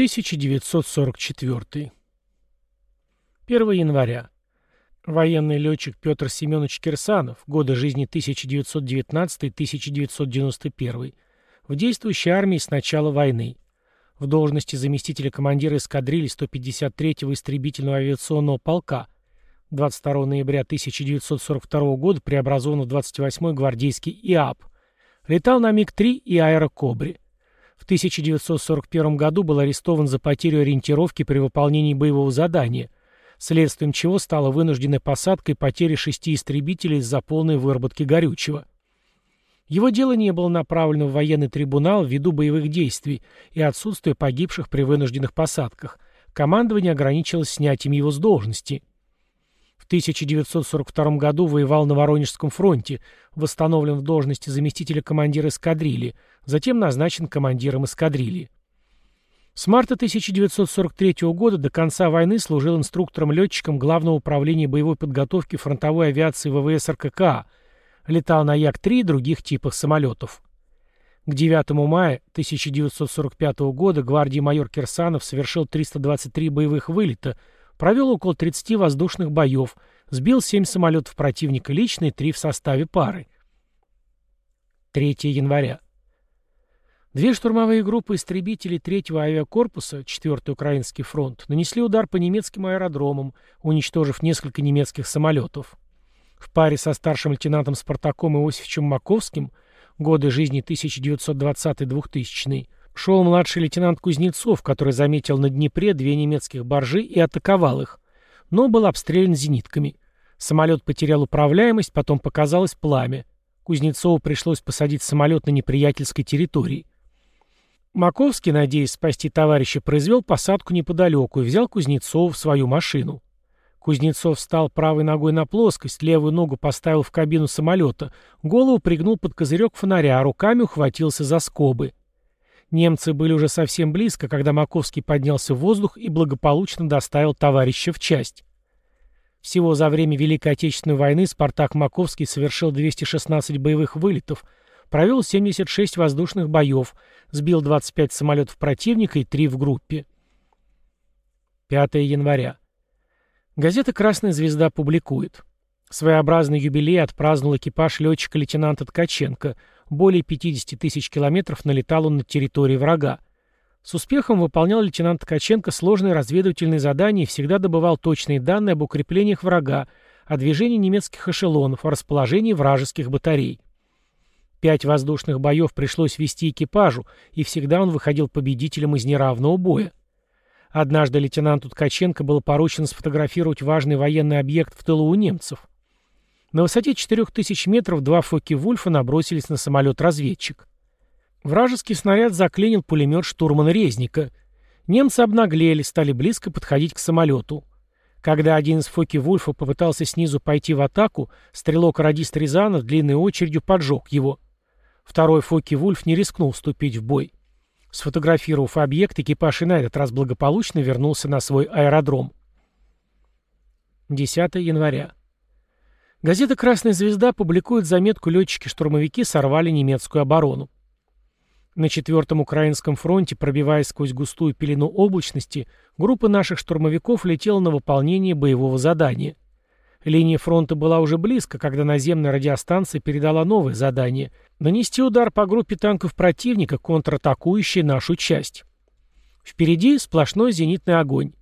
1944. 1 января. Военный летчик Петр Семенович Кирсанов, годы жизни 1919-1991, в действующей армии с начала войны. В должности заместителя командира эскадрильи 153-го истребительного авиационного полка. 22 ноября 1942 года преобразован в 28-й гвардейский ИАП. Летал на МиГ-3 и Аэрокобре. В 1941 году был арестован за потерю ориентировки при выполнении боевого задания, следствием чего стала вынужденная посадка и потеря шести истребителей из-за полной выработки горючего. Его дело не было направлено в военный трибунал ввиду боевых действий и отсутствия погибших при вынужденных посадках. Командование ограничилось снятием его с должности. В 1942 году воевал на Воронежском фронте, восстановлен в должности заместителя командира эскадрильи, затем назначен командиром эскадрильи. С марта 1943 года до конца войны служил инструктором-летчиком Главного управления боевой подготовки фронтовой авиации ВВС РККА, летал на Як-3 и других типах самолетов. К 9 мая 1945 года гвардии майор Кирсанов совершил 323 боевых вылета, провел около 30 воздушных боев, сбил 7 самолетов противника лично и 3 в составе пары. 3 января. Две штурмовые группы истребителей третьего авиакорпуса, 4-й Украинский фронт, нанесли удар по немецким аэродромам, уничтожив несколько немецких самолетов. В паре со старшим лейтенантом Спартаком Иосифовичем Маковским, годы жизни 1920-2000, шел младший лейтенант Кузнецов, который заметил на Днепре две немецких баржи и атаковал их, но был обстрелян зенитками. Самолет потерял управляемость, потом показалось пламя. Кузнецову пришлось посадить самолет на неприятельской территории. Маковский, надеясь спасти товарища, произвел посадку неподалеку и взял Кузнецова в свою машину. Кузнецов встал правой ногой на плоскость, левую ногу поставил в кабину самолета, голову пригнул под козырек фонаря, а руками ухватился за скобы. Немцы были уже совсем близко, когда Маковский поднялся в воздух и благополучно доставил товарища в часть. Всего за время Великой Отечественной войны Спартак Маковский совершил 216 боевых вылетов – Провел 76 воздушных боев, сбил 25 самолетов противника и 3 в группе. 5 января. Газета «Красная звезда» публикует. Своеобразный юбилей отпраздновал экипаж летчика-лейтенанта Ткаченко. Более 50 тысяч километров налетал он на территории врага. С успехом выполнял лейтенант Ткаченко сложные разведывательные задания и всегда добывал точные данные об укреплениях врага, о движении немецких эшелонов, о расположении вражеских батарей. Пять воздушных боев пришлось вести экипажу, и всегда он выходил победителем из неравного боя. Однажды лейтенанту Ткаченко было поручено сфотографировать важный военный объект в тылу у немцев. На высоте 4000 метров два Фоки-Вульфа набросились на самолет-разведчик. Вражеский снаряд заклинил пулемет штурмана Резника. Немцы обнаглели, стали близко подходить к самолету. Когда один из Фоки-Вульфа попытался снизу пойти в атаку, стрелок-радист Рязанов длинной очередью поджег его. Второй Фоки-Вульф не рискнул вступить в бой. Сфотографировав объект, экипаж и на этот раз благополучно вернулся на свой аэродром. 10 января. Газета «Красная звезда» публикует заметку «Летчики-штурмовики сорвали немецкую оборону». На четвертом украинском фронте, пробиваясь сквозь густую пелену облачности, группа наших штурмовиков летела на выполнение боевого задания. Линия фронта была уже близко, когда наземная радиостанция передала новое задание – нанести удар по группе танков противника, контратакующей нашу часть. Впереди сплошной зенитный огонь.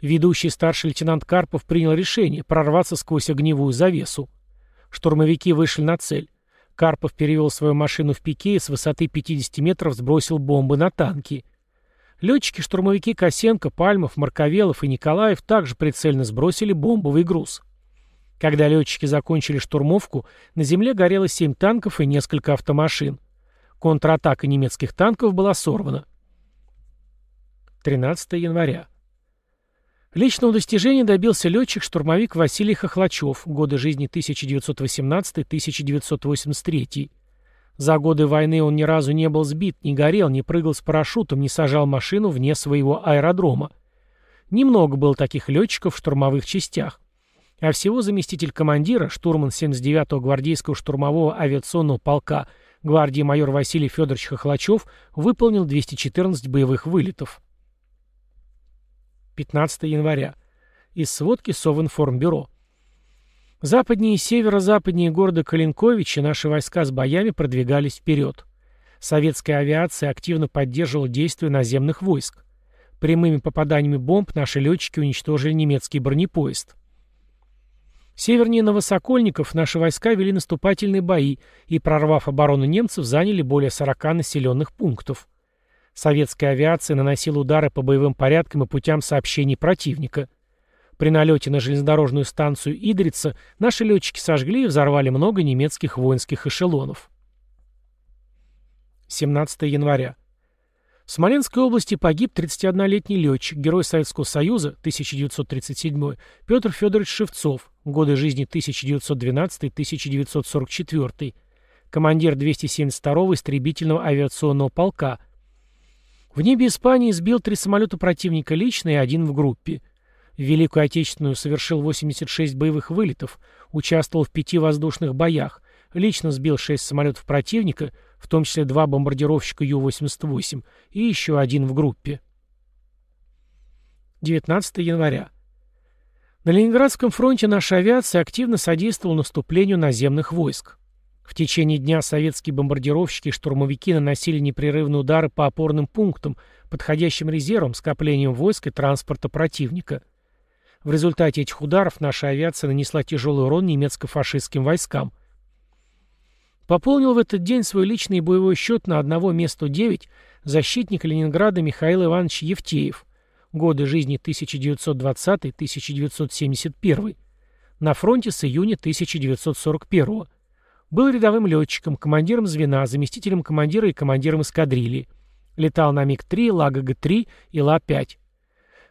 Ведущий старший лейтенант Карпов принял решение прорваться сквозь огневую завесу. Штурмовики вышли на цель. Карпов перевел свою машину в пике и с высоты 50 метров сбросил бомбы на танки. Летчики-штурмовики Косенко, Пальмов, Марковелов и Николаев также прицельно сбросили бомбовый груз. Когда летчики закончили штурмовку, на земле горело семь танков и несколько автомашин. Контратака немецких танков была сорвана. 13 января. Личного достижения добился летчик-штурмовик Василий Хохлачев, годы жизни 1918-1983. За годы войны он ни разу не был сбит, не горел, не прыгал с парашютом, не сажал машину вне своего аэродрома. Немного было таких летчиков в штурмовых частях. А всего заместитель командира, штурман 79-го гвардейского штурмового авиационного полка гвардии майор Василий Федорович Хохлачев выполнил 214 боевых вылетов. 15 января. Из сводки Совинформбюро. Западнее и северо-западнее города Калинковича наши войска с боями продвигались вперед. Советская авиация активно поддерживала действия наземных войск. Прямыми попаданиями бомб наши летчики уничтожили немецкий бронепоезд. Севернее Новосокольников наши войска вели наступательные бои и, прорвав оборону немцев, заняли более 40 населенных пунктов. Советская авиация наносила удары по боевым порядкам и путям сообщений противника. При налете на железнодорожную станцию Идрица наши летчики сожгли и взорвали много немецких воинских эшелонов. 17 января. В Смоленской области погиб 31-летний летчик, герой Советского Союза, 1937, Петр Федорович Шевцов, годы жизни 1912-1944, командир 272-го истребительного авиационного полка. В небе Испании сбил три самолета противника лично и один в группе. В Великую Отечественную совершил 86 боевых вылетов, участвовал в пяти воздушных боях, лично сбил шесть самолетов противника, в том числе два бомбардировщика Ю-88 и еще один в группе. 19 января. На Ленинградском фронте наша авиация активно содействовала наступлению наземных войск. В течение дня советские бомбардировщики и штурмовики наносили непрерывные удары по опорным пунктам, подходящим резервам, скоплением войск и транспорта противника. В результате этих ударов наша авиация нанесла тяжелый урон немецко-фашистским войскам. Пополнил в этот день свой личный боевой счет на одного место 9 защитник Ленинграда Михаил Иванович Евтеев. Годы жизни 1920-1971. На фронте с июня 1941. Был рядовым летчиком, командиром звена, заместителем командира и командиром эскадрильи. Летал на МиГ-3, ЛаГГ-3 и Ла-5.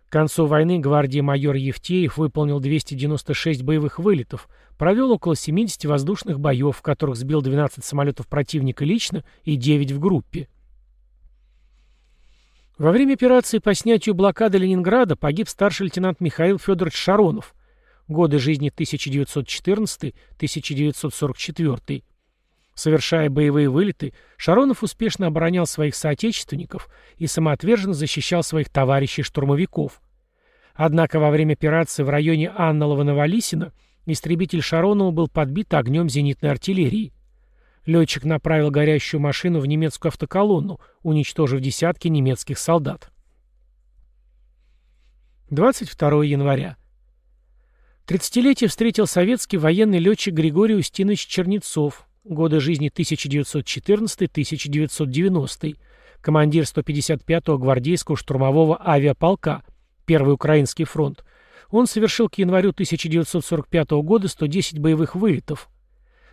К концу войны гвардии майор Евтеев выполнил 296 боевых вылетов, провел около 70 воздушных боев, в которых сбил 12 самолетов противника лично и 9 в группе. Во время операции по снятию блокады Ленинграда погиб старший лейтенант Михаил Федорович Шаронов, годы жизни 1914-1944. Совершая боевые вылеты, Шаронов успешно оборонял своих соотечественников и самоотверженно защищал своих товарищей-штурмовиков. Однако во время операции в районе Аннолова-Новолисина истребитель Шаронова был подбит огнем зенитной артиллерии. Летчик направил горящую машину в немецкую автоколонну, уничтожив десятки немецких солдат. 22 января. Тридцатилетие встретил советский военный летчик Григорий Устинович Чернецов, годы жизни 1914-1990, командир 155-го гвардейского штурмового авиаполка, Первый Украинский фронт. Он совершил к январю 1945 года 110 боевых вылетов.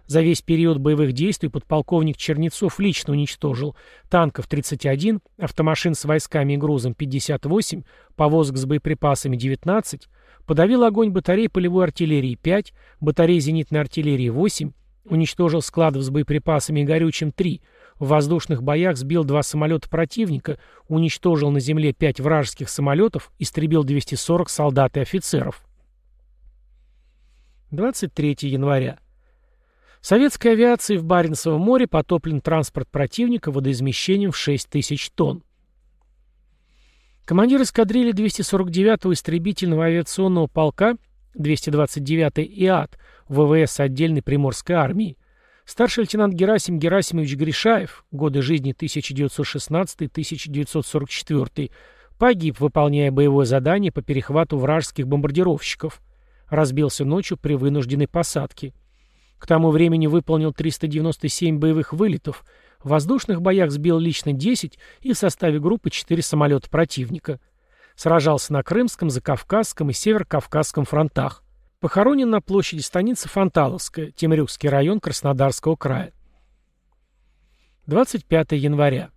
За весь период боевых действий подполковник Чернецов лично уничтожил танков 31, автомашин с войсками и грузом 58, повозок с боеприпасами 19, подавил огонь батарей полевой артиллерии 5, батарей зенитной артиллерии 8, Уничтожил складов с боеприпасами и горючим 3. В воздушных боях сбил два самолета противника, уничтожил на земле 5 вражеских самолетов, истребил 240 солдат и офицеров. 23 января. Советской авиации в Баренцевом море потоплен транспорт противника водоизмещением в 6 тысяч тонн. Командир эскадрильи 249-го истребительного авиационного полка 229-й ИАТ ВВС отдельной Приморской армии, старший лейтенант Герасим Герасимович Гришаев, годы жизни 1916-1944, погиб, выполняя боевое задание по перехвату вражеских бомбардировщиков. Разбился ночью при вынужденной посадке. К тому времени выполнил 397 боевых вылетов, в воздушных боях сбил лично 10 и в составе группы 4 самолета противника. Сражался на Крымском, Закавказском и Северокавказском фронтах. Похоронен на площади станицы Фонталовская, Темрюкский район Краснодарского края. 25 января.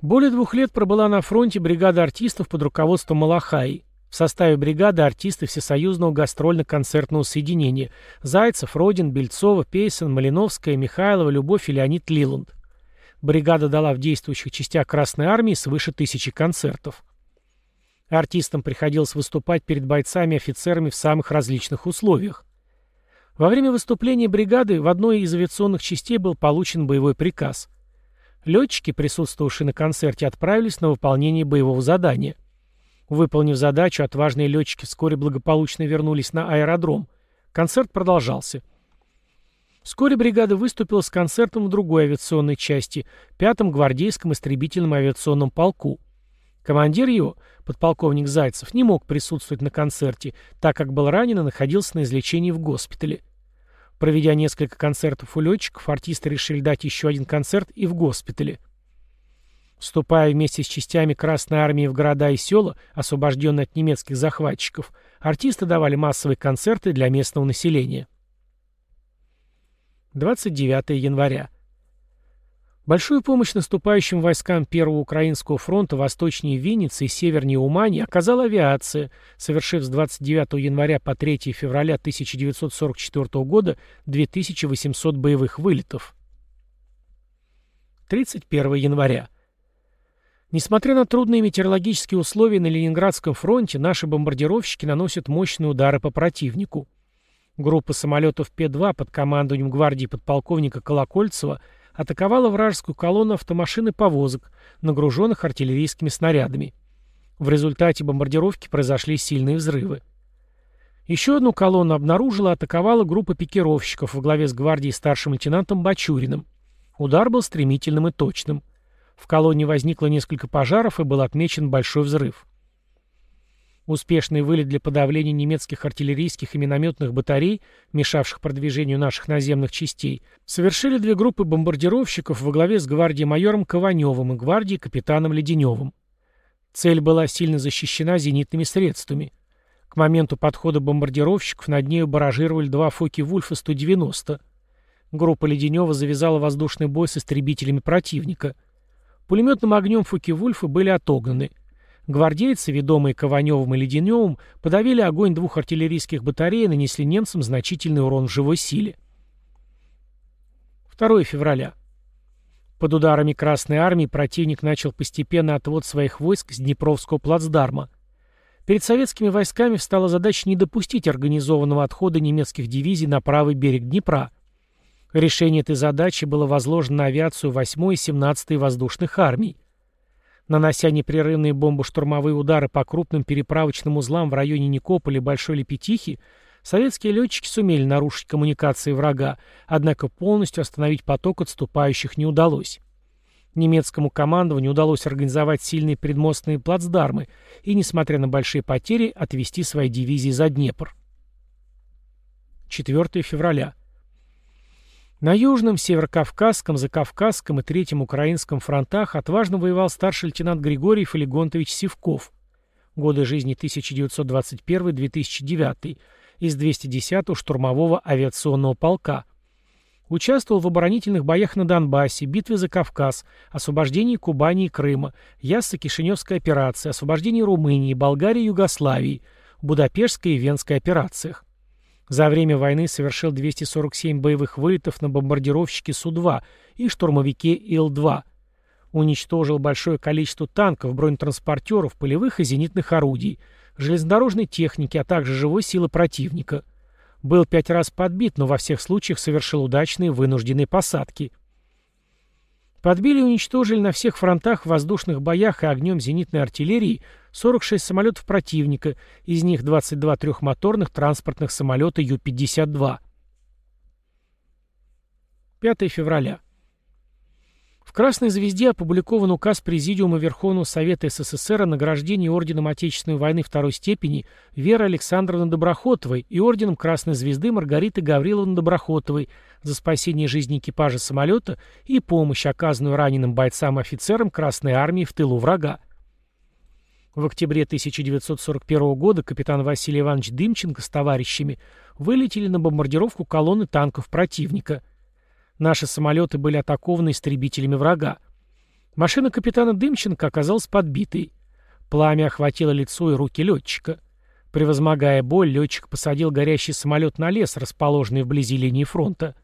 Более двух лет пробыла на фронте бригада артистов под руководством Малахаи. В составе бригады артисты Всесоюзного гастрольно-концертного соединения Зайцев, Родин, Бельцова, Пейсон, Малиновская, Михайлова, Любовь и Леонид Лиланд. Бригада дала в действующих частях Красной Армии свыше тысячи концертов. Артистам приходилось выступать перед бойцами и офицерами в самых различных условиях. Во время выступления бригады в одной из авиационных частей был получен боевой приказ. Летчики, присутствовавшие на концерте, отправились на выполнение боевого задания. Выполнив задачу, отважные летчики вскоре благополучно вернулись на аэродром. Концерт продолжался. Вскоре бригада выступила с концертом в другой авиационной части, пятом гвардейском истребительном авиационном полку. Командир его, подполковник Зайцев, не мог присутствовать на концерте, так как был ранен и находился на излечении в госпитале. Проведя несколько концертов у летчиков, артисты решили дать еще один концерт и в госпитале. Вступая вместе с частями Красной Армии в города и села, освобожденные от немецких захватчиков, артисты давали массовые концерты для местного населения. 29 января. Большую помощь наступающим войскам Первого Украинского фронта восточнее Винницы и севернее Умани оказала авиация, совершив с 29 января по 3 февраля 1944 года 2800 боевых вылетов. 31 января. Несмотря на трудные метеорологические условия на Ленинградском фронте, наши бомбардировщики наносят мощные удары по противнику. Группа самолетов П-2 под командованием гвардии подполковника Колокольцева атаковала вражескую колонну автомашин и повозок, нагруженных артиллерийскими снарядами. В результате бомбардировки произошли сильные взрывы. Еще одну колонну обнаружила и атаковала группа пикировщиков во главе с гвардией старшим лейтенантом Бачуриным. Удар был стремительным и точным. В колонне возникло несколько пожаров и был отмечен большой взрыв. Успешный вылет для подавления немецких артиллерийских и минометных батарей, мешавших продвижению наших наземных частей, совершили две группы бомбардировщиков во главе с гвардией майором Кованевым и гвардией капитаном Леденевым. Цель была сильно защищена зенитными средствами. К моменту подхода бомбардировщиков над нею баражировали два Фоки-Вульфа-190. Группа Леденева завязала воздушный бой с истребителями противника. Пулеметным огнем Фоки-Вульфы были отогнаны – Гвардейцы, ведомые Кованевым и Леденевым, подавили огонь двух артиллерийских батарей и нанесли немцам значительный урон в живой силе. 2 февраля. Под ударами Красной Армии противник начал постепенно отвод своих войск с Днепровского плацдарма. Перед советскими войсками встала задача не допустить организованного отхода немецких дивизий на правый берег Днепра. Решение этой задачи было возложено на авиацию 8 и 17 воздушных армий. Нанося непрерывные бомбо-штурмовые удары по крупным переправочным узлам в районе Никополя и Большой Лепетихи, советские летчики сумели нарушить коммуникации врага, однако полностью остановить поток отступающих не удалось. Немецкому командованию удалось организовать сильные предмостные плацдармы и, несмотря на большие потери, отвести свои дивизии за Днепр. 4 февраля. На Южном, Северокавказском, Закавказском и Третьем Украинском фронтах отважно воевал старший лейтенант Григорий Филигонтович Сивков. Годы жизни 1921-2009 из 210-го штурмового авиационного полка. Участвовал в оборонительных боях на Донбассе, битве за Кавказ, освобождении Кубани и Крыма, Яссо-Кишиневской операции, освобождении Румынии, Болгарии и Югославии, Будапештской и Венской операциях. За время войны совершил 247 боевых вылетов на бомбардировщике Су-2 и штурмовике Ил-2. Уничтожил большое количество танков, бронетранспортеров, полевых и зенитных орудий, железнодорожной техники, а также живой силы противника. Был пять раз подбит, но во всех случаях совершил удачные вынужденные посадки. Подбили и уничтожили на всех фронтах в воздушных боях и огнем зенитной артиллерии 46 самолетов противника, из них 22 трехмоторных транспортных самолета Ю-52. 5 февраля. «Красной звезде» опубликован указ Президиума Верховного Совета СССР о награждении Орденом Отечественной войны второй степени Веры Александровны Доброхотовой и Орденом Красной Звезды Маргариты Гавриловны Доброхотовой за спасение жизни экипажа самолета и помощь, оказанную раненым бойцам и офицерам Красной Армии в тылу врага. В октябре 1941 года капитан Василий Иванович Дымченко с товарищами вылетели на бомбардировку колонны танков противника. Наши самолеты были атакованы истребителями врага. Машина капитана Дымченко оказалась подбитой. Пламя охватило лицо и руки летчика. Превозмогая боль, летчик посадил горящий самолет на лес, расположенный вблизи линии фронта.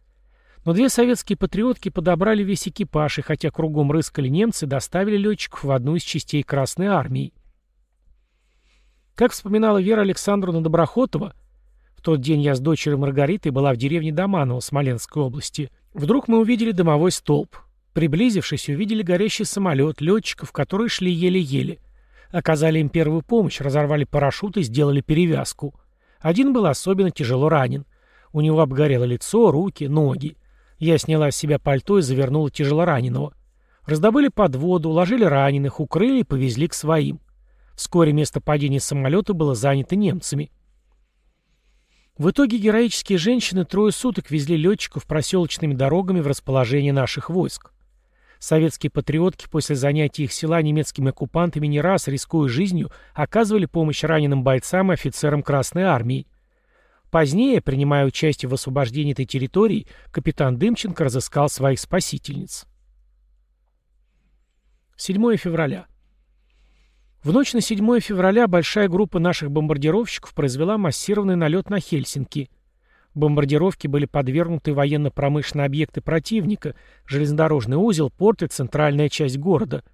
Но две советские патриотки подобрали весь экипаж, и хотя кругом рыскали немцы, доставили летчиков в одну из частей Красной Армии. Как вспоминала Вера Александровна Доброхотова, тот день я с дочерью Маргаритой была в деревне Доманово Смоленской области. Вдруг мы увидели дымовой столб. Приблизившись, увидели горящий самолет, летчиков, которые шли еле-еле. Оказали им первую помощь, разорвали парашют и сделали перевязку. Один был особенно тяжело ранен. У него обгорело лицо, руки, ноги. Я сняла с себя пальто и завернула тяжелораненого. Раздобыли подводу, уложили раненых, укрыли и повезли к своим. Вскоре место падения самолета было занято немцами. В итоге героические женщины трое суток везли летчиков проселочными дорогами в расположение наших войск. Советские патриотки после занятия их села немецкими оккупантами не раз, рискуя жизнью, оказывали помощь раненым бойцам и офицерам Красной Армии. Позднее, принимая участие в освобождении этой территории, капитан Дымченко разыскал своих спасительниц. 7 февраля. В ночь на 7 февраля большая группа наших бомбардировщиков произвела массированный налет на Хельсинки – Бомбардировки были подвергнуты военно-промышленные объекты противника, железнодорожный узел, порт и центральная часть города.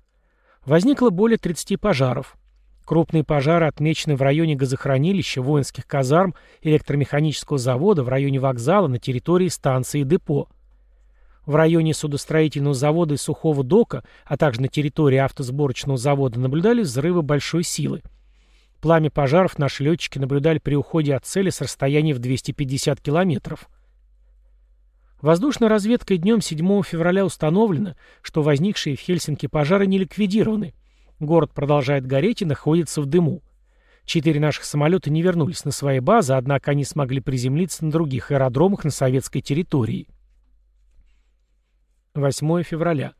Возникло более 30 пожаров. Крупные пожары отмечены в районе газохранилища, воинских казарм, электромеханического завода, в районе вокзала, на территории станции и депо. В районе судостроительного завода и сухого дока, а также на территории автосборочного завода наблюдались взрывы большой силы. Пламя пожаров наши летчики наблюдали при уходе от цели с расстояния в 250 километров. Воздушной разведкой днем 7 февраля установлено, что возникшие в Хельсинки пожары не ликвидированы. Город продолжает гореть и находится в дыму. Четыре наших самолета не вернулись на свои базы, однако они смогли приземлиться на других аэродромах на советской территории. 8 февраля.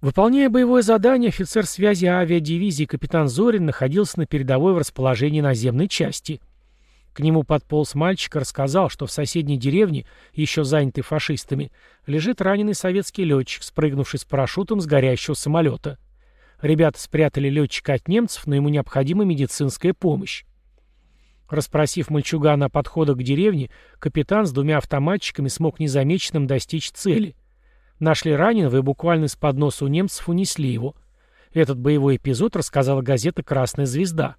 Выполняя боевое задание, офицер связи авиадивизии капитан Зорин находился на передовой в расположении наземной части. К нему подполз мальчик и рассказал, что в соседней деревне, еще занятой фашистами, лежит раненый советский летчик, спрыгнувший с парашютом с горящего самолета. Ребята спрятали летчика от немцев, но ему необходима медицинская помощь. Распросив мальчугана о подходах к деревне, капитан с двумя автоматчиками смог незамеченным достичь цели. Нашли раненого и буквально из-под носа у немцев унесли его. Этот боевой эпизод рассказала газета «Красная звезда».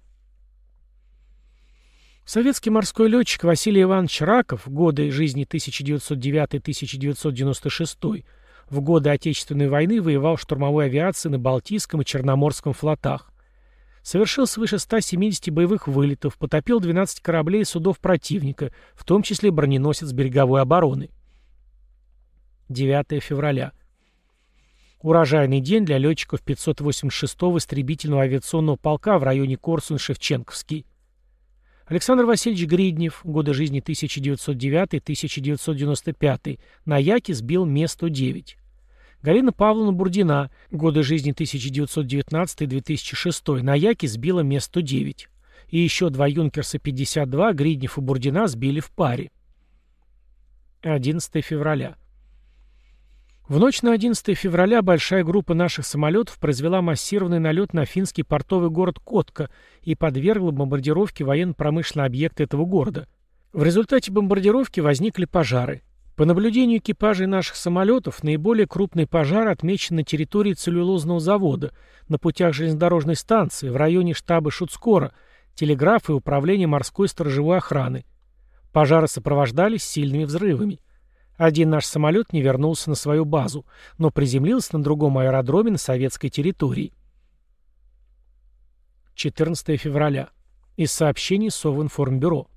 Советский морской летчик Василий Иванович Раков, годы жизни 1909-1996, в годы Отечественной войны воевал в штурмовой авиации на Балтийском и Черноморском флотах. Совершил свыше 170 боевых вылетов, потопил 12 кораблей и судов противника, в том числе броненосец береговой обороны. 9 февраля. Урожайный день для летчиков 586-го истребительного авиационного полка в районе Корсун-Шевченковский. Александр Васильевич Гриднев, годы жизни 1909-1995, на Яке сбил Ме-109. Галина Павловна Бурдина, годы жизни 1919-2006, на Яке сбила Ме-109. И еще два Юнкерса-52 Гриднев и Бурдина сбили в паре. 11 февраля. В ночь на 11 февраля большая группа наших самолетов произвела массированный налет на финский портовый город Котка и подвергла бомбардировке военно-промышленные объекты этого города. В результате бомбардировки возникли пожары. По наблюдению экипажей наших самолетов, наиболее крупный пожар отмечен на территории целлюлозного завода, на путях железнодорожной станции, в районе штаба Шуцкора, телеграфа и управления морской сторожевой охраны. Пожары сопровождались сильными взрывами. Один наш самолет не вернулся на свою базу, но приземлился на другом аэродроме на советской территории. 14 февраля. Из сообщений Совинформбюро.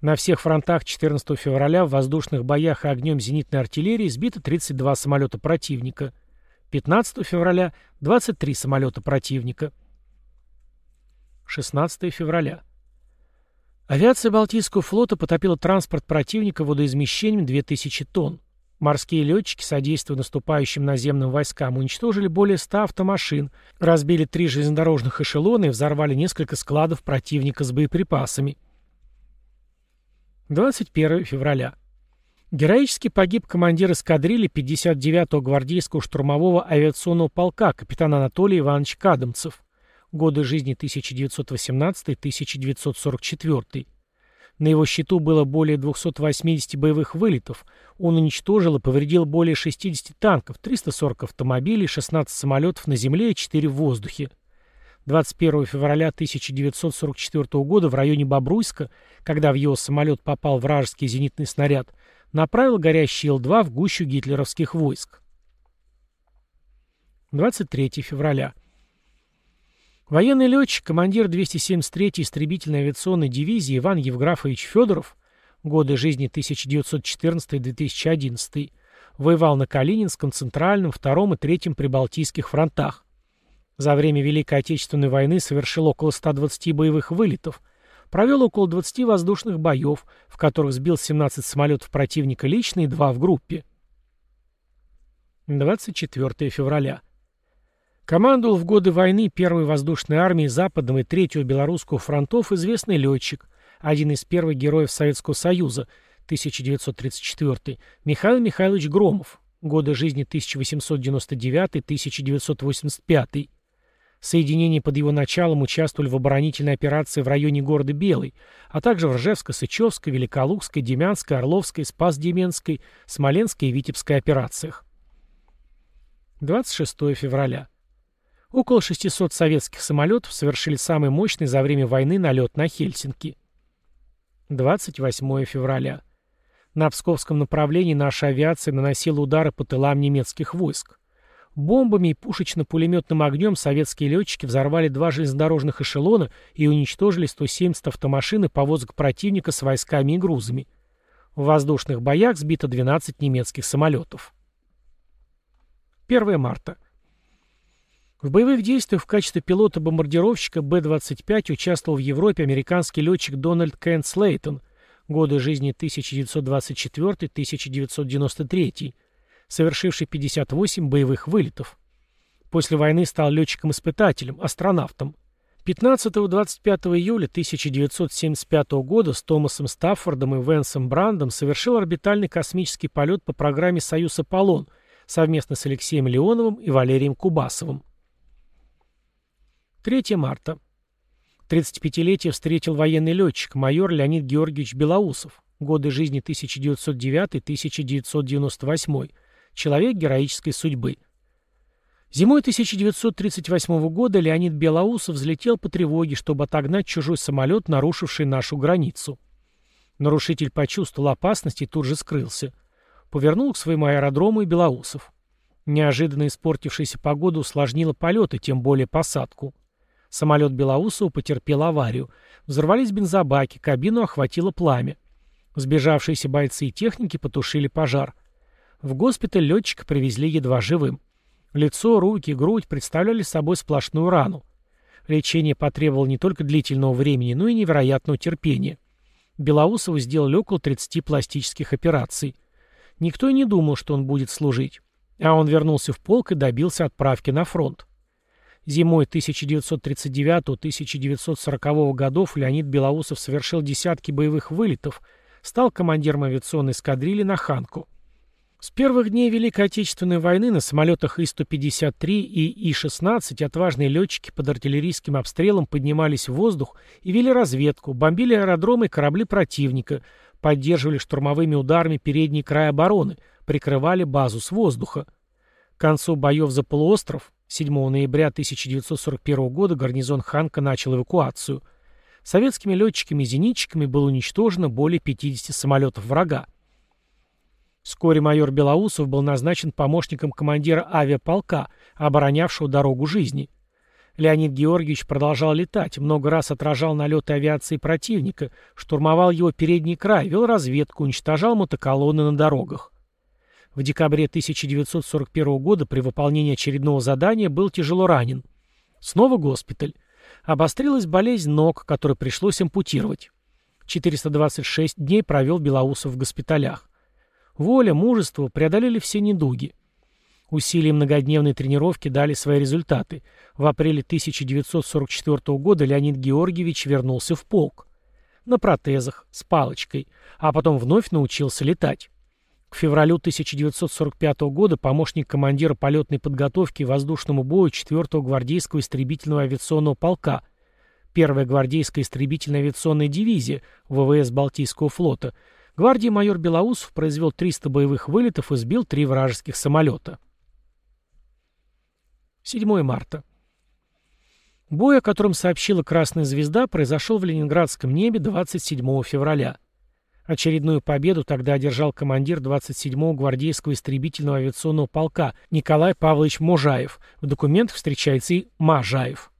На всех фронтах 14 февраля в воздушных боях и огнем зенитной артиллерии сбито 32 самолета противника. 15 февраля – 23 самолета противника. 16 февраля. Авиация Балтийского флота потопила транспорт противника водоизмещением 2000 тонн. Морские летчики, содействуя наступающим наземным войскам, уничтожили более 100 автомашин, разбили три железнодорожных эшелона и взорвали несколько складов противника с боеприпасами. 21 февраля. Героически погиб командир эскадрильи 59-го гвардейского штурмового авиационного полка капитан Анатолий Иванович Кадамцев годы жизни 1918-1944. На его счету было более 280 боевых вылетов. Он уничтожил и повредил более 60 танков, 340 автомобилей, 16 самолетов на земле и 4 в воздухе. 21 февраля 1944 года в районе Бобруйска, когда в его самолет попал вражеский зенитный снаряд, направил горящий Ил-2 в гущу гитлеровских войск. 23 февраля. Военный летчик, командир 273-й истребительной авиационной дивизии Иван Евграфович Федоров, годы жизни 1914-2011, воевал на Калининском, Центральном, Втором и Третьем Прибалтийских фронтах. За время Великой Отечественной войны совершил около 120 боевых вылетов, провел около 20 воздушных боев, в которых сбил 17 самолетов противника лично и 2 в группе. 24 февраля. Командовал в годы войны Первой воздушной армии Западного и Третьего Белорусского фронтов известный летчик, один из первых героев Советского Союза, 1934, Михаил Михайлович Громов, годы жизни 1899-1985. Соединения под его началом участвовали в оборонительной операции в районе города Белый, а также в Ржевско-Сычевской, Великолукской, Демянской, Орловской, Спас-Деменской, Смоленской и Витебской операциях. 26 февраля. Около 600 советских самолетов совершили самый мощный за время войны налет на Хельсинки. 28 февраля. На Псковском направлении наша авиация наносила удары по тылам немецких войск. Бомбами и пушечно-пулеметным огнем советские летчики взорвали два железнодорожных эшелона и уничтожили 170 автомашин и повозок противника с войсками и грузами. В воздушных боях сбито 12 немецких самолетов. 1 марта. В боевых действиях в качестве пилота-бомбардировщика Б-25 участвовал в Европе американский летчик Дональд Кент Слейтон, годы жизни 1924-1993, совершивший 58 боевых вылетов. После войны стал летчиком-испытателем, астронавтом. 15-25 июля 1975 года с Томасом Стаффордом и Венсом Брандом совершил орбитальный космический полет по программе «Союз Аполлон» совместно с Алексеем Леоновым и Валерием Кубасовым. 3 марта. 35-летие встретил военный летчик, майор Леонид Георгиевич Белоусов, годы жизни 1909-1998, человек героической судьбы. Зимой 1938 года Леонид Белоусов взлетел по тревоге, чтобы отогнать чужой самолет, нарушивший нашу границу. Нарушитель почувствовал опасность и тут же скрылся. Повернул к своему аэродрому и Белоусов. Неожиданно испортившаяся погода усложнила полеты, тем более посадку. Самолет Белоусова потерпел аварию. Взорвались бензобаки, кабину охватило пламя. Сбежавшиеся бойцы и техники потушили пожар. В госпиталь летчика привезли едва живым. Лицо, руки, грудь представляли собой сплошную рану. Лечение потребовало не только длительного времени, но и невероятного терпения. Белоусову сделали около 30 пластических операций. Никто и не думал, что он будет служить. А он вернулся в полк и добился отправки на фронт. Зимой 1939-1940 годов Леонид Белоусов совершил десятки боевых вылетов, стал командиром авиационной эскадрильи на Ханку. С первых дней Великой Отечественной войны на самолетах И-153 и И-16 отважные летчики под артиллерийским обстрелом поднимались в воздух и вели разведку, бомбили аэродромы и корабли противника, поддерживали штурмовыми ударами передний край обороны, прикрывали базу с воздуха. К концу боев за полуостров 7 ноября 1941 года гарнизон Ханка начал эвакуацию. Советскими летчиками и зенитчиками было уничтожено более 50 самолетов врага. Вскоре майор Белоусов был назначен помощником командира авиаполка, оборонявшего дорогу жизни. Леонид Георгиевич продолжал летать, много раз отражал налеты авиации противника, штурмовал его передний край, вел разведку, уничтожал мотоколонны на дорогах. В декабре 1941 года при выполнении очередного задания был тяжело ранен. Снова госпиталь. Обострилась болезнь ног, которую пришлось ампутировать. 426 дней провел Белоусов в госпиталях. Воля, мужество преодолели все недуги. Усилия многодневной тренировки дали свои результаты. В апреле 1944 года Леонид Георгиевич вернулся в полк. На протезах, с палочкой, а потом вновь научился летать. К февралю 1945 года помощник командира полетной подготовки и воздушному бою 4-го гвардейского истребительного авиационного полка, 1-я гвардейская истребительная авиационная дивизия ВВС Балтийского флота, гвардии майор Белоусов произвел 300 боевых вылетов и сбил три вражеских самолета. 7 марта. Бой, о котором сообщила «Красная звезда», произошел в Ленинградском небе 27 февраля. Очередную победу тогда одержал командир 27-го гвардейского истребительного авиационного полка Николай Павлович Можаев. В документах встречается и Можаев.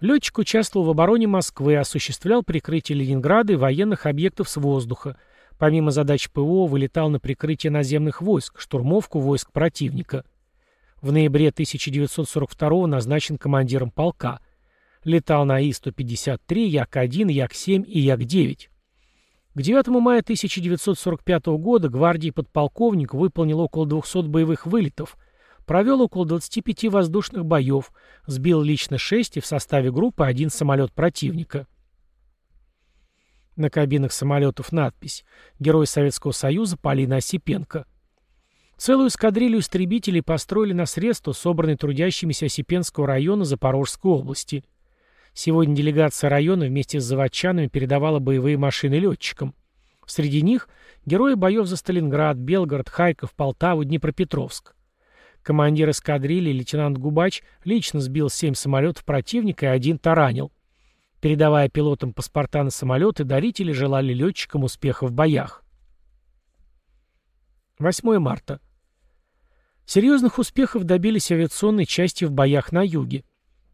Летчик участвовал в обороне Москвы, осуществлял прикрытие Ленинграда и военных объектов с воздуха. Помимо задач ПВО, вылетал на прикрытие наземных войск, штурмовку войск противника. В ноябре 1942 назначен командиром полка. Летал на И-153, Як-1, Як-7 и Як-9. К 9 мая 1945 года гвардии подполковник выполнил около 200 боевых вылетов, провел около 25 воздушных боев, сбил лично 6 и в составе группы один самолет противника. На кабинах самолетов надпись «Герой Советского Союза Полина Осипенко». Целую эскадрилью истребителей построили на средства, собранные трудящимися Осипенского района Запорожской области. Сегодня делегация района вместе с заводчанами передавала боевые машины летчикам. Среди них герои боев за Сталинград, Белгород, Харьков, Полтаву, Днепропетровск. Командир эскадрильи, лейтенант Губач, лично сбил семь самолетов противника и один таранил. Передавая пилотам паспорта на самолеты, дарители желали летчикам успеха в боях. 8 марта. Серьезных успехов добились авиационные части в боях на юге.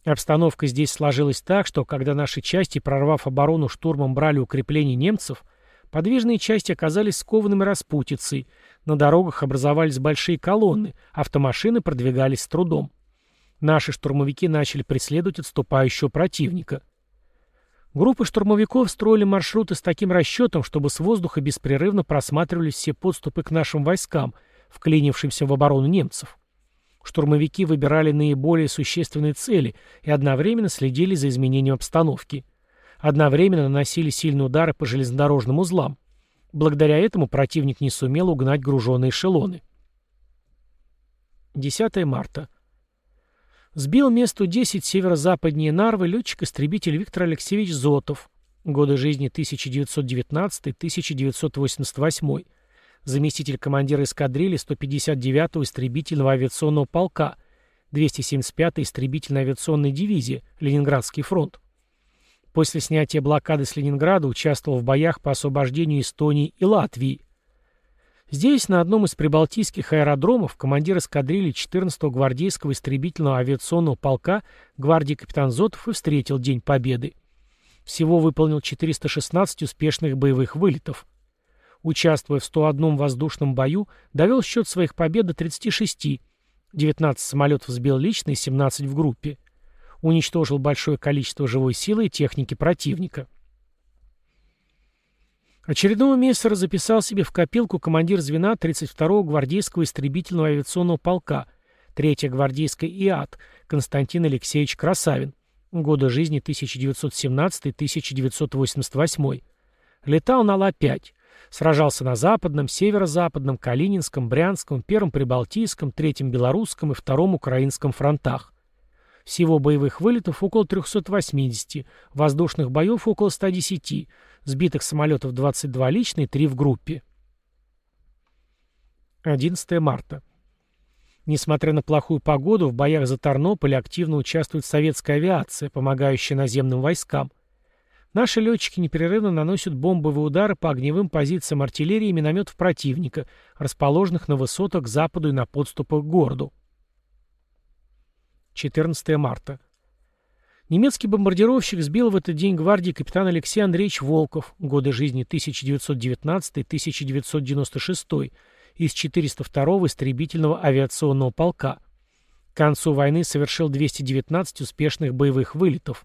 Обстановка здесь сложилась так, что когда наши части, прорвав оборону штурмом, брали укрепления немцев, подвижные части оказались скованными распутицей, на дорогах образовались большие колонны, автомашины продвигались с трудом. Наши штурмовики начали преследовать отступающего противника. Группы штурмовиков строили маршруты с таким расчетом, чтобы с воздуха беспрерывно просматривались все подступы к нашим войскам, вклинившимся в оборону немцев. Штурмовики выбирали наиболее существенные цели и одновременно следили за изменением обстановки. Одновременно наносили сильные удары по железнодорожным узлам. Благодаря этому противник не сумел угнать груженные эшелоны. 10 марта. Сбил месту 10 северо-западнее Нарвы летчик-истребитель Виктор Алексеевич Зотов. Годы жизни 1919-1988 заместитель командира эскадрильи 159-го истребительного авиационного полка, 275-й истребительной авиационной дивизии, Ленинградский фронт. После снятия блокады с Ленинграда участвовал в боях по освобождению Эстонии и Латвии. Здесь, на одном из прибалтийских аэродромов, командир эскадрильи 14-го гвардейского истребительного авиационного полка гвардии капитан Зотов и встретил День Победы. Всего выполнил 416 успешных боевых вылетов участвуя в 101 воздушном бою, довел счет своих побед до 36, 19 самолетов сбил лично и 17 в группе. Уничтожил большое количество живой силы и техники противника. Очередного мессера записал себе в копилку командир звена 32-го гвардейского истребительного авиационного полка, 3-я гвардейская ИАТ, Константин Алексеевич Красавин. Годы жизни 1917-1988. Летал на Ла-5. Сражался на Западном, Северо-Западном, Калининском, Брянском, Первом Прибалтийском, Третьем Белорусском и Втором Украинском фронтах. Всего боевых вылетов около 380, воздушных боев около 110, сбитых самолетов 22 лично и 3 в группе. 11 марта. Несмотря на плохую погоду, в боях за Тарнополь активно участвует советская авиация, помогающая наземным войскам. Наши летчики непрерывно наносят бомбовые удары по огневым позициям артиллерии и минометов противника, расположенных на высотах к западу и на подступах к городу. 14 марта. Немецкий бомбардировщик сбил в этот день гвардии капитан Алексей Андреевич Волков, годы жизни 1919-1996, из 402-го истребительного авиационного полка. К концу войны совершил 219 успешных боевых вылетов.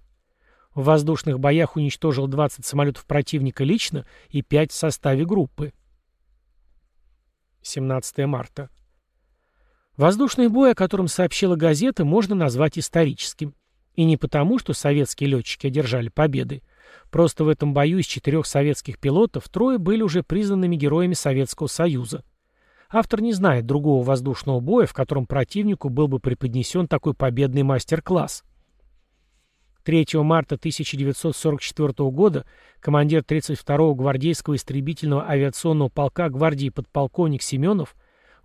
В воздушных боях уничтожил 20 самолетов противника лично и 5 в составе группы. 17 марта. Воздушный бой, о котором сообщила газета, можно назвать историческим. И не потому, что советские летчики одержали победы. Просто в этом бою из четырех советских пилотов трое были уже признанными героями Советского Союза. Автор не знает другого воздушного боя, в котором противнику был бы преподнесен такой победный мастер-класс. 3 марта 1944 года командир 32-го гвардейского истребительного авиационного полка гвардии подполковник Семенов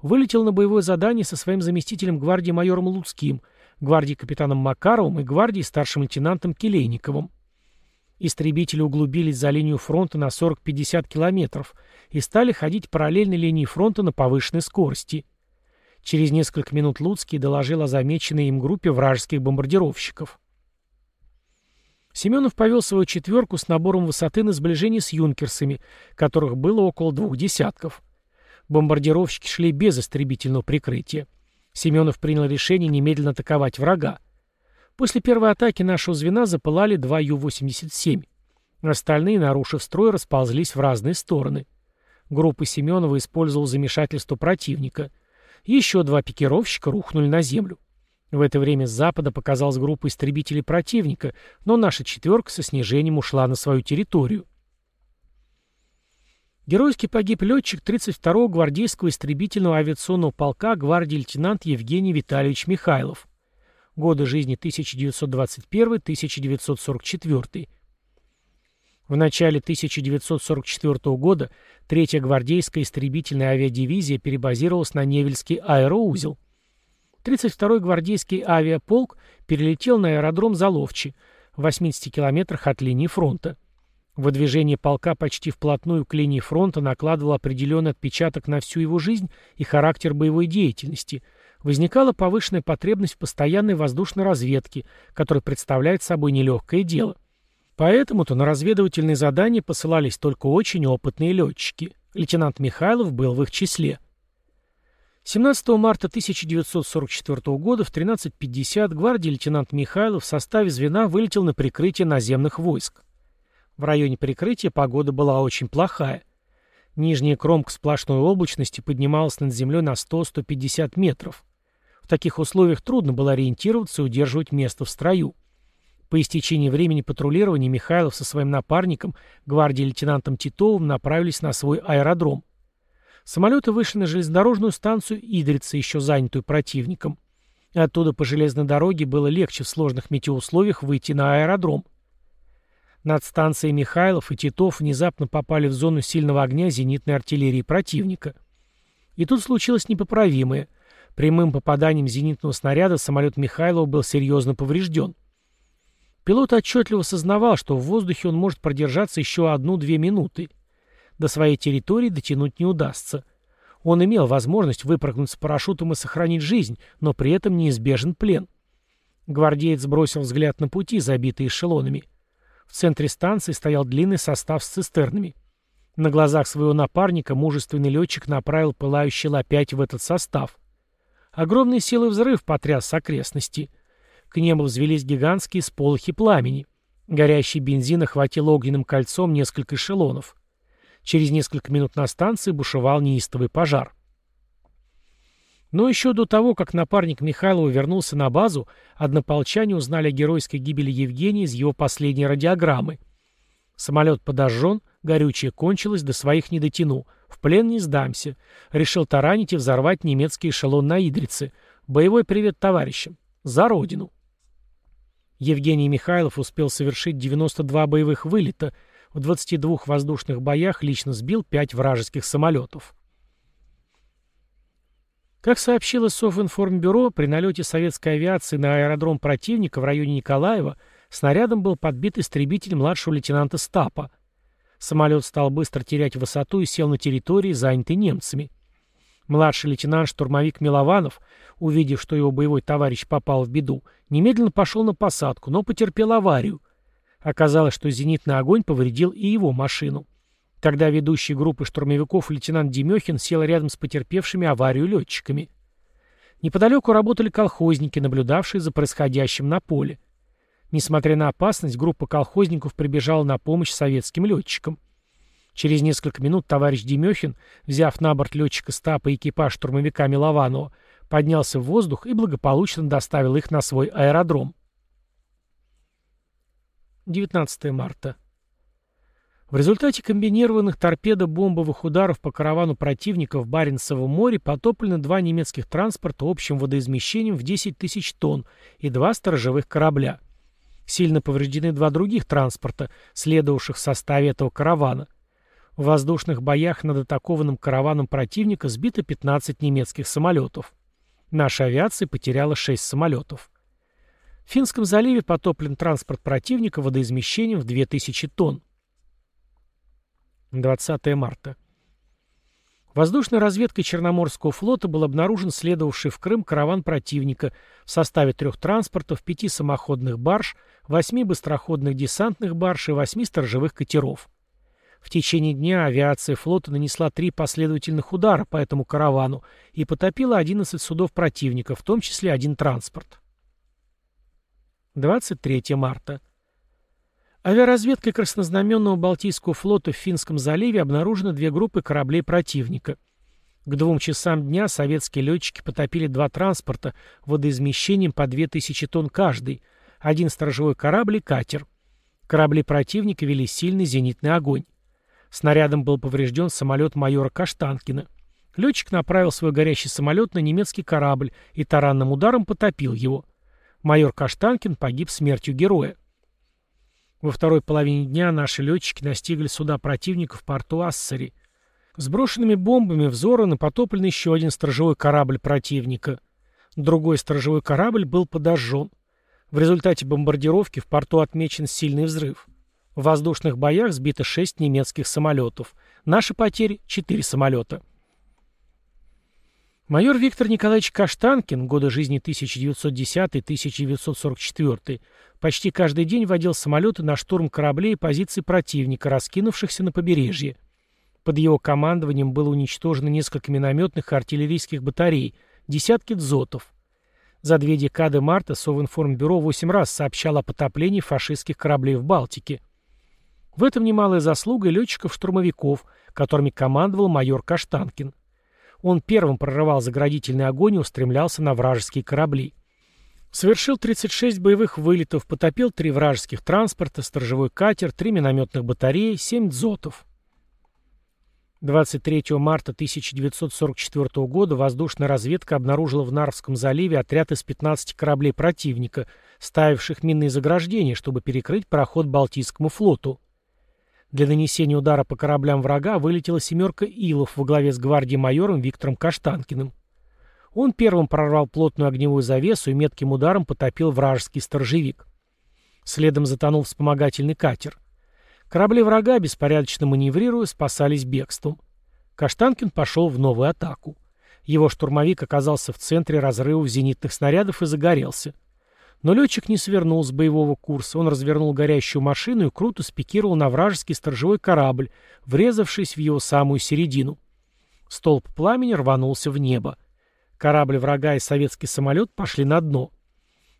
вылетел на боевое задание со своим заместителем гвардии майором Луцким, гвардии капитаном Макаровым и гвардии старшим лейтенантом Келейниковым. Истребители углубились за линию фронта на 40-50 километров и стали ходить параллельно линии фронта на повышенной скорости. Через несколько минут Луцкий доложил о замеченной им группе вражеских бомбардировщиков. Семенов повел свою четверку с набором высоты на сближение с юнкерсами, которых было около двух десятков. Бомбардировщики шли без истребительного прикрытия. Семенов принял решение немедленно атаковать врага. После первой атаки нашего звена запылали два Ю-87. Остальные, нарушив строй, расползлись в разные стороны. Группа Семенова использовала замешательство противника. Еще два пикировщика рухнули на землю. В это время с запада показалась группа истребителей противника, но наша четверка со снижением ушла на свою территорию. Геройски погиб летчик 32-го гвардейского истребительного авиационного полка гвардии лейтенант Евгений Витальевич Михайлов. Годы жизни 1921-1944. В начале 1944 года 3-я гвардейская истребительная авиадивизия перебазировалась на Невельский аэроузел. 32-й гвардейский авиаполк перелетел на аэродром Заловчи, в 80 километрах от линии фронта. Выдвижение полка почти вплотную к линии фронта накладывало определенный отпечаток на всю его жизнь и характер боевой деятельности. Возникала повышенная потребность в постоянной воздушной разведке, которая представляет собой нелегкое дело. Поэтому-то на разведывательные задания посылались только очень опытные летчики. Лейтенант Михайлов был в их числе. 17 марта 1944 года в 13.50 гвардии лейтенант Михайлов в составе звена вылетел на прикрытие наземных войск. В районе прикрытия погода была очень плохая. Нижняя кромка сплошной облачности поднималась над землей на 100-150 метров. В таких условиях трудно было ориентироваться и удерживать место в строю. По истечении времени патрулирования Михайлов со своим напарником, гвардии лейтенантом Титовым, направились на свой аэродром. Самолеты вышли на железнодорожную станцию Идрица, еще занятую противником. Оттуда по железной дороге было легче в сложных метеоусловиях выйти на аэродром. Над станцией Михайлов и Титов внезапно попали в зону сильного огня зенитной артиллерии противника. И тут случилось непоправимое. Прямым попаданием зенитного снаряда самолет Михайлова был серьезно поврежден. Пилот отчетливо сознавал, что в воздухе он может продержаться еще одну-две минуты. До своей территории дотянуть не удастся. Он имел возможность выпрыгнуть с парашютом и сохранить жизнь, но при этом неизбежен плен. Гвардеец бросил взгляд на пути, забитые эшелонами. В центре станции стоял длинный состав с цистернами. На глазах своего напарника мужественный летчик направил пылающий лопять в этот состав. Огромный силы взрыв потряс окрестности. К небу взвелись гигантские сполохи пламени. Горящий бензин охватил огненным кольцом несколько эшелонов. Через несколько минут на станции бушевал неистовый пожар. Но еще до того, как напарник Михайлова вернулся на базу, однополчане узнали о геройской гибели Евгения из его последней радиограммы. Самолет подожжен, горючее кончилось, до своих не дотяну. В плен не сдамся. Решил таранить и взорвать немецкий эшелон на Идрице. Боевой привет товарищам. За родину. Евгений Михайлов успел совершить 92 боевых вылета, в 22 воздушных боях лично сбил 5 вражеских самолетов. Как сообщило Софинформбюро, при налете советской авиации на аэродром противника в районе Николаева снарядом был подбит истребитель младшего лейтенанта Стапа. Самолет стал быстро терять высоту и сел на территории, занятой немцами. Младший лейтенант-штурмовик Милованов, увидев, что его боевой товарищ попал в беду, немедленно пошел на посадку, но потерпел аварию. Оказалось, что зенитный огонь повредил и его машину. Тогда ведущий группы штурмовиков лейтенант Демехин сел рядом с потерпевшими аварию летчиками. Неподалеку работали колхозники, наблюдавшие за происходящим на поле. Несмотря на опасность, группа колхозников прибежала на помощь советским летчикам. Через несколько минут товарищ Демехин, взяв на борт летчика Стапа и экипаж штурмовика Милованова, поднялся в воздух и благополучно доставил их на свой аэродром. 19 марта. В результате комбинированных торпедо-бомбовых ударов по каравану противника в Баренцевом море потоплены два немецких транспорта общим водоизмещением в 10 тысяч тонн и два сторожевых корабля. Сильно повреждены два других транспорта, следовавших в составе этого каравана – в воздушных боях над атакованным караваном противника сбито 15 немецких самолетов. Наша авиация потеряла 6 самолетов. В Финском заливе потоплен транспорт противника водоизмещением в 2000 тонн. 20 марта. Воздушной разведкой Черноморского флота был обнаружен следовавший в Крым караван противника в составе трех транспортов, пяти самоходных барж, восьми быстроходных десантных барж и восьми сторожевых катеров. В течение дня авиация флота нанесла три последовательных удара по этому каравану и потопила 11 судов противника, в том числе один транспорт. 23 марта. Авиаразведкой краснознаменного Балтийского флота в Финском заливе обнаружено две группы кораблей противника. К двум часам дня советские летчики потопили два транспорта водоизмещением по 2000 тонн каждый, один сторожевой корабль и катер. Корабли противника вели сильный зенитный огонь. Снарядом был поврежден самолет майора Каштанкина. Летчик направил свой горящий самолет на немецкий корабль и таранным ударом потопил его. Майор Каштанкин погиб смертью героя. Во второй половине дня наши летчики настигли суда противника в порту Ассари. Сброшенными бомбами взорван и потоплен еще один сторожевой корабль противника. Другой сторожевой корабль был подожжен. В результате бомбардировки в порту отмечен сильный взрыв. В воздушных боях сбито шесть немецких самолетов. Наши потери — четыре самолета. Майор Виктор Николаевич Каштанкин, годы жизни 1910-1944, почти каждый день водил самолеты на штурм кораблей и позиций противника, раскинувшихся на побережье. Под его командованием было уничтожено несколько минометных и артиллерийских батарей, десятки дзотов. За две декады марта Совинформбюро восемь раз сообщал о потоплении фашистских кораблей в Балтике. В этом немалая заслуга летчиков-штурмовиков, которыми командовал майор Каштанкин. Он первым прорывал заградительный огонь и устремлялся на вражеские корабли. Совершил 36 боевых вылетов, потопил три вражеских транспорта, сторожевой катер, три минометных батареи, семь дзотов. 23 марта 1944 года воздушная разведка обнаружила в Нарвском заливе отряд из 15 кораблей противника, ставивших минные заграждения, чтобы перекрыть проход Балтийскому флоту. Для нанесения удара по кораблям врага вылетела семерка Илов во главе с гвардией-майором Виктором Каштанкиным. Он первым прорвал плотную огневую завесу и метким ударом потопил вражеский сторожевик. Следом затонул вспомогательный катер. Корабли врага, беспорядочно маневрируя, спасались бегством. Каштанкин пошел в новую атаку. Его штурмовик оказался в центре разрывов зенитных снарядов и загорелся. Но летчик не свернул с боевого курса. Он развернул горящую машину и круто спикировал на вражеский сторожевой корабль, врезавшись в его самую середину. Столб пламени рванулся в небо. Корабль врага и советский самолет пошли на дно.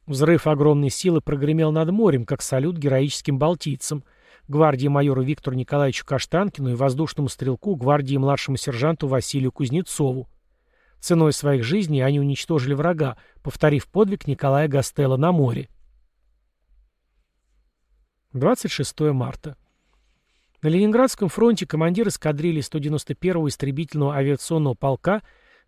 Взрыв огромной силы прогремел над морем, как салют героическим балтийцам, гвардии майору Виктору Николаевичу Каштанкину и воздушному стрелку гвардии младшему сержанту Василию Кузнецову. Ценой своих жизней они уничтожили врага, повторив подвиг Николая Гастелла на море. 26 марта. На Ленинградском фронте командир эскадрильи 191-го истребительного авиационного полка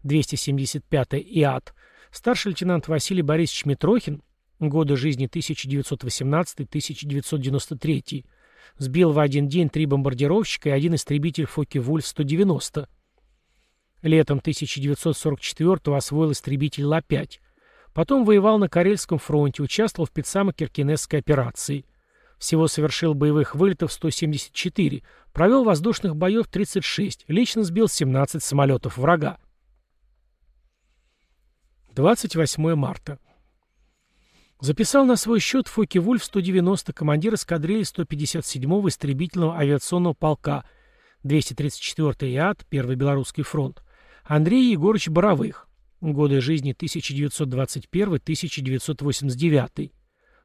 275-й ИАТ, старший лейтенант Василий Борисович Митрохин, годы жизни 1918-1993, сбил в один день три бомбардировщика и один истребитель Фокке-Вульф-190. Летом 1944-го освоил истребитель Ла-5. Потом воевал на Карельском фронте, участвовал в Пицамо-Киркинесской операции. Всего совершил боевых вылетов 174, провел воздушных боев 36, лично сбил 17 самолетов врага. 28 марта. Записал на свой счет Фоки Вульф 190 командир эскадрильи 157-го истребительного авиационного полка 234-й ИАТ, Первый Белорусский фронт, Андрей Егорович Боровых. Годы жизни 1921-1989.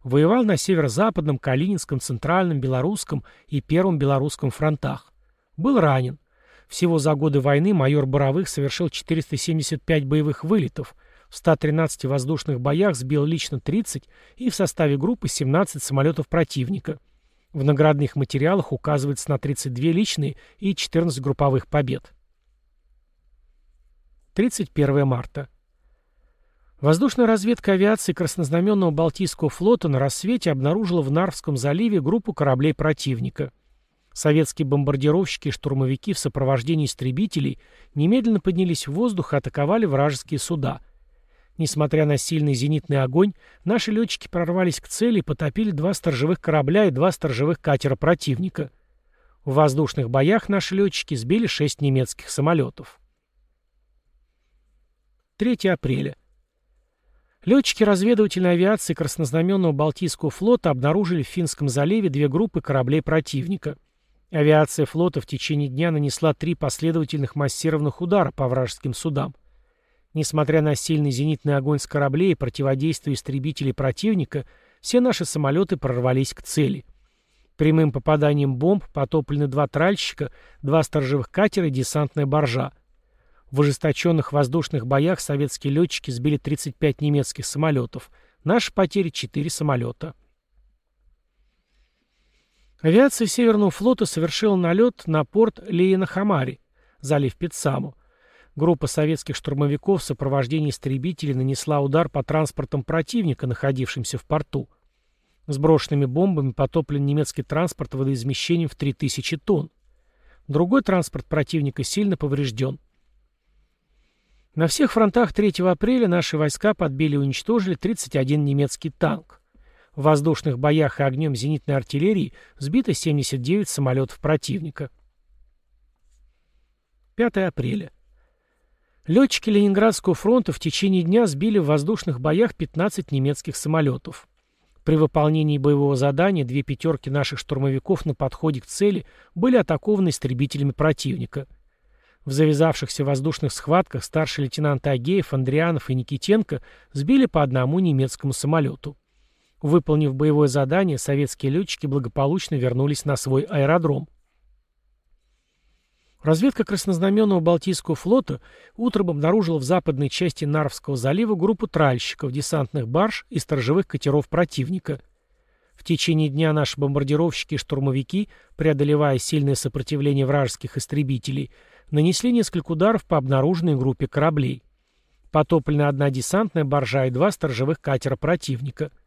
Воевал на северо-западном, Калининском, Центральном, Белорусском и Первом Белорусском фронтах. Был ранен. Всего за годы войны майор Боровых совершил 475 боевых вылетов, в 113 воздушных боях сбил лично 30 и в составе группы 17 самолетов противника. В наградных материалах указывается на 32 личные и 14 групповых побед. 31 марта. Воздушная разведка авиации Краснознаменного Балтийского флота на рассвете обнаружила в Нарвском заливе группу кораблей противника. Советские бомбардировщики и штурмовики в сопровождении истребителей немедленно поднялись в воздух и атаковали вражеские суда. Несмотря на сильный зенитный огонь, наши летчики прорвались к цели и потопили два сторожевых корабля и два сторожевых катера противника. В воздушных боях наши летчики сбили шесть немецких самолетов. 3 апреля. Летчики разведывательной авиации Краснознаменного Балтийского флота обнаружили в Финском заливе две группы кораблей противника. Авиация флота в течение дня нанесла три последовательных массированных удара по вражеским судам. Несмотря на сильный зенитный огонь с кораблей и противодействие истребителей противника, все наши самолеты прорвались к цели. Прямым попаданием бомб потоплены два тральщика, два сторожевых катера и десантная боржа. В ожесточенных воздушных боях советские летчики сбили 35 немецких самолетов. Наши потери — 4 самолета. Авиация Северного флота совершила налет на порт Лейна-Хамари, залив Пиццаму. Группа советских штурмовиков в сопровождении истребителей нанесла удар по транспортам противника, находившимся в порту. Сброшенными бомбами потоплен немецкий транспорт водоизмещением в 3000 тонн. Другой транспорт противника сильно поврежден. На всех фронтах 3 апреля наши войска подбили и уничтожили 31 немецкий танк. В воздушных боях и огнем зенитной артиллерии сбито 79 самолетов противника. 5 апреля. Летчики Ленинградского фронта в течение дня сбили в воздушных боях 15 немецких самолетов. При выполнении боевого задания две пятерки наших штурмовиков на подходе к цели были атакованы истребителями противника. В завязавшихся воздушных схватках старший лейтенант Агеев, Андрианов и Никитенко сбили по одному немецкому самолету. Выполнив боевое задание, советские летчики благополучно вернулись на свой аэродром. Разведка Краснознаменного Балтийского флота утром обнаружила в западной части Нарвского залива группу тральщиков, десантных барж и сторожевых катеров противника. В течение дня наши бомбардировщики и штурмовики, преодолевая сильное сопротивление вражеских истребителей, нанесли несколько ударов по обнаруженной группе кораблей. Потоплена одна десантная баржа и два сторожевых катера противника –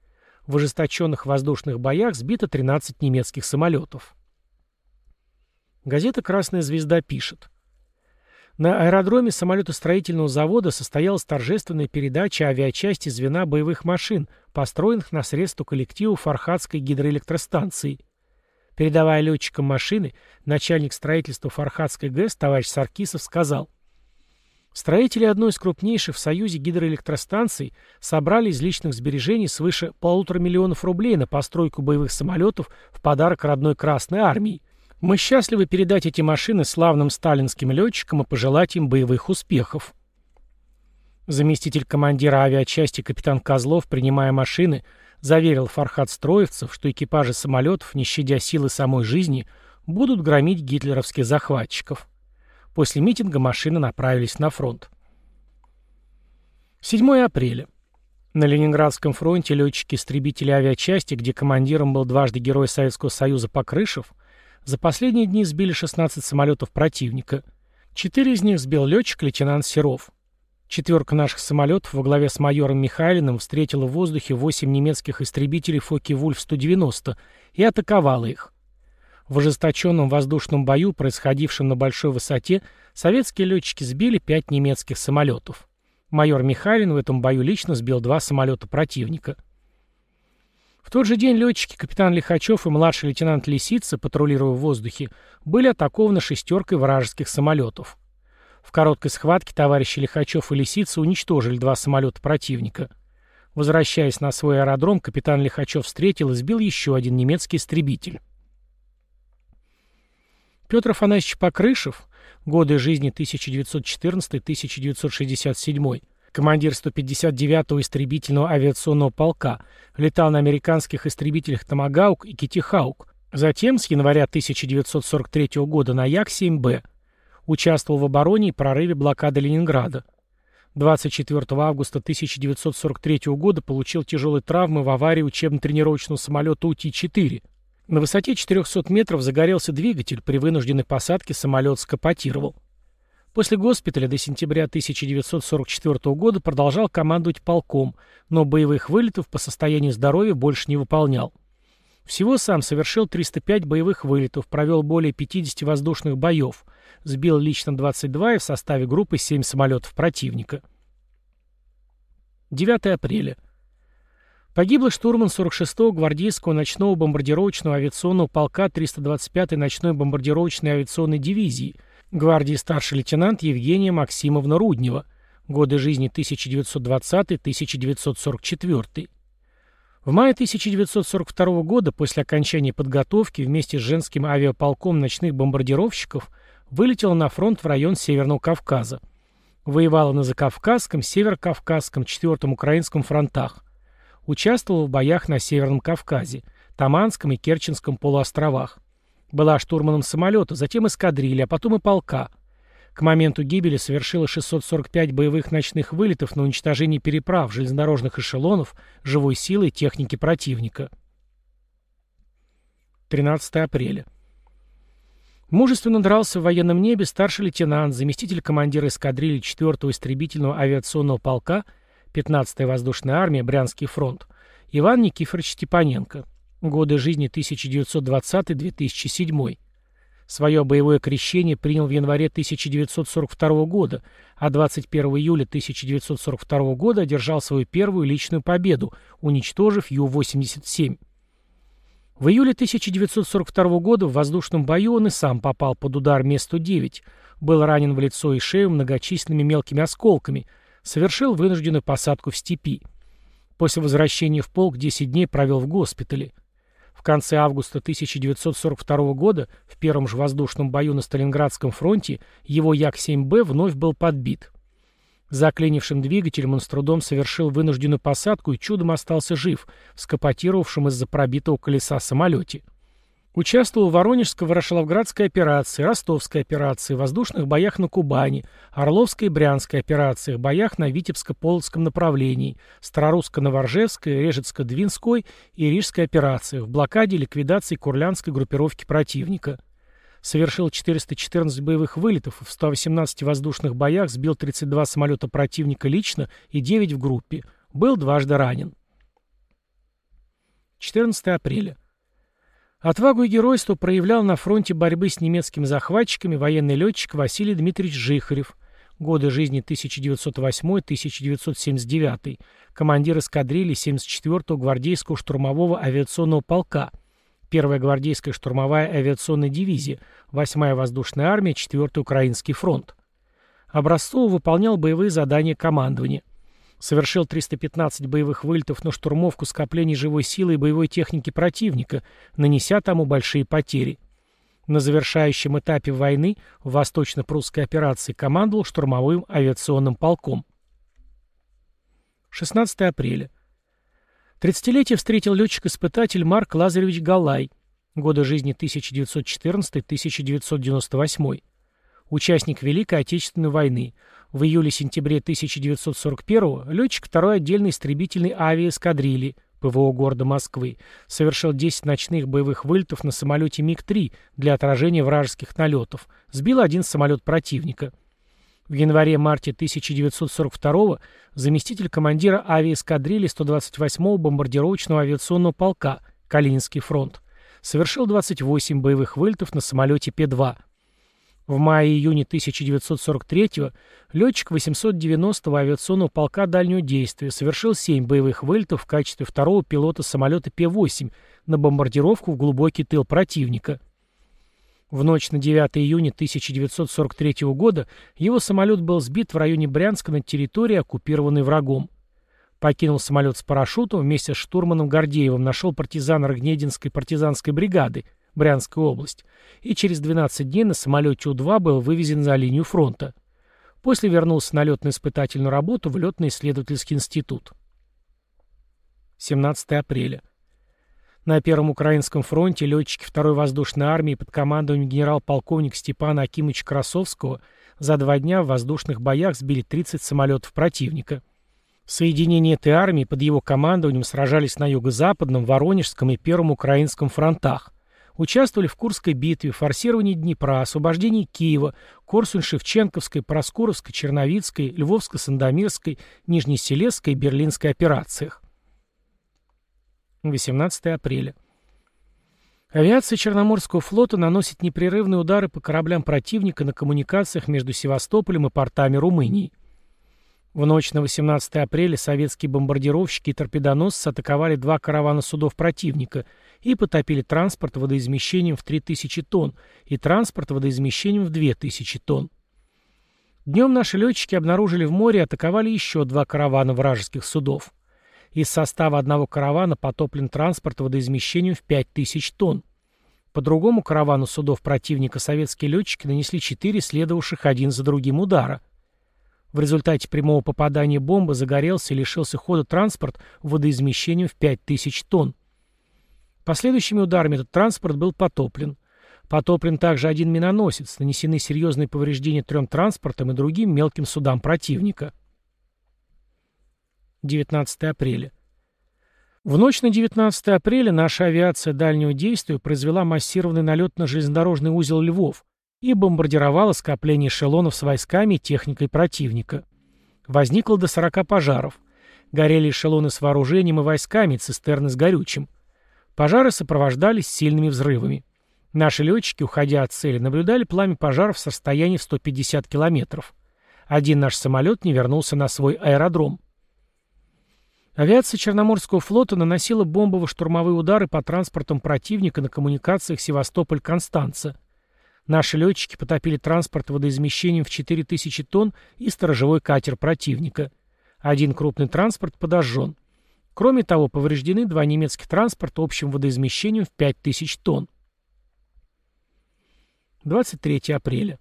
в ожесточенных воздушных боях сбито 13 немецких самолетов. Газета «Красная звезда» пишет. На аэродроме самолетостроительного завода состоялась торжественная передача авиачасти звена боевых машин, построенных на средства коллектива Фархадской гидроэлектростанции. Передавая летчикам машины, начальник строительства Фархадской ГЭС товарищ Саркисов сказал – Строители одной из крупнейших в Союзе гидроэлектростанций собрали из личных сбережений свыше полутора миллионов рублей на постройку боевых самолетов в подарок родной Красной Армии. Мы счастливы передать эти машины славным сталинским летчикам и пожелать им боевых успехов. Заместитель командира авиачасти капитан Козлов, принимая машины, заверил Фархад Строевцев, что экипажи самолетов, не щадя силы самой жизни, будут громить гитлеровских захватчиков. После митинга машины направились на фронт. 7 апреля. На Ленинградском фронте летчики-истребители авиачасти, где командиром был дважды Герой Советского Союза Покрышев, за последние дни сбили 16 самолетов противника. Четыре из них сбил летчик-лейтенант Серов. Четверка наших самолетов во главе с майором Михайлиным встретила в воздухе 8 немецких истребителей Фоки-Вульф-190 и атаковала их. В ожесточенном воздушном бою, происходившем на большой высоте, советские летчики сбили пять немецких самолетов. Майор Михайлин в этом бою лично сбил два самолета противника. В тот же день летчики капитан Лихачев и младший лейтенант Лисица, патрулируя в воздухе, были атакованы шестеркой вражеских самолетов. В короткой схватке товарищи Лихачев и Лисица уничтожили два самолета противника. Возвращаясь на свой аэродром, капитан Лихачев встретил и сбил еще один немецкий истребитель. Петр Афанасьевич Покрышев, годы жизни 1914-1967, командир 159-го истребительного авиационного полка, летал на американских истребителях «Томагаук» и «Китихаук», затем с января 1943 года на Як-7Б, участвовал в обороне и прорыве блокады Ленинграда. 24 августа 1943 года получил тяжелые травмы в аварии учебно-тренировочного самолета УТИ-4. На высоте 400 метров загорелся двигатель, при вынужденной посадке самолет скопотировал. После госпиталя до сентября 1944 года продолжал командовать полком, но боевых вылетов по состоянию здоровья больше не выполнял. Всего сам совершил 305 боевых вылетов, провел более 50 воздушных боев, сбил лично 22 и в составе группы 7 самолетов противника. 9 апреля. Погибла штурман 46-го гвардейского ночного бомбардировочного авиационного полка 325-й ночной бомбардировочной авиационной дивизии, гвардии старший лейтенант Евгения Максимовна Руднева. Годы жизни 1920-1944. В мае 1942 года, после окончания подготовки, вместе с женским авиаполком ночных бомбардировщиков вылетела на фронт в район Северного Кавказа. Воевала на Закавказском, Северокавказском, Четвертом Украинском фронтах. Участвовала в боях на Северном Кавказе, Таманском и Керченском полуостровах. Была штурманом самолета, затем эскадрильи, а потом и полка. К моменту гибели совершила 645 боевых ночных вылетов на уничтожение переправ, железнодорожных эшелонов, живой силы и техники противника. 13 апреля. Мужественно дрался в военном небе старший лейтенант, заместитель командира эскадрильи 4-го истребительного авиационного полка 15-я воздушная армия, Брянский фронт, Иван Никифорович Степаненко. Годы жизни 1920-2007. Свое боевое крещение принял в январе 1942 года, а 21 июля 1942 года одержал свою первую личную победу, уничтожив Ю-87. В июле 1942 года в воздушном бою он и сам попал под удар Ме-109, был ранен в лицо и шею многочисленными мелкими осколками, совершил вынужденную посадку в степи. После возвращения в полк 10 дней провел в госпитале. В конце августа 1942 года в первом же воздушном бою на Сталинградском фронте его Як-7Б вновь был подбит. Заклинившим двигателем он с трудом совершил вынужденную посадку и чудом остался жив в скопотировавшем из-за пробитого колеса самолете. Участвовал в Воронежско-Ворошиловградской операции, Ростовской операции, воздушных боях на Кубани, Орловской и Брянской операциях, боях на Витебско-Полоцком направлении, Старорусско-Новоржевской, Режецко-Двинской и Рижской операциях, в блокаде и ликвидации курлянской группировки противника. Совершил 414 боевых вылетов, в 118 воздушных боях сбил 32 самолета противника лично и 9 в группе. Был дважды ранен. 14 апреля. Отвагу и геройство проявлял на фронте борьбы с немецкими захватчиками военный летчик Василий Дмитриевич Жихарев, годы жизни 1908-1979, командир эскадрильи 74-го гвардейского штурмового авиационного полка, 1-я гвардейская штурмовая авиационная дивизия, 8-я воздушная армия, 4-й Украинский фронт. Образцово выполнял боевые задания командования совершил 315 боевых вылетов на штурмовку скоплений живой силы и боевой техники противника, нанеся тому большие потери. На завершающем этапе войны в восточно-прусской операции командовал штурмовым авиационным полком. 16 апреля. 30-летие встретил летчик-испытатель Марк Лазаревич Галай, годы жизни 1914-1998, участник Великой Отечественной войны, в июле-сентябре 1941-го летчик второй отдельной истребительной авиаэскадрильи ПВО города Москвы. Совершил 10 ночных боевых вылетов на самолете МиГ-3 для отражения вражеских налетов, сбил один самолет противника. В январе-марте 1942-го заместитель командира авиаэскадрильи 128-го бомбардировочного авиационного полка Калининский фронт совершил 28 боевых вылетов на самолете Пе-2. В мае-июне 1943-го летчик 890-го авиационного полка дальнего действия совершил 7 боевых вылетов в качестве второго пилота самолета Пе-8 на бомбардировку в глубокий тыл противника. В ночь на 9 июня 1943 года его самолет был сбит в районе Брянска на территории, оккупированной врагом. Покинул самолет с парашютом вместе с штурманом Гордеевым, нашел партизана Рогнединской партизанской бригады – Брянская область, и через 12 дней на самолете У-2 был вывезен за линию фронта. После вернулся на летно-испытательную работу в летно-исследовательский институт. 17 апреля. На Первом Украинском фронте летчики Второй воздушной армии под командованием генерал-полковника Степана Акимовича Красовского за два дня в воздушных боях сбили 30 самолетов противника. Соединения этой армии под его командованием сражались на юго-западном, Воронежском и Первом Украинском фронтах – Участвовали в Курской битве, форсировании Днепра, освобождении Киева, Корсунь-Шевченковской, Проскуровской, Черновицкой, Львовско-Сандомирской, Нижнеселесской и Берлинской операциях. 18 апреля. Авиация Черноморского флота наносит непрерывные удары по кораблям противника на коммуникациях между Севастополем и портами Румынии. В ночь на 18 апреля советские бомбардировщики и торпедоносцы атаковали два каравана судов противника – и потопили транспорт водоизмещением в 3000 тонн и транспорт водоизмещением в 2000 тонн. Днем наши летчики обнаружили в море и атаковали еще два каравана вражеских судов. Из состава одного каравана потоплен транспорт водоизмещением в 5000 тонн. По другому каравану судов противника советские летчики нанесли четыре следовавших один за другим удара. В результате прямого попадания бомбы загорелся и лишился хода транспорт водоизмещением в 5000 тонн. Последующими ударами этот транспорт был потоплен. Потоплен также один миноносец, нанесены серьезные повреждения трем транспортам и другим мелким судам противника. 19 апреля. В ночь на 19 апреля наша авиация дальнего действия произвела массированный налет на железнодорожный узел Львов и бомбардировала скопление эшелонов с войсками и техникой противника. Возникло до 40 пожаров. Горели эшелоны с вооружением и войсками, цистерны с горючим. Пожары сопровождались сильными взрывами. Наши летчики, уходя от цели, наблюдали пламя пожаров с расстояния в 150 километров. Один наш самолет не вернулся на свой аэродром. Авиация Черноморского флота наносила бомбово-штурмовые удары по транспортам противника на коммуникациях Севастополь-Констанца. Наши летчики потопили транспорт водоизмещением в 4000 тонн и сторожевой катер противника. Один крупный транспорт подожжен. Кроме того, повреждены два немецких транспорта общим водоизмещением в 5000 тонн. 23 апреля.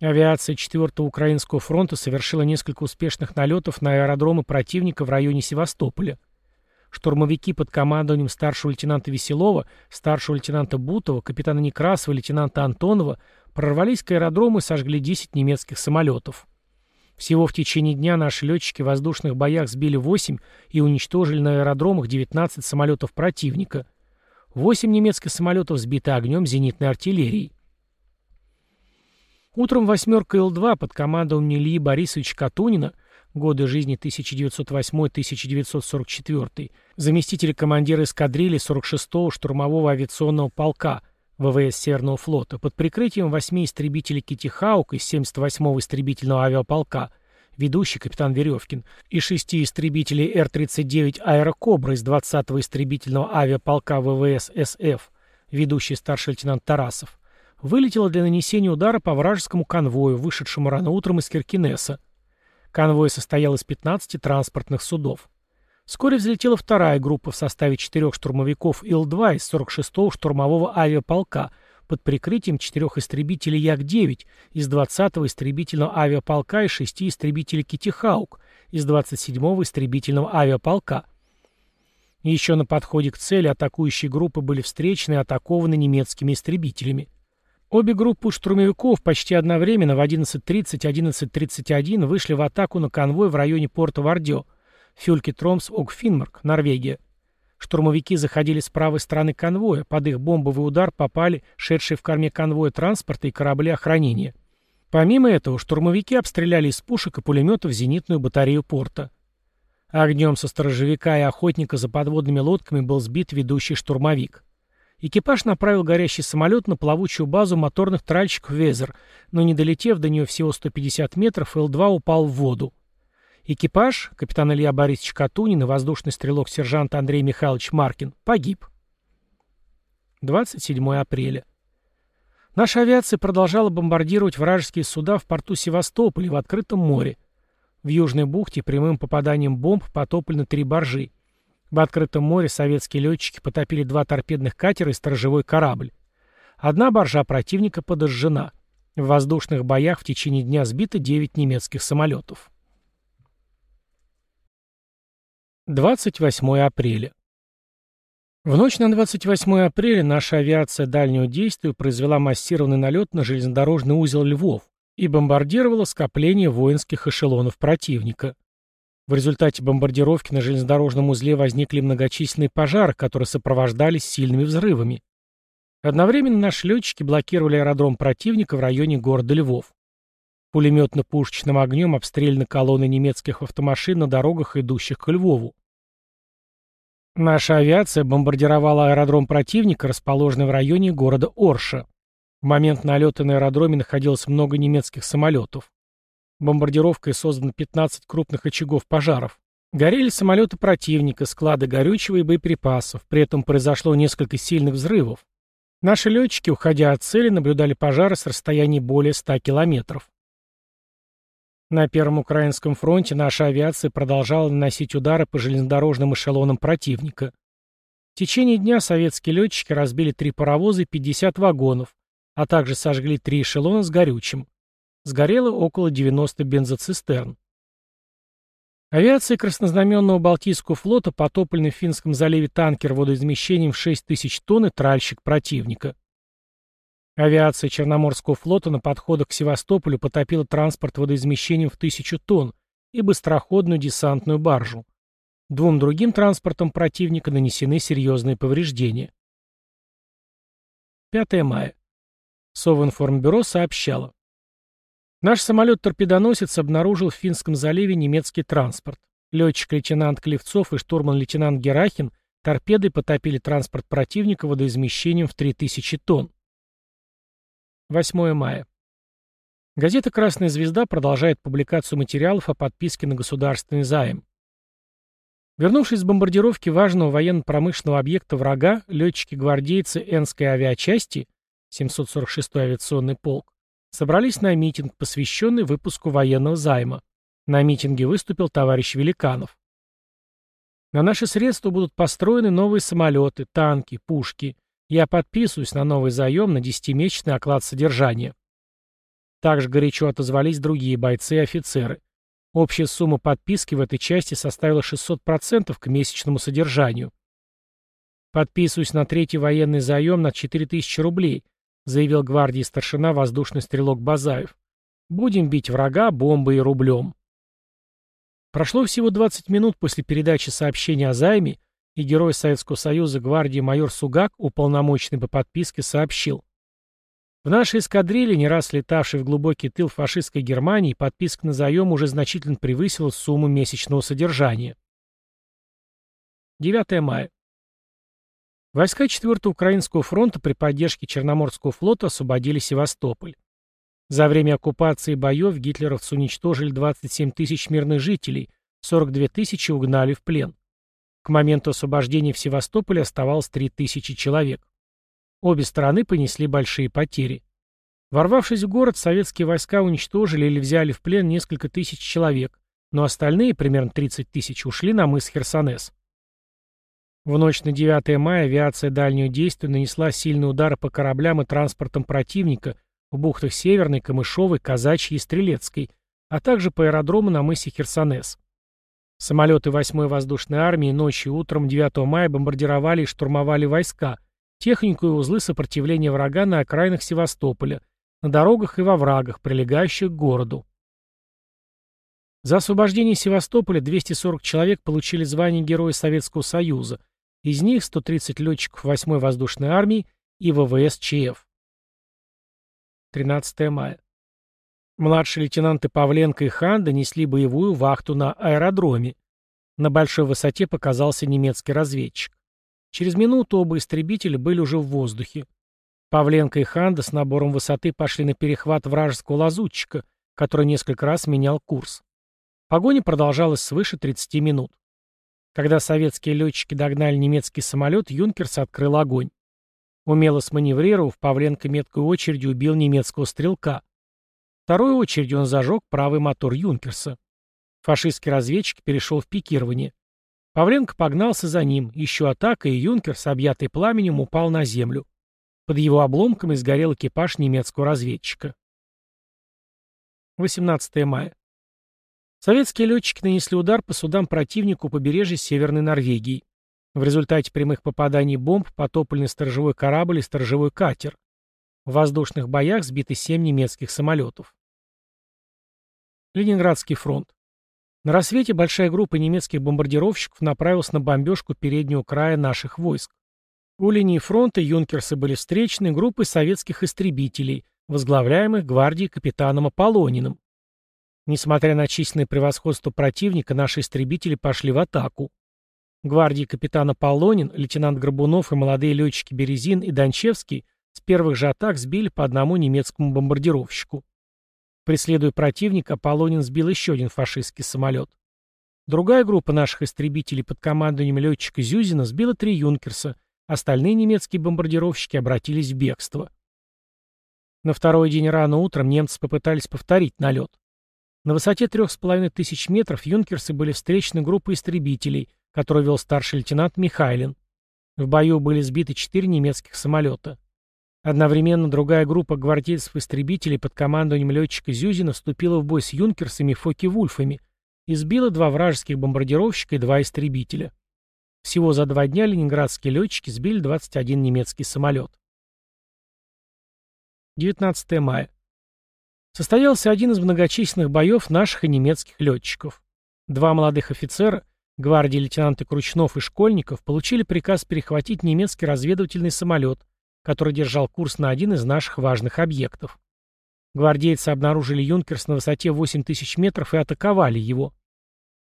Авиация 4-го Украинского фронта совершила несколько успешных налетов на аэродромы противника в районе Севастополя. Штурмовики под командованием старшего лейтенанта Веселова, старшего лейтенанта Бутова, капитана Некрасова лейтенанта Антонова прорвались к аэродрому и сожгли 10 немецких самолетов. Всего в течение дня наши летчики в воздушных боях сбили 8 и уничтожили на аэродромах 19 самолетов противника. 8 немецких самолетов сбиты огнем зенитной артиллерии. Утром «восьмерка Л-2» под командованием Ильи Борисовича Катунина, годы жизни 1908-1944, заместителя командира эскадрильи 46-го штурмового авиационного полка ВВС Северного флота, под прикрытием восьми истребителей Кити Хаук из 78-го истребительного авиаполка, ведущий капитан Веревкин, и шести истребителей Р-39 «Аэрокобра» из 20-го истребительного авиаполка ВВС СФ, ведущий старший лейтенант Тарасов, вылетела для нанесения удара по вражескому конвою, вышедшему рано утром из Киркинесса. Конвой состоял из 15 транспортных судов. Вскоре взлетела вторая группа в составе четырех штурмовиков Ил-2 из 46-го штурмового авиаполка под прикрытием четырех истребителей Як-9 из 20-го истребительного авиаполка и шести истребителей Китихаук из 27-го истребительного авиаполка. Еще на подходе к цели атакующие группы были встречены и атакованы немецкими истребителями. Обе группы штурмовиков почти одновременно в 11.30-11.31 вышли в атаку на конвой в районе порта Вардё, Фюльки Тромс Окфинмарк, Норвегия. Штурмовики заходили с правой стороны конвоя, под их бомбовый удар попали шедшие в корме конвоя транспорта и корабли охранения. Помимо этого, штурмовики обстреляли из пушек и пулеметов зенитную батарею порта. Огнем со сторожевика и охотника за подводными лодками был сбит ведущий штурмовик. Экипаж направил горящий самолет на плавучую базу моторных тральщиков «Везер», но не долетев до нее всего 150 метров, Л-2 упал в воду. Экипаж, капитан Илья Борисович Катунин и воздушный стрелок сержант Андрей Михайлович Маркин, погиб. 27 апреля. Наша авиация продолжала бомбардировать вражеские суда в порту Севастополя в открытом море. В Южной бухте прямым попаданием бомб потоплены три баржи. В открытом море советские летчики потопили два торпедных катера и сторожевой корабль. Одна боржа противника подожжена. В воздушных боях в течение дня сбито 9 немецких самолетов. 28 апреля. В ночь на 28 апреля наша авиация дальнего действия произвела массированный налет на железнодорожный узел Львов и бомбардировала скопление воинских эшелонов противника. В результате бомбардировки на железнодорожном узле возникли многочисленные пожары, которые сопровождались сильными взрывами. Одновременно наши летчики блокировали аэродром противника в районе города Львов. Пулеметно-пушечным огнем обстреляны колонны немецких автомашин на дорогах, идущих к Львову. Наша авиация бомбардировала аэродром противника, расположенный в районе города Орша. В момент налета на аэродроме находилось много немецких самолетов. Бомбардировкой создано 15 крупных очагов пожаров. Горели самолеты противника, склады горючего и боеприпасов. При этом произошло несколько сильных взрывов. Наши летчики, уходя от цели, наблюдали пожары с расстояния более 100 километров. На Первом Украинском фронте наша авиация продолжала наносить удары по железнодорожным эшелонам противника. В течение дня советские летчики разбили три паровоза и 50 вагонов, а также сожгли три эшелона с горючим. Сгорело около 90 бензоцистерн. Авиация Краснознаменного Балтийского флота потопленный в Финском заливе танкер водоизмещением в 6 тысяч тонн и тральщик противника. Авиация Черноморского флота на подходах к Севастополю потопила транспорт водоизмещением в 1000 тонн и быстроходную десантную баржу. Двум другим транспортам противника нанесены серьезные повреждения. 5 мая. Совинформбюро сообщало. Наш самолет-торпедоносец обнаружил в Финском заливе немецкий транспорт. Летчик-лейтенант Клевцов и штурман-лейтенант Герахин торпедой потопили транспорт противника водоизмещением в 3000 тонн. 8 мая. Газета «Красная звезда» продолжает публикацию материалов о подписке на государственный займ. Вернувшись с бомбардировки важного военно-промышленного объекта врага, летчики-гвардейцы Энской авиачасти, 746-й авиационный полк, собрались на митинг, посвященный выпуску военного займа. На митинге выступил товарищ Великанов. На наши средства будут построены новые самолеты, танки, пушки. Я подписываюсь на новый заем на 10-месячный оклад содержания. Также горячо отозвались другие бойцы и офицеры. Общая сумма подписки в этой части составила 600% к месячному содержанию. Подписываюсь на третий военный заем на 4000 рублей, заявил гвардии старшина воздушный стрелок Базаев. Будем бить врага бомбой и рублем. Прошло всего 20 минут после передачи сообщения о займе, и герой Советского Союза гвардии майор Сугак, уполномоченный по подписке, сообщил. В нашей эскадрилье, не раз летавшей в глубокий тыл фашистской Германии, подписка на заем уже значительно превысила сумму месячного содержания. 9 мая. Войска 4-го Украинского фронта при поддержке Черноморского флота освободили Севастополь. За время оккупации боев гитлеровцы уничтожили 27 тысяч мирных жителей, 42 тысячи угнали в плен. К моменту освобождения в Севастополе оставалось 3 тысячи человек. Обе стороны понесли большие потери. Ворвавшись в город, советские войска уничтожили или взяли в плен несколько тысяч человек, но остальные, примерно 30 тысяч, ушли на мыс Херсонес. В ночь на 9 мая авиация дальнего действия нанесла сильный удар по кораблям и транспортам противника в бухтах Северной, Камышовой, Казачьей и Стрелецкой, а также по аэродрому на мысе Херсонес. Самолеты 8-й воздушной армии ночью и утром 9 мая бомбардировали и штурмовали войска, технику и узлы сопротивления врага на окраинах Севастополя, на дорогах и во врагах, прилегающих к городу. За освобождение Севастополя 240 человек получили звание Героя Советского Союза, из них 130 летчиков 8-й воздушной армии и ВВС ЧФ. 13 мая. Младшие лейтенанты Павленко и Ханда несли боевую вахту на аэродроме. На большой высоте показался немецкий разведчик. Через минуту оба истребителя были уже в воздухе. Павленко и Ханда с набором высоты пошли на перехват вражеского лазутчика, который несколько раз менял курс. Погоня продолжалась свыше 30 минут. Когда советские летчики догнали немецкий самолет, Юнкерс открыл огонь. Умело сманеврировав, Павленко меткой очередью убил немецкого стрелка. Второй очередью он зажег правый мотор Юнкерса. Фашистский разведчик перешел в пикирование. Павленко погнался за ним, еще атака, и Юнкерс, объятый пламенем, упал на землю. Под его обломками сгорел экипаж немецкого разведчика. 18 мая. Советские летчики нанесли удар по судам противнику у побережья Северной Норвегии. В результате прямых попаданий бомб потоплены сторожевой корабль и сторожевой катер. В воздушных боях сбиты семь немецких самолетов. Ленинградский фронт. На рассвете большая группа немецких бомбардировщиков направилась на бомбежку переднего края наших войск. У линии фронта юнкерсы были встречены группой советских истребителей, возглавляемых гвардией капитаном Аполлониным. Несмотря на численное превосходство противника, наши истребители пошли в атаку. Гвардии капитана Полонин, лейтенант Горбунов и молодые летчики Березин и Дончевский с первых же атак сбили по одному немецкому бомбардировщику. Преследуя противника, Полонин сбил еще один фашистский самолет. Другая группа наших истребителей под командованием летчика Зюзина сбила три «Юнкерса», остальные немецкие бомбардировщики обратились в бегство. На второй день рано утром немцы попытались повторить налет. На высоте трех с половиной тысяч метров юнкерсы были встречены группой истребителей, которую вел старший лейтенант Михайлин. В бою были сбиты четыре немецких самолета. Одновременно другая группа гвардейцев-истребителей под командованием летчика Зюзина вступила в бой с юнкерсами Фоки-Вульфами и сбила два вражеских бомбардировщика и два истребителя. Всего за два дня ленинградские летчики сбили 21 немецкий самолет. 19 мая. Состоялся один из многочисленных боев наших и немецких летчиков. Два молодых офицера, гвардии лейтенанты Кручнов и Школьников, получили приказ перехватить немецкий разведывательный самолет, который держал курс на один из наших важных объектов. Гвардейцы обнаружили «Юнкерс» на высоте 8000 метров и атаковали его.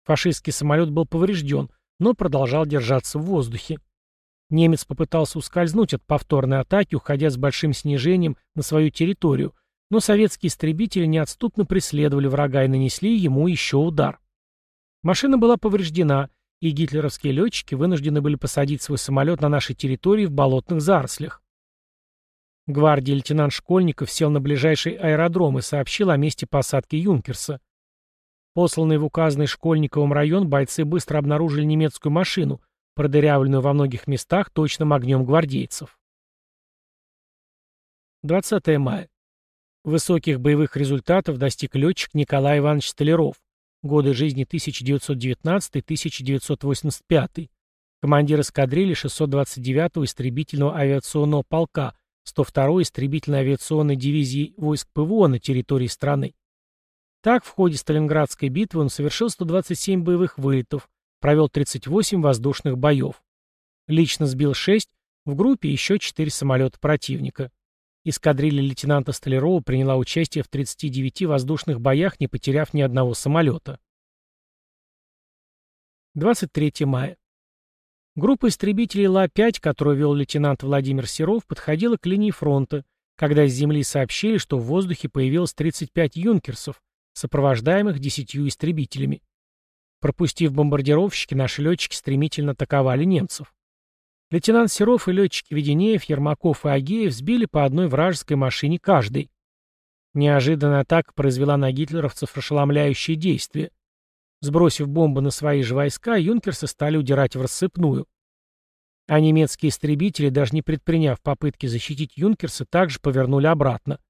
Фашистский самолет был поврежден, но продолжал держаться в воздухе. Немец попытался ускользнуть от повторной атаки, уходя с большим снижением на свою территорию, но советские истребители неотступно преследовали врага и нанесли ему еще удар. Машина была повреждена, и гитлеровские летчики вынуждены были посадить свой самолет на нашей территории в болотных зарослях. Гвардии лейтенант Школьников сел на ближайший аэродром и сообщил о месте посадки Юнкерса. Посланные в указанный Школьниковым район бойцы быстро обнаружили немецкую машину, продырявленную во многих местах точным огнем гвардейцев. 20 мая. Высоких боевых результатов достиг летчик Николай Иванович Столяров. Годы жизни 1919-1985. Командир эскадрильи 629-го истребительного авиационного полка 102-й истребительной авиационной дивизии войск ПВО на территории страны. Так, в ходе Сталинградской битвы он совершил 127 боевых вылетов, провел 38 воздушных боев. Лично сбил 6, в группе еще 4 самолета противника. Эскадрилья лейтенанта Столярова приняла участие в 39 воздушных боях, не потеряв ни одного самолета. 23 мая. Группа истребителей Ла-5, которую вел лейтенант Владимир Серов, подходила к линии фронта, когда с земли сообщили, что в воздухе появилось 35 юнкерсов, сопровождаемых десятью истребителями. Пропустив бомбардировщики, наши летчики стремительно атаковали немцев. Лейтенант Серов и летчики Веденеев, Ермаков и Агеев сбили по одной вражеской машине каждый. Неожиданная атака произвела на гитлеровцев ошеломляющее действие. Сбросив бомбы на свои же войска, юнкерсы стали удирать в рассыпную. А немецкие истребители, даже не предприняв попытки защитить юнкерсы, также повернули обратно.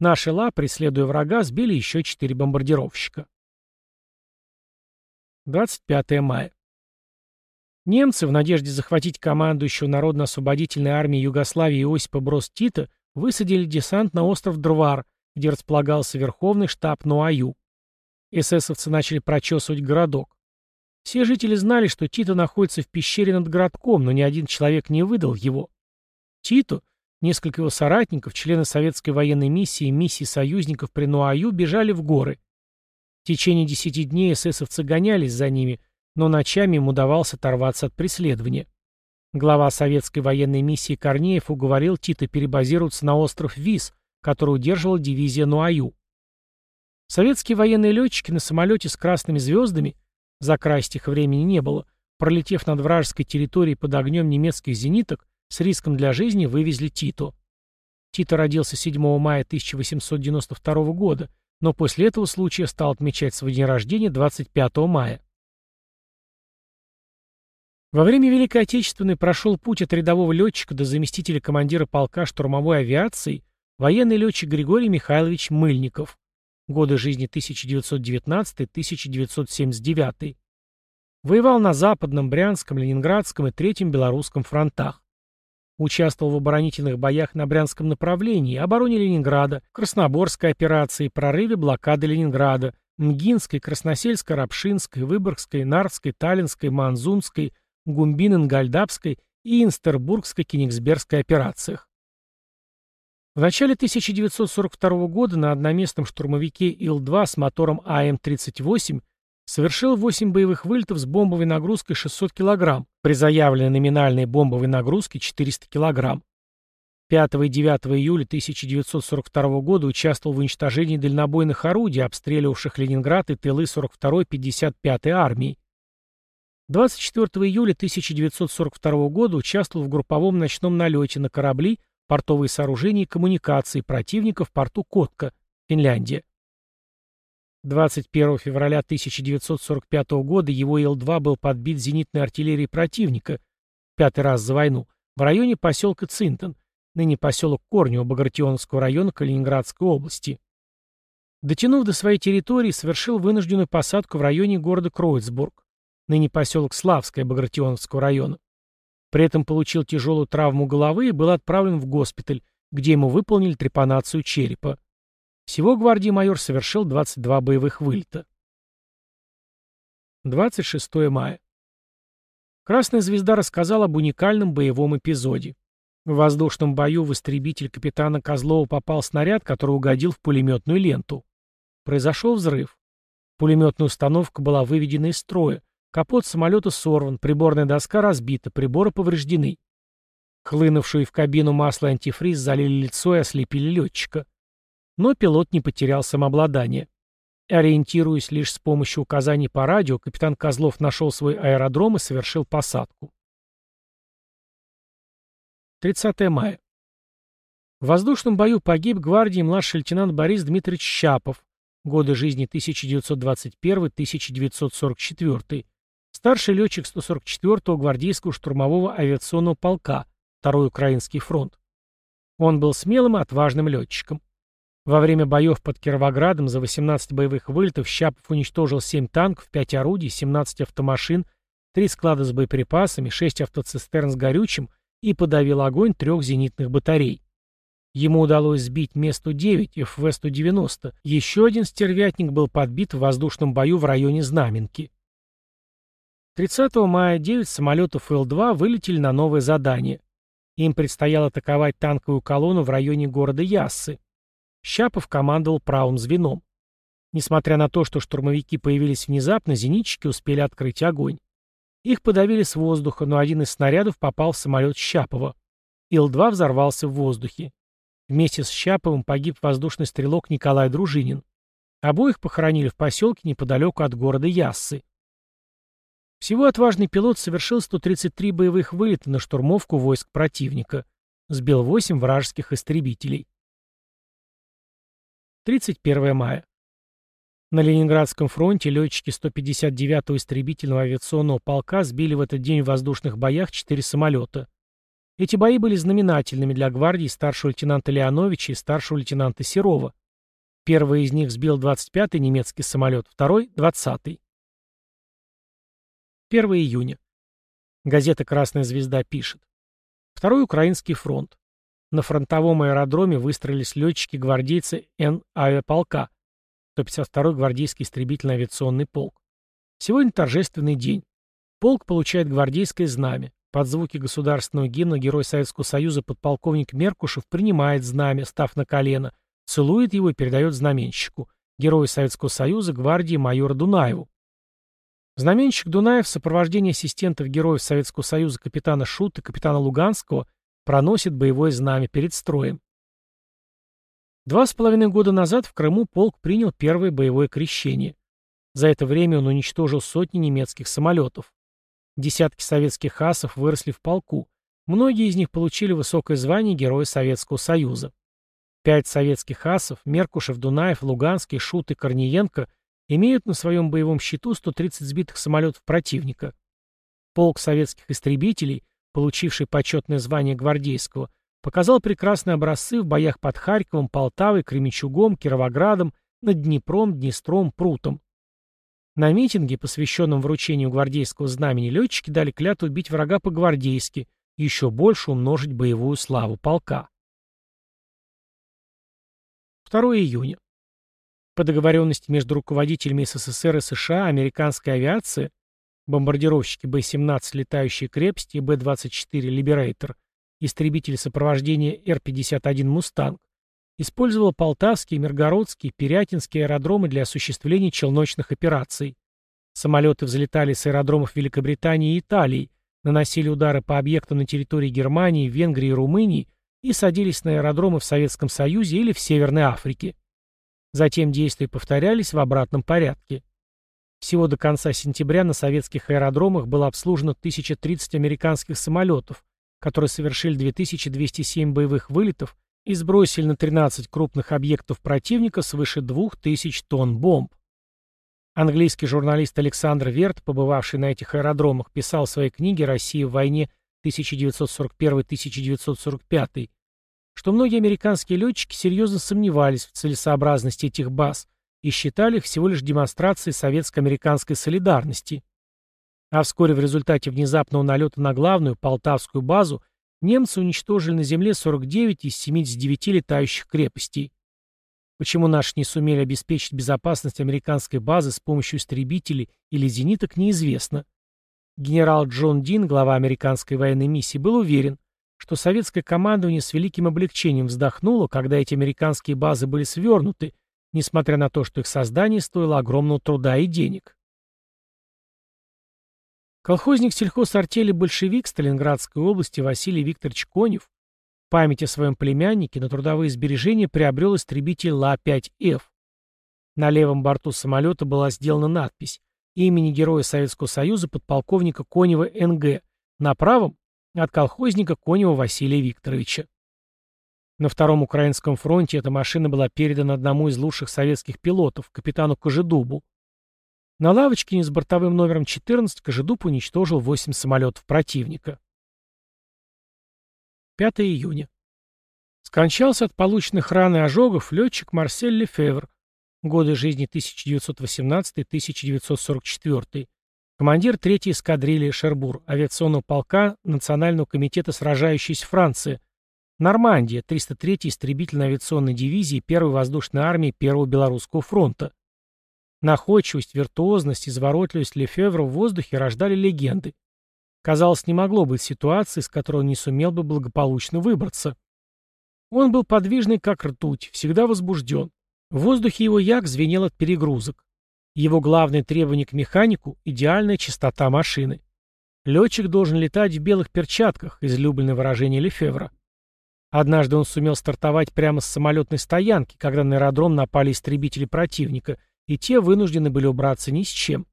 Наши ла, преследуя врага, сбили еще четыре бомбардировщика. 25 мая. Немцы, в надежде захватить командующего Народно-освободительной армии Югославии Иосипа Брос Тита, высадили десант на остров Дрвар, где располагался верховный штаб Нуаю. Эсэсовцы начали прочесывать городок. Все жители знали, что Тито находится в пещере над городком, но ни один человек не выдал его. Тито, несколько его соратников, члены советской военной миссии и миссии союзников при Нуаю бежали в горы. В течение десяти дней эсэсовцы гонялись за ними, но ночами им удавалось оторваться от преследования. Глава советской военной миссии Корнеев уговорил Тита перебазироваться на остров Вис, который удерживала дивизия Нуаю. Советские военные летчики на самолете с красными звездами, закрасить их времени не было, пролетев над вражеской территорией под огнем немецких зениток, с риском для жизни вывезли Тито. Тито родился 7 мая 1892 года, но после этого случая стал отмечать свой день рождения 25 мая. Во время Великой Отечественной прошел путь от рядового летчика до заместителя командира полка штурмовой авиации военный летчик Григорий Михайлович Мыльников. Годы жизни 1919-1979. Воевал на Западном, Брянском, Ленинградском и Третьем Белорусском фронтах. Участвовал в оборонительных боях на Брянском направлении, обороне Ленинграда, Красноборской операции, прорыве блокады Ленинграда, Мгинской, Красносельской, Рапшинской, Выборгской, Нарвской, Таллинской, Манзунской, Гумбинен-Гальдапской и Инстербургской Кенигсбергской операциях. В начале 1942 года на одноместном штурмовике Ил-2 с мотором АМ-38 совершил 8 боевых вылетов с бомбовой нагрузкой 600 кг, при заявленной номинальной бомбовой нагрузке 400 кг. 5 и 9 июля 1942 года участвовал в уничтожении дальнобойных орудий, обстреливавших Ленинград и тылы 42-й 55-й армии. 24 июля 1942 года участвовал в групповом ночном налете на корабли, портовые сооружения и коммуникации противника в порту Котка, Финляндия. 21 февраля 1945 года его Ил-2 был подбит зенитной артиллерией противника, пятый раз за войну, в районе поселка Цинтон, ныне поселок Корнево Багратионовского района Калининградской области. Дотянув до своей территории, совершил вынужденную посадку в районе города Кроицбург, ныне поселок Славское Багратионовского района. При этом получил тяжелую травму головы и был отправлен в госпиталь, где ему выполнили трепанацию черепа. Всего гвардии майор совершил 22 боевых вылета. 26 мая. Красная звезда рассказала об уникальном боевом эпизоде. В воздушном бою в истребитель капитана Козлова попал снаряд, который угодил в пулеметную ленту. Произошел взрыв. Пулеметная установка была выведена из строя. Капот самолета сорван, приборная доска разбита, приборы повреждены. Хлынувшую в кабину масло антифриз залили лицо и ослепили летчика. Но пилот не потерял самообладание. Ориентируясь лишь с помощью указаний по радио, капитан Козлов нашел свой аэродром и совершил посадку. 30 мая. В воздушном бою погиб гвардии младший лейтенант Борис Дмитриевич Щапов, годы жизни 1921-1944, старший летчик 144-го гвардейского штурмового авиационного полка, Второй Украинский фронт. Он был смелым и отважным летчиком. Во время боев под Кировоградом за 18 боевых вылетов Щапов уничтожил 7 танков, 5 орудий, 17 автомашин, 3 склада с боеприпасами, 6 автоцистерн с горючим и подавил огонь трех зенитных батарей. Ему удалось сбить Ме-109 и ФВ-190. Еще один стервятник был подбит в воздушном бою в районе Знаменки. 30 мая 9 самолетов Ил-2 вылетели на новое задание. Им предстояло атаковать танковую колонну в районе города Яссы. Щапов командовал правым звеном. Несмотря на то, что штурмовики появились внезапно, зенитчики успели открыть огонь. Их подавили с воздуха, но один из снарядов попал в самолет Щапова. Ил-2 взорвался в воздухе. Вместе с Щаповым погиб воздушный стрелок Николай Дружинин. Обоих похоронили в поселке неподалеку от города Яссы. Всего отважный пилот совершил 133 боевых вылета на штурмовку войск противника. Сбил 8 вражеских истребителей. 31 мая. На Ленинградском фронте летчики 159-го истребительного авиационного полка сбили в этот день в воздушных боях 4 самолета. Эти бои были знаменательными для гвардии старшего лейтенанта Леоновича и старшего лейтенанта Серова. Первый из них сбил 25-й немецкий самолет, второй — 20-й. 1 июня. Газета «Красная звезда» пишет. Второй Украинский фронт. На фронтовом аэродроме выстроились летчики-гвардейцы Н-авиаполка, 152-й гвардейский истребительно-авиационный полк. Сегодня торжественный день. Полк получает гвардейское знамя. Под звуки государственного гимна Герой Советского Союза подполковник Меркушев принимает знамя, став на колено, целует его и передает знаменщику. Герою Советского Союза гвардии майора Дунаеву. Знаменщик Дунаев в сопровождении ассистентов героев Советского Союза капитана Шута и капитана Луганского проносит боевое знамя перед строем. Два с половиной года назад в Крыму полк принял первое боевое крещение. За это время он уничтожил сотни немецких самолетов. Десятки советских асов выросли в полку. Многие из них получили высокое звание Героя Советского Союза. Пять советских асов – Меркушев, Дунаев, Луганский, Шут и Корниенко – имеют на своем боевом счету 130 сбитых самолетов противника. Полк советских истребителей, получивший почетное звание гвардейского, показал прекрасные образцы в боях под Харьковом, Полтавой, Кременчугом, Кировоградом, над Днепром, Днестром, Прутом. На митинге, посвященном вручению гвардейского знамени, летчики дали клятву бить врага по-гвардейски, еще больше умножить боевую славу полка. 2 июня. По договоренности между руководителями СССР и США американская авиация, бомбардировщики Б-17 «Летающие крепости» и Б-24 «Либерейтор», истребители сопровождения Р-51 «Мустанг», использовала Полтавские, Миргородские, Пирятинские аэродромы для осуществления челночных операций. Самолеты взлетали с аэродромов Великобритании и Италии, наносили удары по объектам на территории Германии, Венгрии и Румынии и садились на аэродромы в Советском Союзе или в Северной Африке. Затем действия повторялись в обратном порядке. Всего до конца сентября на советских аэродромах было обслужено 1030 американских самолетов, которые совершили 2207 боевых вылетов и сбросили на 13 крупных объектов противника свыше 2000 тонн бомб. Английский журналист Александр Верт, побывавший на этих аэродромах, писал в своей книге «Россия в войне 1941-1945», что многие американские летчики серьезно сомневались в целесообразности этих баз и считали их всего лишь демонстрацией советско-американской солидарности. А вскоре в результате внезапного налета на главную Полтавскую базу немцы уничтожили на земле 49 из 79 летающих крепостей. Почему наши не сумели обеспечить безопасность американской базы с помощью истребителей или зениток, неизвестно. Генерал Джон Дин, глава американской военной миссии, был уверен, что советское командование с великим облегчением вздохнуло, когда эти американские базы были свернуты, несмотря на то, что их создание стоило огромного труда и денег. Колхозник сельхозартели «Большевик» Сталинградской области Василий Викторович Конев память о своем племяннике на трудовые сбережения приобрел истребитель Ла-5Ф. На левом борту самолета была сделана надпись имени Героя Советского Союза подполковника Конева НГ, на правом – от колхозника Конева Василия Викторовича. На Втором Украинском фронте эта машина была передана одному из лучших советских пилотов, капитану Кожедубу. На лавочке с бортовым номером 14 Кожедуб уничтожил 8 самолетов противника. 5 июня. Скончался от полученных ран и ожогов летчик Марсель Лефевр, годы жизни 1918-1944, командир 3-й эскадрильи Шербур, авиационного полка Национального комитета сражающейся Франции, Нормандия, 303-й истребительной авиационной дивизии 1-й воздушной армии 1-го Белорусского фронта. Находчивость, виртуозность, изворотливость Лефевра в воздухе рождали легенды. Казалось, не могло быть ситуации, с которой он не сумел бы благополучно выбраться. Он был подвижный, как ртуть, всегда возбужден. В воздухе его як звенел от перегрузок. Его главное требование к механику – идеальная чистота машины. Летчик должен летать в белых перчатках, излюбленное выражение Лефевра. Однажды он сумел стартовать прямо с самолетной стоянки, когда на аэродром напали истребители противника, и те вынуждены были убраться ни с чем.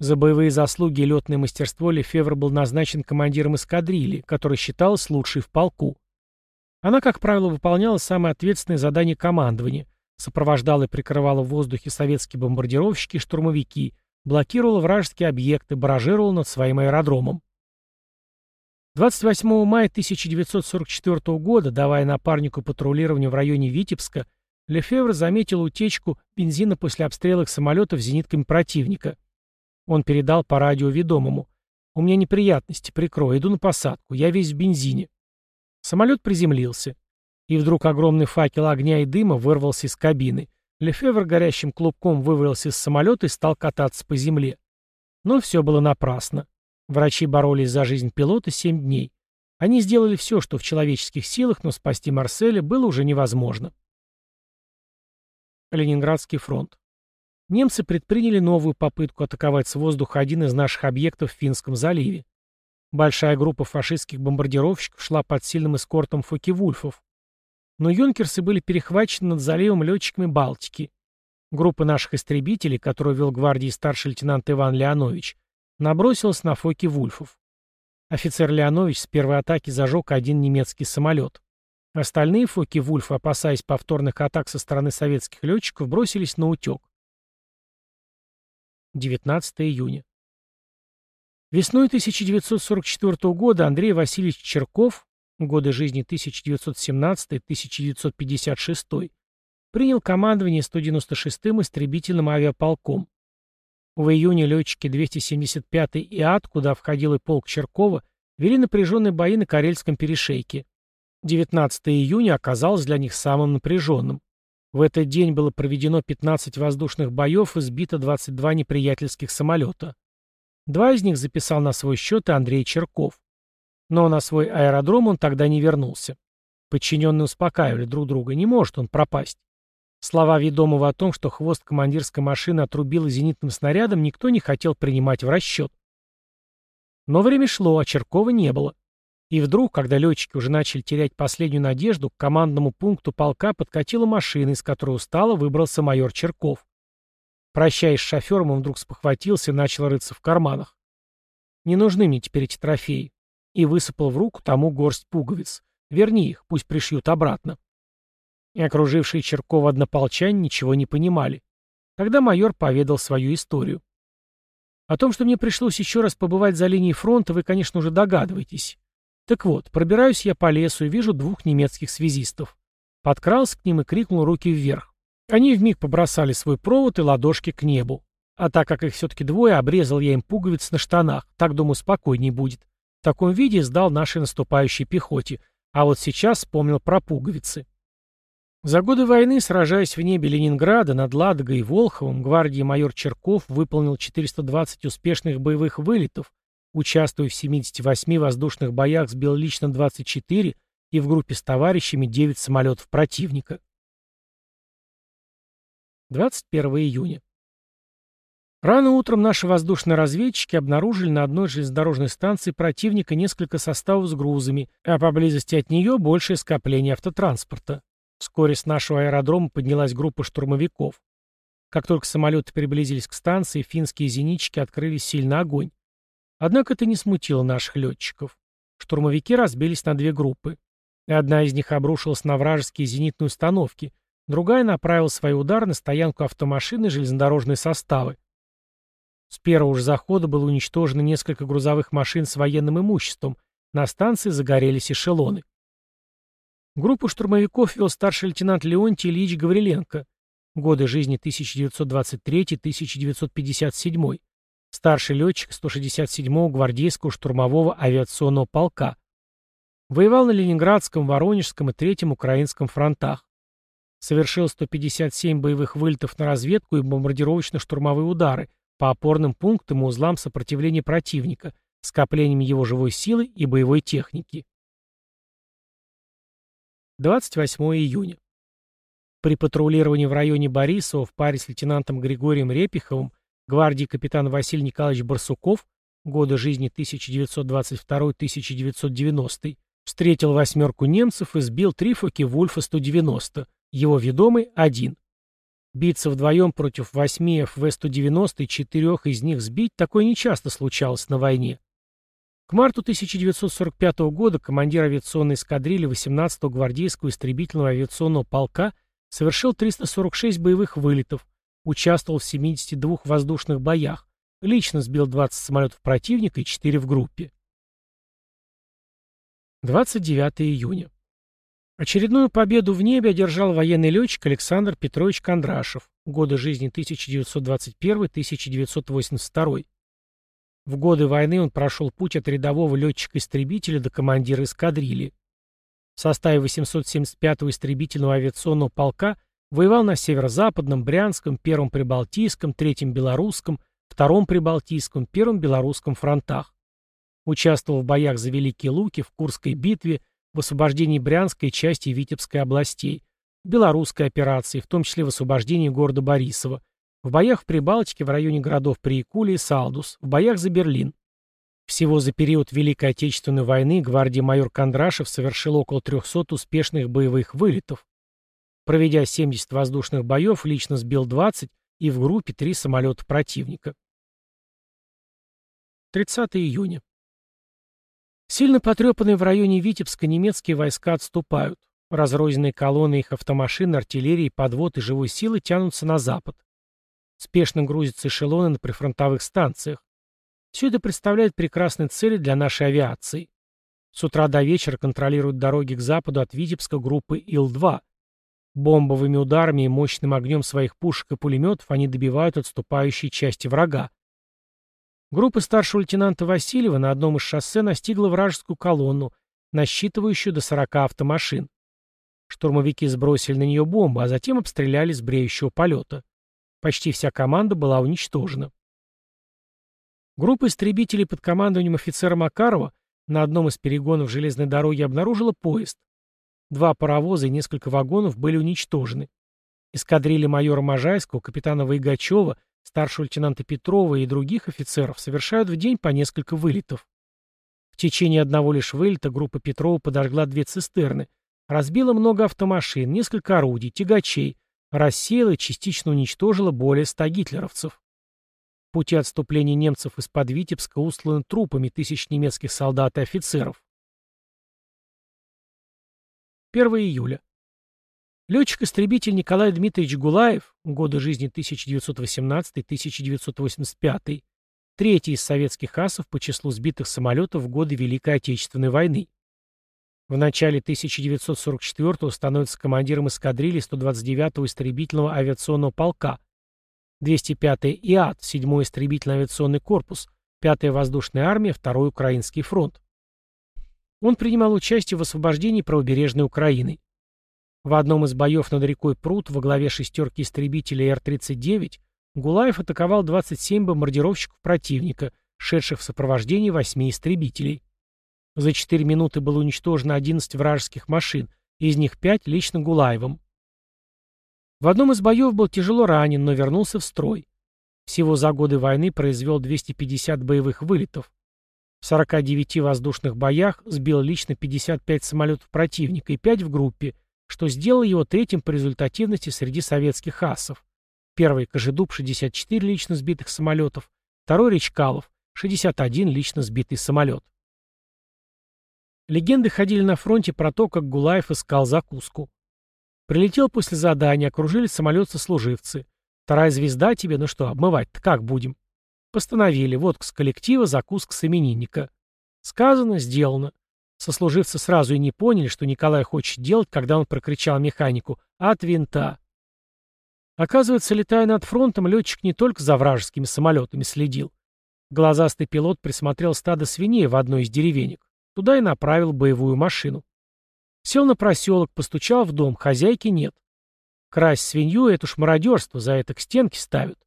За боевые заслуги и летное мастерство Лефевр был назначен командиром эскадрильи, которая считалась лучшей в полку. Она, как правило, выполняла самые ответственные задания командования, сопровождала и прикрывала в воздухе советские бомбардировщики и штурмовики, блокировала вражеские объекты, баражировала над своим аэродромом. 28 мая 1944 года, давая напарнику патрулирования в районе Витебска, Лефевр заметил утечку бензина после обстрелов самолетов зенитками противника. Он передал по радио ведомому. «У меня неприятности, прикрой, иду на посадку, я весь в бензине». Самолет приземлился. И вдруг огромный факел огня и дыма вырвался из кабины. Лефевр горящим клубком вывалился из самолета и стал кататься по земле. Но все было напрасно. Врачи боролись за жизнь пилота семь дней. Они сделали все, что в человеческих силах, но спасти Марселя было уже невозможно. Ленинградский фронт. Немцы предприняли новую попытку атаковать с воздуха один из наших объектов в Финском заливе. Большая группа фашистских бомбардировщиков шла под сильным эскортом Фоки-Вульфов. Но юнкерсы были перехвачены над заливом летчиками Балтики. Группа наших истребителей, которую вел гвардии старший лейтенант Иван Леонович, набросилась на Фоки-Вульфов. Офицер Леонович с первой атаки зажег один немецкий самолет. Остальные Фоки-Вульфы, опасаясь повторных атак со стороны советских летчиков, бросились на утек. 19 июня. Весной 1944 года Андрей Васильевич Черков, годы жизни 1917-1956, принял командование 196-м истребительным авиаполком. В июне летчики 275-й ИАД, куда входил и полк Черкова, вели напряженные бои на Карельском перешейке. 19 июня оказалось для них самым напряженным. В этот день было проведено 15 воздушных боев и сбито 22 неприятельских самолета. Два из них записал на свой счет и Андрей Черков. Но на свой аэродром он тогда не вернулся. Подчиненные успокаивали друг друга, не может он пропасть. Слова ведомого о том, что хвост командирской машины отрубило зенитным снарядом, никто не хотел принимать в расчет. Но время шло, а Черкова не было. И вдруг, когда летчики уже начали терять последнюю надежду, к командному пункту полка подкатила машина, из которой устало выбрался майор Черков. Прощаясь с шофером, он вдруг спохватился и начал рыться в карманах. «Не нужны мне теперь эти трофеи». И высыпал в руку тому горсть пуговиц. «Верни их, пусть пришьют обратно». И окружившие Черкова однополчане ничего не понимали. Тогда майор поведал свою историю. О том, что мне пришлось еще раз побывать за линией фронта, вы, конечно, уже догадываетесь. Так вот, пробираюсь я по лесу и вижу двух немецких связистов. Подкрался к ним и крикнул руки вверх. Они вмиг побросали свой провод и ладошки к небу. А так как их все-таки двое, обрезал я им пуговицы на штанах. Так, думаю, спокойней будет. В таком виде сдал нашей наступающей пехоте. А вот сейчас вспомнил про пуговицы. За годы войны, сражаясь в небе Ленинграда, над Ладогой и Волховым, гвардии майор Черков выполнил 420 успешных боевых вылетов, участвуя в 78 воздушных боях, сбил лично 24 и в группе с товарищами 9 самолетов противника. 21 июня. Рано утром наши воздушные разведчики обнаружили на одной железнодорожной станции противника несколько составов с грузами, а поблизости от нее большее скопление автотранспорта. Вскоре с нашего аэродрома поднялась группа штурмовиков. Как только самолеты приблизились к станции, финские зенитчики открыли сильный огонь. Однако это не смутило наших летчиков. Штурмовики разбились на две группы. Одна из них обрушилась на вражеские зенитные установки, другая направила свои удары на стоянку автомашин и железнодорожные составы. С первого же захода было уничтожено несколько грузовых машин с военным имуществом, на станции загорелись эшелоны. Группу штурмовиков вел старший лейтенант Леонтий Ильич Гавриленко. Годы жизни 1923-1957. Старший летчик 167-го гвардейского штурмового авиационного полка. Воевал на Ленинградском, Воронежском и Третьем Украинском фронтах. Совершил 157 боевых вылетов на разведку и бомбардировочно-штурмовые удары по опорным пунктам и узлам сопротивления противника, скоплениями его живой силы и боевой техники. 28 июня. При патрулировании в районе Борисова в паре с лейтенантом Григорием Репиховым гвардии капитан Василий Николаевич Барсуков, годы жизни 1922-1990, встретил восьмерку немцев и сбил три Фоки-Вульфа-190, его ведомый – один. Биться вдвоем против восьми ФВ-190 и четырех из них сбить такое нечасто случалось на войне. К марту 1945 года командир авиационной эскадрильи 18-го гвардейского истребительного авиационного полка совершил 346 боевых вылетов, участвовал в 72 воздушных боях, лично сбил 20 самолетов противника и 4 в группе. 29 июня. Очередную победу в небе одержал военный летчик Александр Петрович Кондрашев, годы жизни 1921-1982. В годы войны он прошел путь от рядового летчика-истребителя до командира эскадрильи. В составе 875-го истребительного авиационного полка воевал на Северо-Западном, Брянском, Первом Прибалтийском, Третьем Белорусском, Втором Прибалтийском, Первом Белорусском фронтах. Участвовал в боях за Великие Луки, в Курской битве, в освобождении Брянской части Витебской областей, Белорусской операции, в том числе в освобождении города Борисова, в боях в Прибалтике в районе городов Приикули и Салдус, в боях за Берлин. Всего за период Великой Отечественной войны гвардии майор Кондрашев совершил около 300 успешных боевых вылетов. Проведя 70 воздушных боев, лично сбил 20 и в группе 3 самолета противника. 30 июня. Сильно потрепанные в районе Витебска немецкие войска отступают. Разрозненные колонны их автомашин, артиллерии, подвод и живой силы тянутся на запад. Спешно грузятся эшелоны на прифронтовых станциях. Все это представляет прекрасные цели для нашей авиации. С утра до вечера контролируют дороги к западу от Витебска группы Ил-2. Бомбовыми ударами и мощным огнем своих пушек и пулеметов они добивают отступающие части врага. Группа старшего лейтенанта Васильева на одном из шоссе настигла вражескую колонну, насчитывающую до 40 автомашин. Штурмовики сбросили на нее бомбы, а затем обстреляли с бреющего полета. Почти вся команда была уничтожена. Группа истребителей под командованием офицера Макарова на одном из перегонов железной дороги обнаружила поезд. Два паровоза и несколько вагонов были уничтожены. Эскадрилья майора Можайского, капитана Войгачева, старшего лейтенанта Петрова и других офицеров совершают в день по несколько вылетов. В течение одного лишь вылета группа Петрова подожгла две цистерны, разбила много автомашин, несколько орудий, тягачей, рассеяла и частично уничтожила более ста гитлеровцев. Пути отступления немцев из-под Витебска устланы трупами тысяч немецких солдат и офицеров. 1 июля. Летчик-истребитель Николай Дмитриевич Гулаев, годы жизни 1918-1985, третий из советских асов по числу сбитых самолетов в годы Великой Отечественной войны. В начале 1944-го становится командиром эскадрильи 129-го истребительного авиационного полка, 205-й ИАТ, 7-й истребительный авиационный корпус, 5-я воздушная армия, 2-й Украинский фронт. Он принимал участие в освобождении правобережной Украины. В одном из боев над рекой Прут во главе шестерки истребителей Р-39 Гулаев атаковал 27 бомбардировщиков противника, шедших в сопровождении 8 истребителей. За 4 минуты было уничтожено 11 вражеских машин, из них 5 лично Гулаевым. В одном из боев был тяжело ранен, но вернулся в строй. Всего за годы войны произвел 250 боевых вылетов. В 49 воздушных боях сбил лично 55 самолетов противника и 5 в группе, что сделало его третьим по результативности среди советских асов. Первый – Кожедуб, 64 лично сбитых самолетов, второй – Речкалов, 61 лично сбитый самолет. Легенды ходили на фронте про то, как Гулаев искал закуску. Прилетел после задания, окружили самолет сослуживцы. Вторая звезда тебе, ну что, обмывать-то как будем? Постановили, водка с коллектива, закуска с именинника. Сказано, сделано. Сослуживцы сразу и не поняли, что Николай хочет делать, когда он прокричал механику «от винта». Оказывается, летая над фронтом, летчик не только за вражескими самолетами следил. Глазастый пилот присмотрел стадо свиней в одной из деревенек. Туда и направил боевую машину. Сел на проселок, постучал в дом, хозяйки нет. Красть свинью — это уж мародерство, за это к стенке ставят.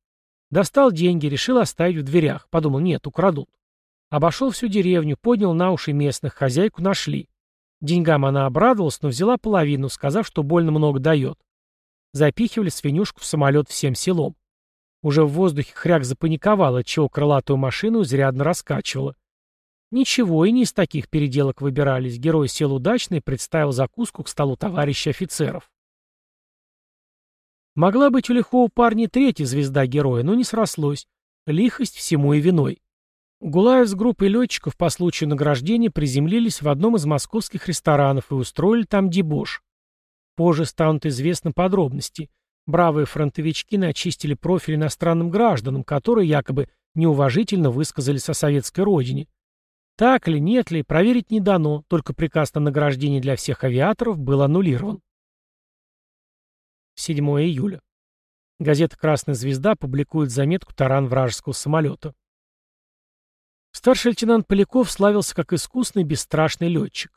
Достал деньги, решил оставить в дверях. Подумал, нет, украдут. Обошел всю деревню, поднял на уши местных, хозяйку нашли. Деньгам она обрадовалась, но взяла половину, сказав, что больно много дает. Запихивали свинюшку в самолет всем селом. Уже в воздухе хряк запаниковал, отчего крылатую машину изрядно раскачивало. Ничего, и не из таких переделок выбирались. Герой сел удачно и представил закуску к столу товарища офицеров. Могла быть у лихого парня третья звезда героя, но не срослось. Лихость всему и виной. Гулаев с группой летчиков по случаю награждения приземлились в одном из московских ресторанов и устроили там дебош. Позже станут известны подробности. Бравые фронтовички начистили профиль иностранным гражданам, которые якобы неуважительно высказались о советской родине. Так ли, нет ли, проверить не дано, только приказ на награждение для всех авиаторов был аннулирован. 7 июля. Газета «Красная звезда» публикует заметку «Таран вражеского самолета». Старший лейтенант Поляков славился как искусный, бесстрашный летчик.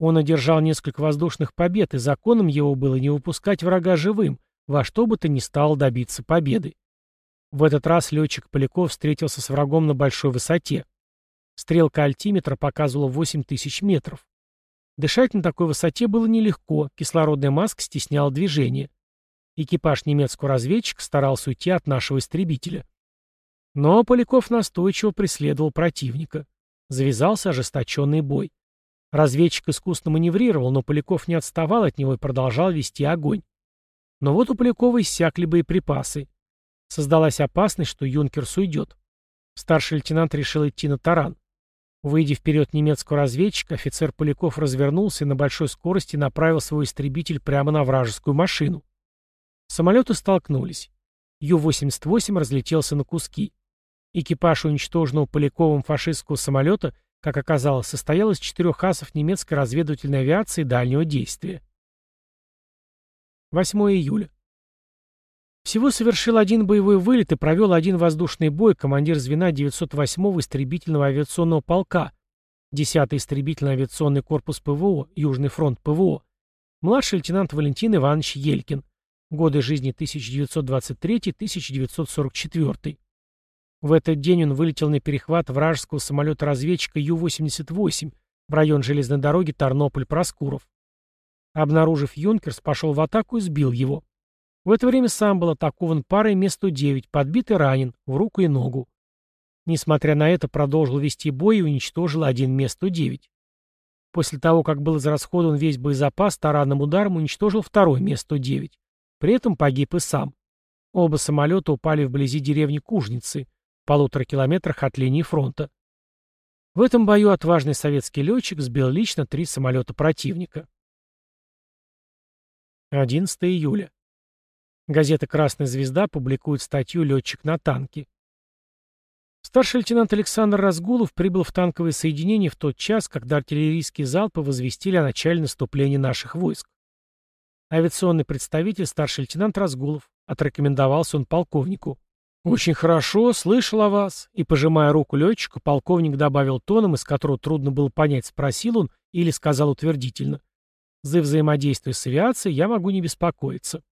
Он одержал несколько воздушных побед, и законом его было не выпускать врага живым, во что бы то ни стало добиться победы. В этот раз летчик Поляков встретился с врагом на большой высоте. Стрелка альтиметра показывала 8000 метров. Дышать на такой высоте было нелегко, кислородная маска стесняла движение. Экипаж немецкого разведчика старался уйти от нашего истребителя. Но Поляков настойчиво преследовал противника. Завязался ожесточенный бой. Разведчик искусно маневрировал, но Поляков не отставал от него и продолжал вести огонь. Но вот у Полякова иссякли боеприпасы. Создалась опасность, что Юнкерс уйдет. Старший лейтенант решил идти на таран. Выйдя вперед немецкого разведчика, офицер Поляков развернулся и на большой скорости направил свой истребитель прямо на вражескую машину. Самолеты столкнулись. Ю-88 разлетелся на куски. Экипаж уничтоженного Поляковым фашистского самолета, как оказалось, состоял из четырех асов немецкой разведывательной авиации дальнего действия. 8 июля. Всего совершил один боевой вылет и провел один воздушный бой командир звена 908-го истребительного авиационного полка, 10-й истребительный авиационный корпус ПВО, Южный фронт ПВО, младший лейтенант Валентин Иванович Елькин, годы жизни 1923-1944. В этот день он вылетел на перехват вражеского самолета-разведчика Ю-88 в район железной дороги Тарнополь-Проскуров. Обнаружив Юнкерс, пошел в атаку и сбил его. В это время сам был атакован парой Ме-109, подбит и ранен, в руку и ногу. Несмотря на это, продолжил вести бой и уничтожил один Ме-109. После того, как был израсходован весь боезапас, таранным ударом уничтожил второй Ме-109. При этом погиб и сам. Оба самолета упали вблизи деревни Кужницы, полутора километрах от линии фронта. В этом бою отважный советский летчик сбил лично три самолета противника. 11 июля. Газета «Красная звезда» публикует статью «Летчик на танке». Старший лейтенант Александр Разгулов прибыл в танковое соединение в тот час, когда артиллерийские залпы возвестили о начале наступления наших войск. Авиационный представитель старший лейтенант Разгулов. Отрекомендовался он полковнику. «Очень хорошо, слышал о вас». И, пожимая руку летчику, полковник добавил тоном, из которого трудно было понять, спросил он или сказал утвердительно. «За взаимодействие с авиацией я могу не беспокоиться».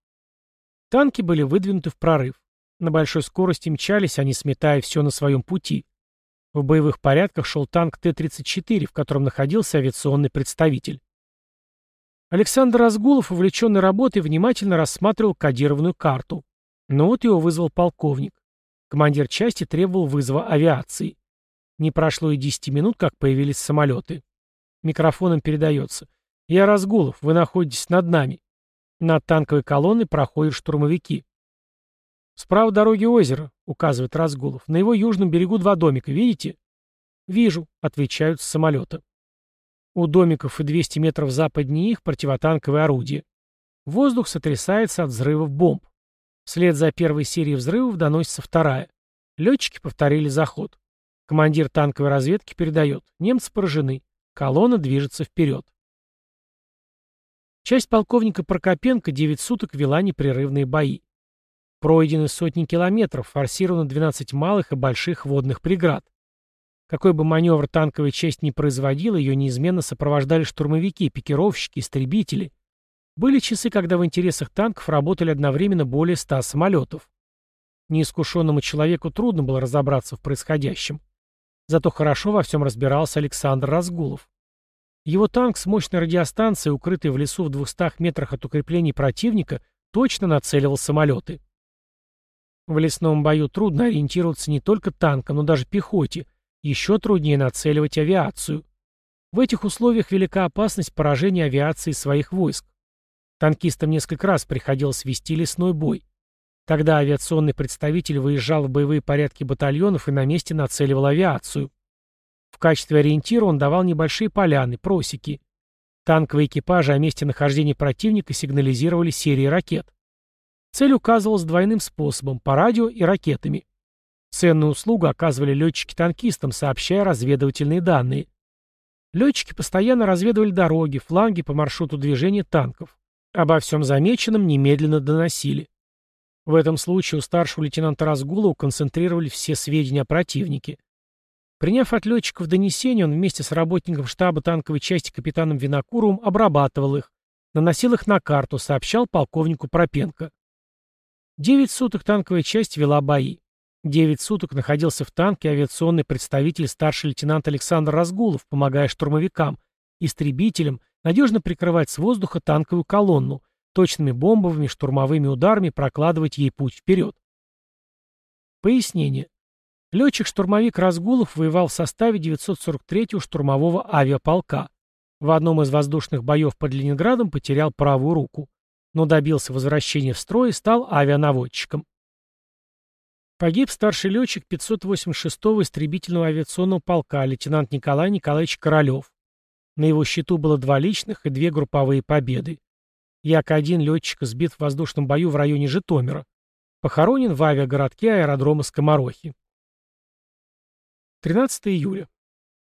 Танки были выдвинуты в прорыв. На большой скорости мчались они, сметая все на своем пути. В боевых порядках шел танк Т-34, в котором находился авиационный представитель. Александр Разгулов, увлеченный работой, внимательно рассматривал кодированную карту. Но вот его вызвал полковник. Командир части требовал вызова авиации. Не прошло и 10 минут, как появились самолеты. Микрофоном передается. «Я Разгулов, вы находитесь над нами. Над танковой колонной проходят штурмовики. «Справа дороги озеро», — указывает Разгулов. «На его южном берегу два домика, видите?» «Вижу», — отвечают с самолета. У домиков и 200 метров западнее их противотанковые орудия. Воздух сотрясается от взрывов бомб. Вслед за первой серией взрывов доносится вторая. Летчики повторили заход. Командир танковой разведки передает. Немцы поражены. Колонна движется вперед. Часть полковника Прокопенко 9 суток вела непрерывные бои. Пройдены сотни километров, форсировано 12 малых и больших водных преград. Какой бы маневр танковая часть ни производила, ее неизменно сопровождали штурмовики, пикировщики, истребители. Были часы, когда в интересах танков работали одновременно более 100 самолетов. Неискушенному человеку трудно было разобраться в происходящем. Зато хорошо во всем разбирался Александр Разгулов. Его танк с мощной радиостанцией, укрытый в лесу в 200 метрах от укреплений противника, точно нацеливал самолеты. В лесном бою трудно ориентироваться не только танком, но даже пехоте. Еще труднее нацеливать авиацию. В этих условиях велика опасность поражения авиации своих войск. Танкистам несколько раз приходилось вести лесной бой. Тогда авиационный представитель выезжал в боевые порядки батальонов и на месте нацеливал авиацию. В качестве ориентира он давал небольшие поляны, просеки. Танковые экипажи о месте нахождения противника сигнализировали серией ракет. Цель указывалась двойным способом – по радио и ракетами. Ценную услугу оказывали летчики-танкистам, сообщая разведывательные данные. Летчики постоянно разведывали дороги, фланги по маршруту движения танков. Обо всем замеченном немедленно доносили. В этом случае у старшего лейтенанта Разгулова концентрировали все сведения о противнике. Приняв от летчиков донесения, он вместе с работником штаба танковой части капитаном Винокуровым обрабатывал их, наносил их на карту, сообщал полковнику Пропенко. Девять суток танковая часть вела бои. Девять суток находился в танке авиационный представитель старший лейтенант Александр Разгулов, помогая штурмовикам, истребителям, надежно прикрывать с воздуха танковую колонну, точными бомбовыми штурмовыми ударами прокладывать ей путь вперед. Пояснение. Летчик-штурмовик Разгулов воевал в составе 943-го штурмового авиаполка. В одном из воздушных боев под Ленинградом потерял правую руку, но добился возвращения в строй и стал авианаводчиком. Погиб старший летчик 586-го истребительного авиационного полка лейтенант Николай Николаевич Королев. На его счету было два личных и две групповые победы. Як-1 летчика сбит в воздушном бою в районе Житомира. Похоронен в авиагородке аэродрома Скоморохи. 13 июля.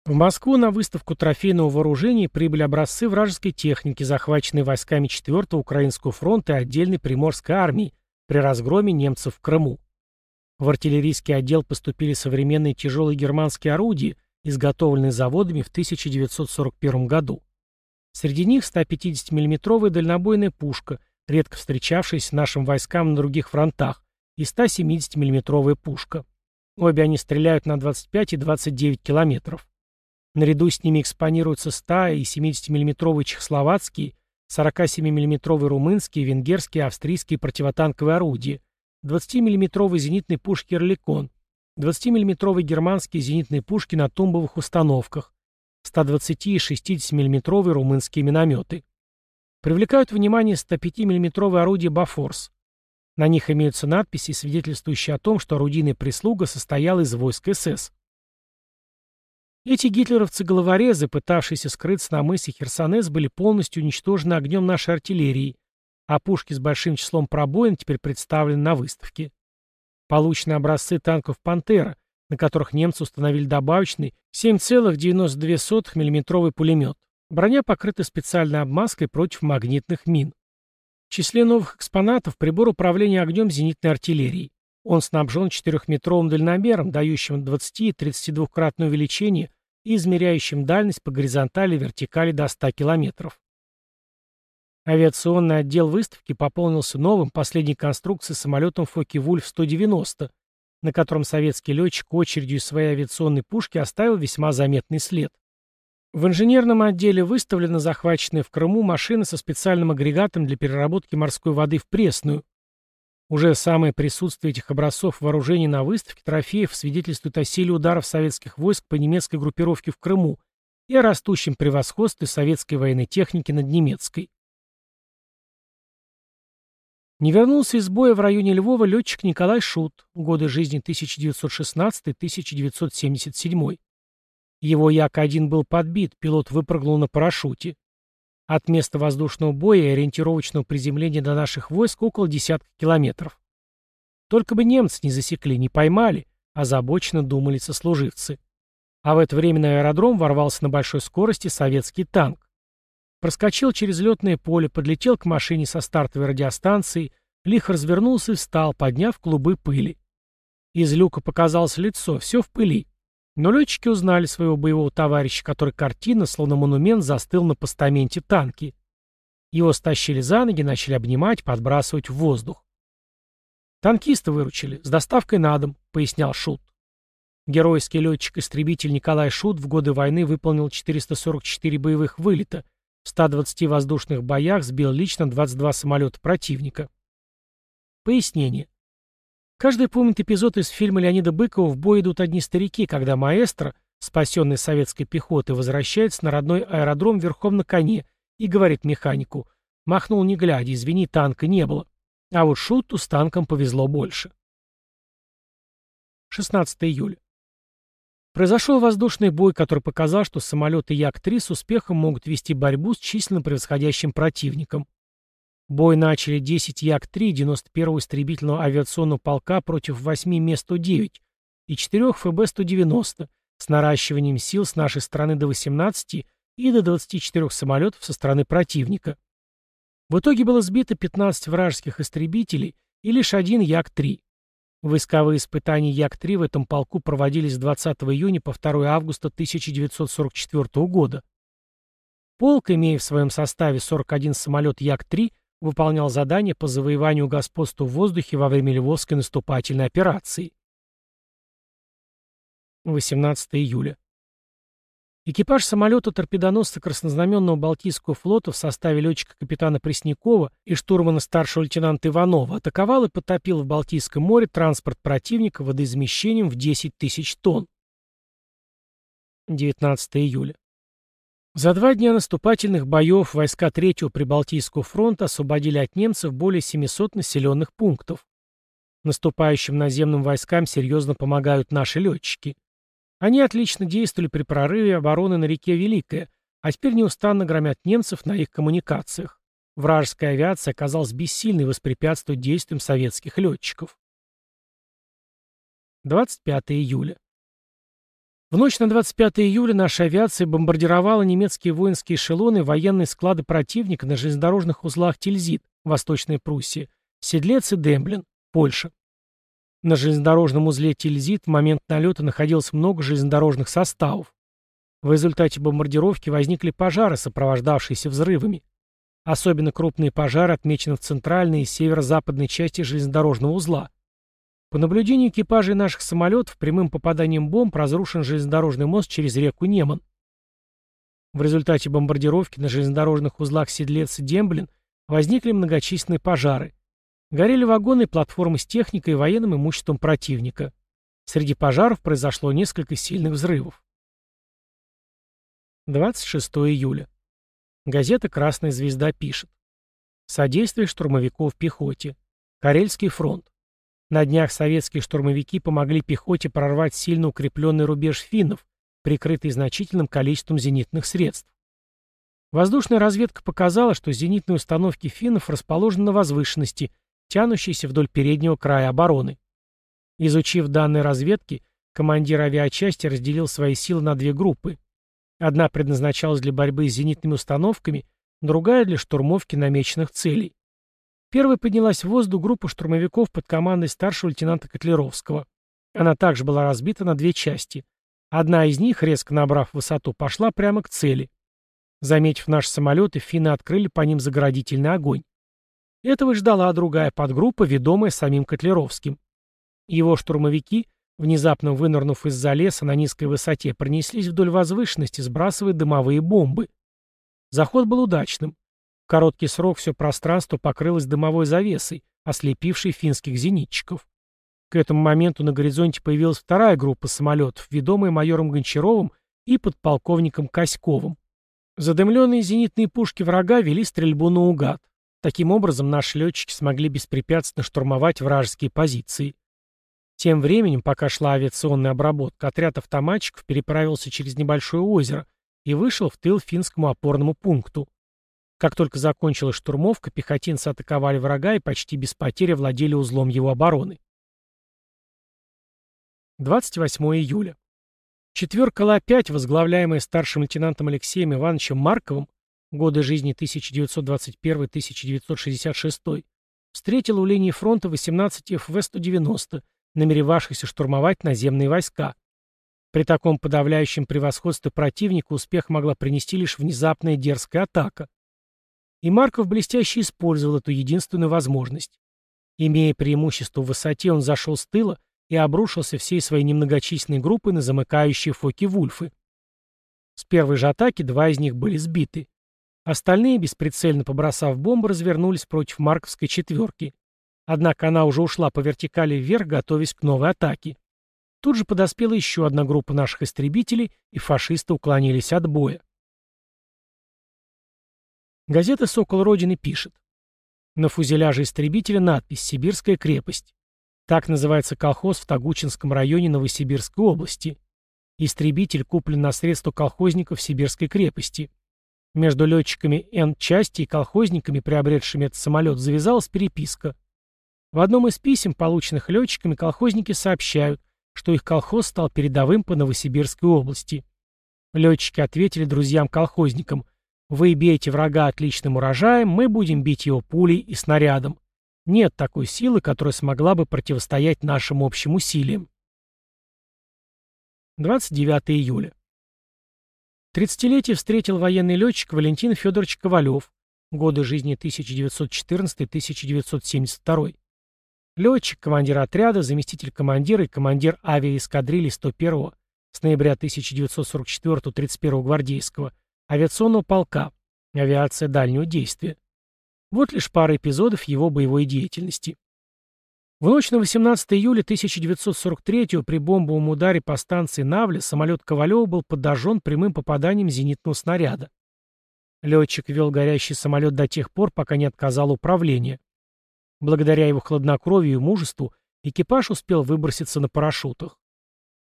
В Москву на выставку трофейного вооружения прибыли образцы вражеской техники, захваченные войсками 4-го Украинского фронта и отдельной Приморской армии при разгроме немцев в Крыму. В артиллерийский отдел поступили современные тяжелые германские орудия, изготовленные заводами в 1941 году. Среди них 150 миллиметровая дальнобойная пушка, редко встречавшаяся нашим войскам на других фронтах, и 170 миллиметровая пушка. Обе они стреляют на 25 и 29 километров. Наряду с ними экспонируются 100 и 70 миллиметровые чехословацкие, 47 миллиметровые румынские, венгерские, австрийские противотанковые орудия, 20 миллиметровые зенитные пушки «Эрликон», 20 миллиметровые германские зенитные пушки на тумбовых установках, 120 и 60 миллиметровые румынские минометы. Привлекают внимание 105 миллиметровые орудия «Бафорс», на них имеются надписи, свидетельствующие о том, что орудийная прислуга состояла из войск СС. Эти гитлеровцы-головорезы, пытавшиеся скрыться на мысе Херсонес, были полностью уничтожены огнем нашей артиллерии, а пушки с большим числом пробоин теперь представлены на выставке. Получены образцы танков «Пантера», на которых немцы установили добавочный 7,92 мм пулемет. Броня покрыта специальной обмазкой против магнитных мин. В числе новых экспонатов прибор управления огнем зенитной артиллерии. Он снабжен 4-метровым дальномером, дающим 20- и 32-кратное увеличение и измеряющим дальность по горизонтали и вертикали до 100 км. Авиационный отдел выставки пополнился новым, последней конструкцией самолетом Фокке-Вульф-190, на котором советский летчик очередью из своей авиационной пушки оставил весьма заметный след. В инженерном отделе выставлены захваченные в Крыму машины со специальным агрегатом для переработки морской воды в пресную. Уже самое присутствие этих образцов вооружений на выставке трофеев свидетельствует о силе ударов советских войск по немецкой группировке в Крыму и о растущем превосходстве советской военной техники над немецкой. Не вернулся из боя в районе Львова летчик Николай Шут, годы жизни 1916-1977. Его Як-1 был подбит, пилот выпрыгнул на парашюте. От места воздушного боя и ориентировочного приземления до наших войск около десятка километров. Только бы немцы не засекли, не поймали, озабоченно думали сослуживцы. А в это время на аэродром ворвался на большой скорости советский танк. Проскочил через летное поле, подлетел к машине со стартовой радиостанцией, лихо развернулся и встал, подняв клубы пыли. Из люка показалось лицо, все в пыли. Но летчики узнали своего боевого товарища, который картина, словно монумент, застыл на постаменте танки. Его стащили за ноги, начали обнимать, подбрасывать в воздух. «Танкисты выручили, с доставкой на дом», — пояснял Шут. Геройский летчик-истребитель Николай Шут в годы войны выполнил 444 боевых вылета, в 120 воздушных боях сбил лично 22 самолета противника. Пояснение. Каждый помнит эпизод из фильма Леонида Быкова «В бой идут одни старики», когда маэстро, спасенный советской пехотой, возвращается на родной аэродром верхом на коне и говорит механику «Махнул не глядя, извини, танка не было». А вот Шуту с танком повезло больше. 16 июля. Произошел воздушный бой, который показал, что самолеты Як-3 с успехом могут вести борьбу с численно превосходящим противником. Бой начали 10 Як-3 91-го истребительного авиационного полка против 8 Ме-109 и 4 ФБ-190 с наращиванием сил с нашей стороны до 18 и до 24 самолетов со стороны противника. В итоге было сбито 15 вражеских истребителей и лишь один Як-3. Войсковые испытания Як-3 в этом полку проводились с 20 июня по 2 августа 1944 года. Полк, имея в своем составе 41 самолет Як-3, выполнял задания по завоеванию господства в воздухе во время Львовской наступательной операции. 18 июля. Экипаж самолета-торпедоносца Краснознаменного Балтийского флота в составе летчика-капитана Преснякова и штурмана старшего лейтенанта Иванова атаковал и потопил в Балтийском море транспорт противника водоизмещением в 10 тысяч тонн. 19 июля. За два дня наступательных боев войска 3-го Прибалтийского фронта освободили от немцев более 700 населенных пунктов. Наступающим наземным войскам серьезно помогают наши летчики. Они отлично действовали при прорыве обороны на реке Великая, а теперь неустанно громят немцев на их коммуникациях. Вражеская авиация оказалась бессильной воспрепятствовать действиям советских летчиков. 25 июля. В ночь на 25 июля наша авиация бомбардировала немецкие воинские эшелоны военные склады противника на железнодорожных узлах Тильзит, Восточная Пруссия, Седлец и Демблин, Польша. На железнодорожном узле Тильзит в момент налета находилось много железнодорожных составов. В результате бомбардировки возникли пожары, сопровождавшиеся взрывами. Особенно крупные пожары отмечены в центральной и северо-западной части железнодорожного узла. По наблюдению экипажей наших самолетов, прямым попаданием бомб разрушен железнодорожный мост через реку Неман. В результате бомбардировки на железнодорожных узлах Седлец и Демблин возникли многочисленные пожары. Горели вагоны и платформы с техникой и военным имуществом противника. Среди пожаров произошло несколько сильных взрывов. 26 июля. Газета «Красная звезда» пишет. Содействие штурмовиков пехоте. Карельский фронт. На днях советские штурмовики помогли пехоте прорвать сильно укрепленный рубеж финнов, прикрытый значительным количеством зенитных средств. Воздушная разведка показала, что зенитные установки финнов расположены на возвышенности, тянущейся вдоль переднего края обороны. Изучив данные разведки, командир авиачасти разделил свои силы на две группы. Одна предназначалась для борьбы с зенитными установками, другая для штурмовки намеченных целей. Первой поднялась в воздух группа штурмовиков под командой старшего лейтенанта Котлеровского. Она также была разбита на две части. Одна из них, резко набрав высоту, пошла прямо к цели. Заметив наши самолеты, финны открыли по ним заградительный огонь. Этого ждала другая подгруппа, ведомая самим Котлеровским. Его штурмовики, внезапно вынырнув из-за леса на низкой высоте, пронеслись вдоль возвышенности, сбрасывая дымовые бомбы. Заход был удачным. В короткий срок все пространство покрылось дымовой завесой, ослепившей финских зенитчиков. К этому моменту на горизонте появилась вторая группа самолетов, ведомая майором Гончаровым и подполковником Коськовым. Задымленные зенитные пушки врага вели стрельбу наугад. Таким образом, наши летчики смогли беспрепятственно штурмовать вражеские позиции. Тем временем, пока шла авиационная обработка, отряд автоматчиков переправился через небольшое озеро и вышел в тыл финскому опорному пункту. Как только закончилась штурмовка, пехотинцы атаковали врага и почти без потери владели узлом его обороны. 28 июля. Четверка Ла-5, возглавляемая старшим лейтенантом Алексеем Ивановичем Марковым, годы жизни 1921-1966, встретила у линии фронта 18 ФВ-190, намеревавшихся штурмовать наземные войска. При таком подавляющем превосходстве противника успех могла принести лишь внезапная дерзкая атака. И Марков блестяще использовал эту единственную возможность. Имея преимущество в высоте, он зашел с тыла и обрушился всей своей немногочисленной группой на замыкающие фоки Вульфы. С первой же атаки два из них были сбиты. Остальные, бесприцельно побросав бомбы, развернулись против Марковской четверки. Однако она уже ушла по вертикали вверх, готовясь к новой атаке. Тут же подоспела еще одна группа наших истребителей, и фашисты уклонились от боя. Газета «Сокол Родины» пишет. На фузеляже истребителя надпись «Сибирская крепость». Так называется колхоз в Тагучинском районе Новосибирской области. Истребитель куплен на средства колхозников Сибирской крепости. Между летчиками Н-части и колхозниками, приобретшими этот самолет, завязалась переписка. В одном из писем, полученных летчиками, колхозники сообщают, что их колхоз стал передовым по Новосибирской области. Летчики ответили друзьям-колхозникам, «Вы бейте врага отличным урожаем, мы будем бить его пулей и снарядом. Нет такой силы, которая смогла бы противостоять нашим общим усилиям. 29 июля. Тридцатилетие встретил военный летчик Валентин Федорович Ковалев, годы жизни 1914-1972. Летчик, командир отряда, заместитель командира и командир авиаэскадрильи 101-го с ноября 1944-31 гвардейского авиационного полка, авиация дальнего действия. Вот лишь пара эпизодов его боевой деятельности. В ночь на 18 июля 1943 при бомбовом ударе по станции Навля самолет Ковалева был подожжен прямым попаданием зенитного снаряда. Летчик вел горящий самолет до тех пор, пока не отказал управление. Благодаря его хладнокровию и мужеству экипаж успел выброситься на парашютах.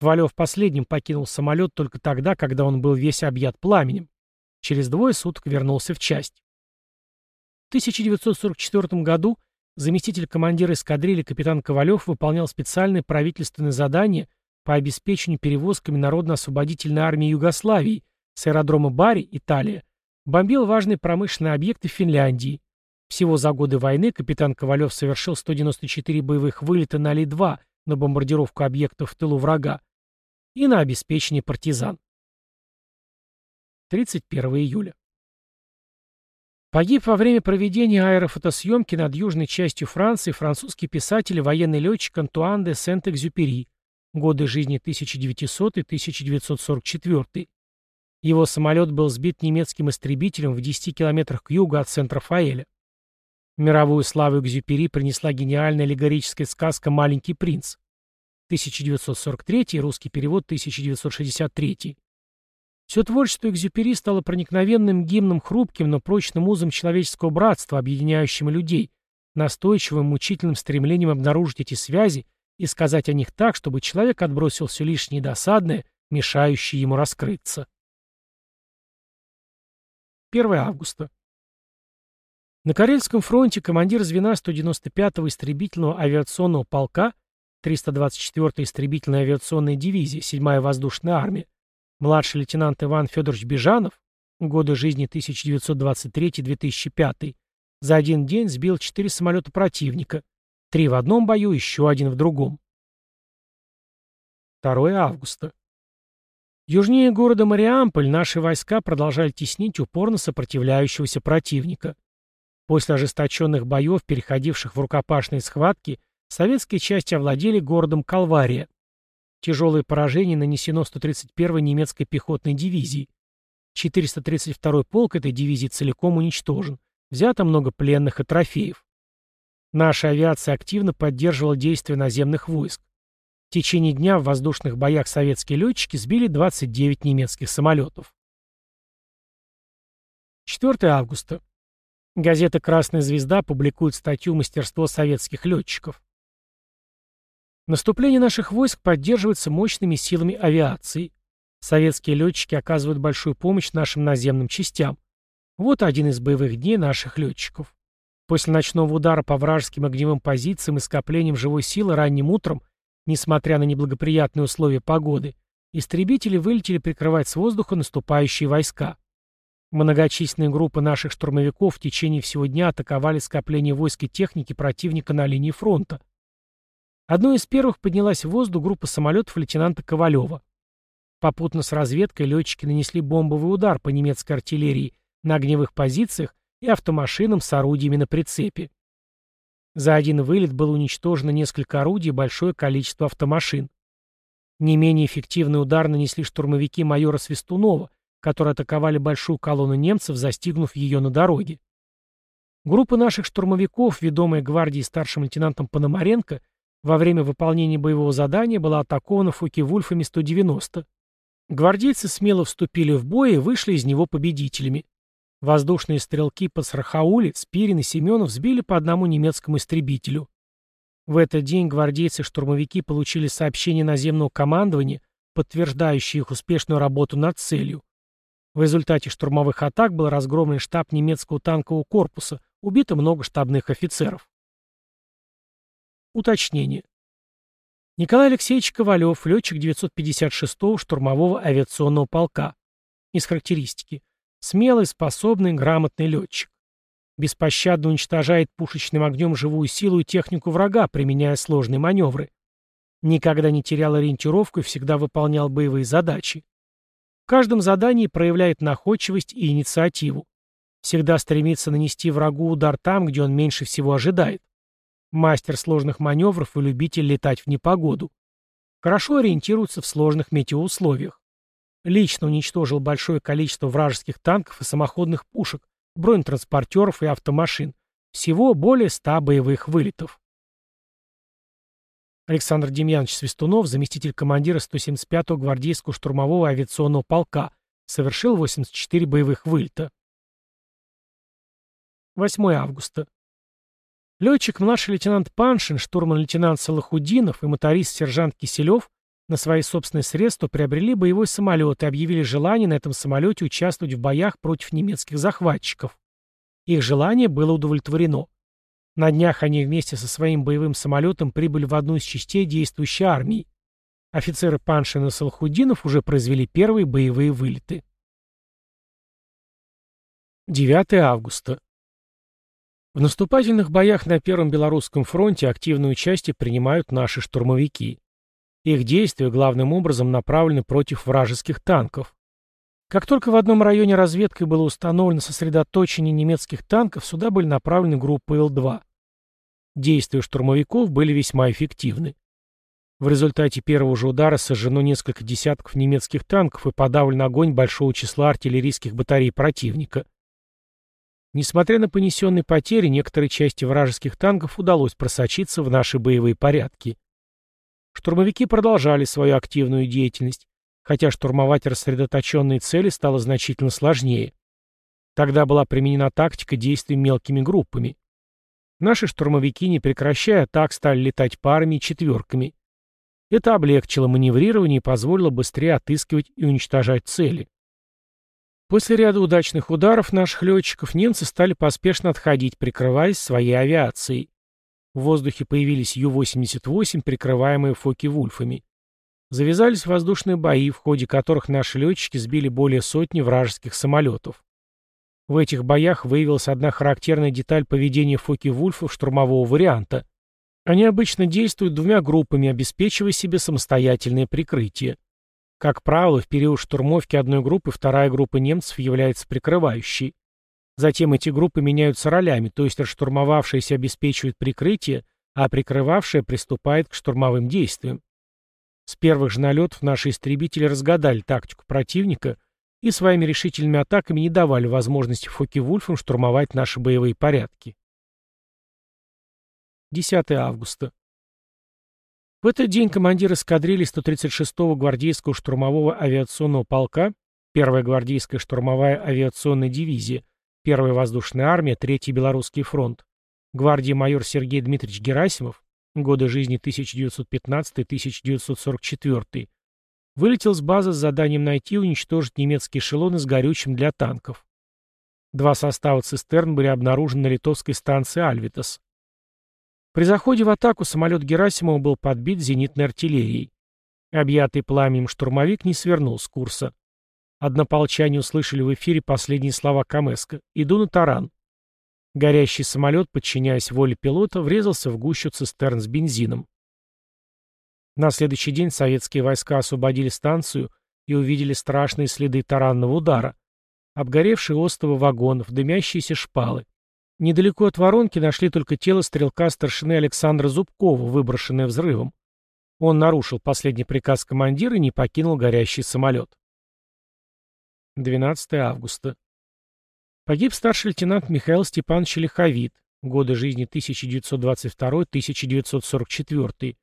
Ковалев последним покинул самолет только тогда, когда он был весь объят пламенем. Через двое суток вернулся в часть. В 1944 году заместитель командира эскадрильи капитан Ковалев выполнял специальное правительственное задание по обеспечению перевозками Народно-освободительной армии Югославии с аэродрома Бари, Италия, бомбил важные промышленные объекты Финляндии. Всего за годы войны капитан Ковалев совершил 194 боевых вылета на Ли-2 на бомбардировку объектов в тылу врага и на обеспечение партизан. 31 июля. Погиб во время проведения аэрофотосъемки над южной частью Франции французский писатель и военный летчик Антуан де Сент-Экзюпери, годы жизни 1900-1944. Его самолет был сбит немецким истребителем в 10 километрах к югу от Сент-Рафаэля. Мировую славу Экзюпери принесла гениальная аллегорическая сказка «Маленький принц». 1943, русский перевод 1963. Все творчество Экзюпери стало проникновенным гимном хрупким, но прочным узом человеческого братства, объединяющим людей, настойчивым мучительным стремлением обнаружить эти связи и сказать о них так, чтобы человек отбросил все лишнее и досадное, мешающее ему раскрыться. 1 августа. На Карельском фронте командир звена 195-го истребительного авиационного полка 324-й истребительной авиационной дивизии 7-я воздушная армия, младший лейтенант Иван Федорович Бежанов, годы жизни 1923-2005, за один день сбил четыре самолета противника, три в одном бою, еще один в другом. 2 августа. Южнее города Мариамполь наши войска продолжали теснить упорно сопротивляющегося противника. После ожесточенных боев, переходивших в рукопашные схватки, советские части овладели городом Калвария. Тяжелое поражение нанесено 131-й немецкой пехотной дивизии. 432-й полк этой дивизии целиком уничтожен. Взято много пленных и трофеев. Наша авиация активно поддерживала действия наземных войск. В течение дня в воздушных боях советские летчики сбили 29 немецких самолетов. 4 августа. Газета «Красная звезда» публикует статью «Мастерство советских летчиков». Наступление наших войск поддерживается мощными силами авиации. Советские летчики оказывают большую помощь нашим наземным частям. Вот один из боевых дней наших летчиков. После ночного удара по вражеским огневым позициям и скоплением живой силы ранним утром Несмотря на неблагоприятные условия погоды, истребители вылетели прикрывать с воздуха наступающие войска. Многочисленные группы наших штурмовиков в течение всего дня атаковали скопление войск и техники противника на линии фронта. Одной из первых поднялась в воздух группа самолетов лейтенанта Ковалева. Попутно с разведкой летчики нанесли бомбовый удар по немецкой артиллерии на огневых позициях и автомашинам с орудиями на прицепе. За один вылет было уничтожено несколько орудий и большое количество автомашин. Не менее эффективный удар нанесли штурмовики майора Свистунова, которые атаковали большую колонну немцев, застигнув ее на дороге. Группа наших штурмовиков, ведомая гвардией старшим лейтенантом Пономаренко, во время выполнения боевого задания была атакована Фоки-Вульфами 190. Гвардейцы смело вступили в бой и вышли из него победителями. Воздушные стрелки под Срахаули, Спирин и Семенов сбили по одному немецкому истребителю. В этот день гвардейцы-штурмовики получили сообщение наземного командования, подтверждающее их успешную работу над целью. В результате штурмовых атак был разгромлен штаб немецкого танкового корпуса, убито много штабных офицеров. Уточнение. Николай Алексеевич Ковалев, летчик 956-го штурмового авиационного полка. Из характеристики. Смелый, способный, грамотный летчик. Беспощадно уничтожает пушечным огнем живую силу и технику врага, применяя сложные маневры. Никогда не терял ориентировку и всегда выполнял боевые задачи. В каждом задании проявляет находчивость и инициативу. Всегда стремится нанести врагу удар там, где он меньше всего ожидает. Мастер сложных маневров и любитель летать в непогоду. Хорошо ориентируется в сложных метеоусловиях. Лично уничтожил большое количество вражеских танков и самоходных пушек, бронетранспортеров и автомашин. Всего более 100 боевых вылетов. Александр Демьянович Свистунов, заместитель командира 175-го гвардейского штурмового авиационного полка, совершил 84 боевых вылета. 8 августа. Летчик младший лейтенант Паншин, штурман-лейтенант Салахудинов и моторист-сержант Киселев на свои собственные средства приобрели боевой самолет и объявили желание на этом самолете участвовать в боях против немецких захватчиков. Их желание было удовлетворено. На днях они вместе со своим боевым самолетом прибыли в одну из частей действующей армии. Офицеры Паншин и Салхудинов уже произвели первые боевые вылеты. 9 августа. В наступательных боях на Первом Белорусском фронте активное участие принимают наши штурмовики. Их действия главным образом направлены против вражеских танков. Как только в одном районе разведкой было установлено сосредоточение немецких танков, сюда были направлены группы Л-2. Действия штурмовиков были весьма эффективны. В результате первого же удара сожжено несколько десятков немецких танков и подавлен огонь большого числа артиллерийских батарей противника. Несмотря на понесенные потери, некоторые части вражеских танков удалось просочиться в наши боевые порядки. Штурмовики продолжали свою активную деятельность, хотя штурмовать рассредоточенные цели стало значительно сложнее. Тогда была применена тактика действий мелкими группами. Наши штурмовики, не прекращая атак, стали летать парами и четверками. Это облегчило маневрирование и позволило быстрее отыскивать и уничтожать цели. После ряда удачных ударов наших летчиков немцы стали поспешно отходить, прикрываясь своей авиацией. В воздухе появились Ю-88, прикрываемые Фоки-Вульфами. Завязались воздушные бои, в ходе которых наши летчики сбили более сотни вражеских самолетов. В этих боях выявилась одна характерная деталь поведения Фоки-Вульфов штурмового варианта. Они обычно действуют двумя группами, обеспечивая себе самостоятельное прикрытие. Как правило, в период штурмовки одной группы вторая группа немцев является прикрывающей. Затем эти группы меняются ролями, то есть штурмовавшаяся обеспечивает прикрытие, а прикрывавшая приступает к штурмовым действиям. С первых же налетов наши истребители разгадали тактику противника и своими решительными атаками не давали возможности Фоке-Вульфам штурмовать наши боевые порядки. 10 августа. В этот день командир эскадрильи 136-го гвардейского штурмового авиационного полка, 1-я гвардейская штурмовая авиационная дивизия, 1-я воздушная армия, 3-й Белорусский фронт, гвардии майор Сергей Дмитриевич Герасимов, годы жизни 1915-1944, вылетел с базы с заданием найти и уничтожить немецкие эшелоны с горючим для танков. Два состава цистерн были обнаружены на литовской станции Альвитас. При заходе в атаку самолет Герасимова был подбит зенитной артиллерией. Объятый пламенем штурмовик не свернул с курса. Однополчане услышали в эфире последние слова Камеска «Иду на таран». Горящий самолет, подчиняясь воле пилота, врезался в гущу цистерн с бензином. На следующий день советские войска освободили станцию и увидели страшные следы таранного удара. Обгоревшие остовы вагонов, дымящиеся шпалы. Недалеко от воронки нашли только тело стрелка старшины Александра Зубкова, выброшенное взрывом. Он нарушил последний приказ командира и не покинул горящий самолет. 12 августа. Погиб старший лейтенант Михаил Степанович Лиховит, годы жизни 1922-1944,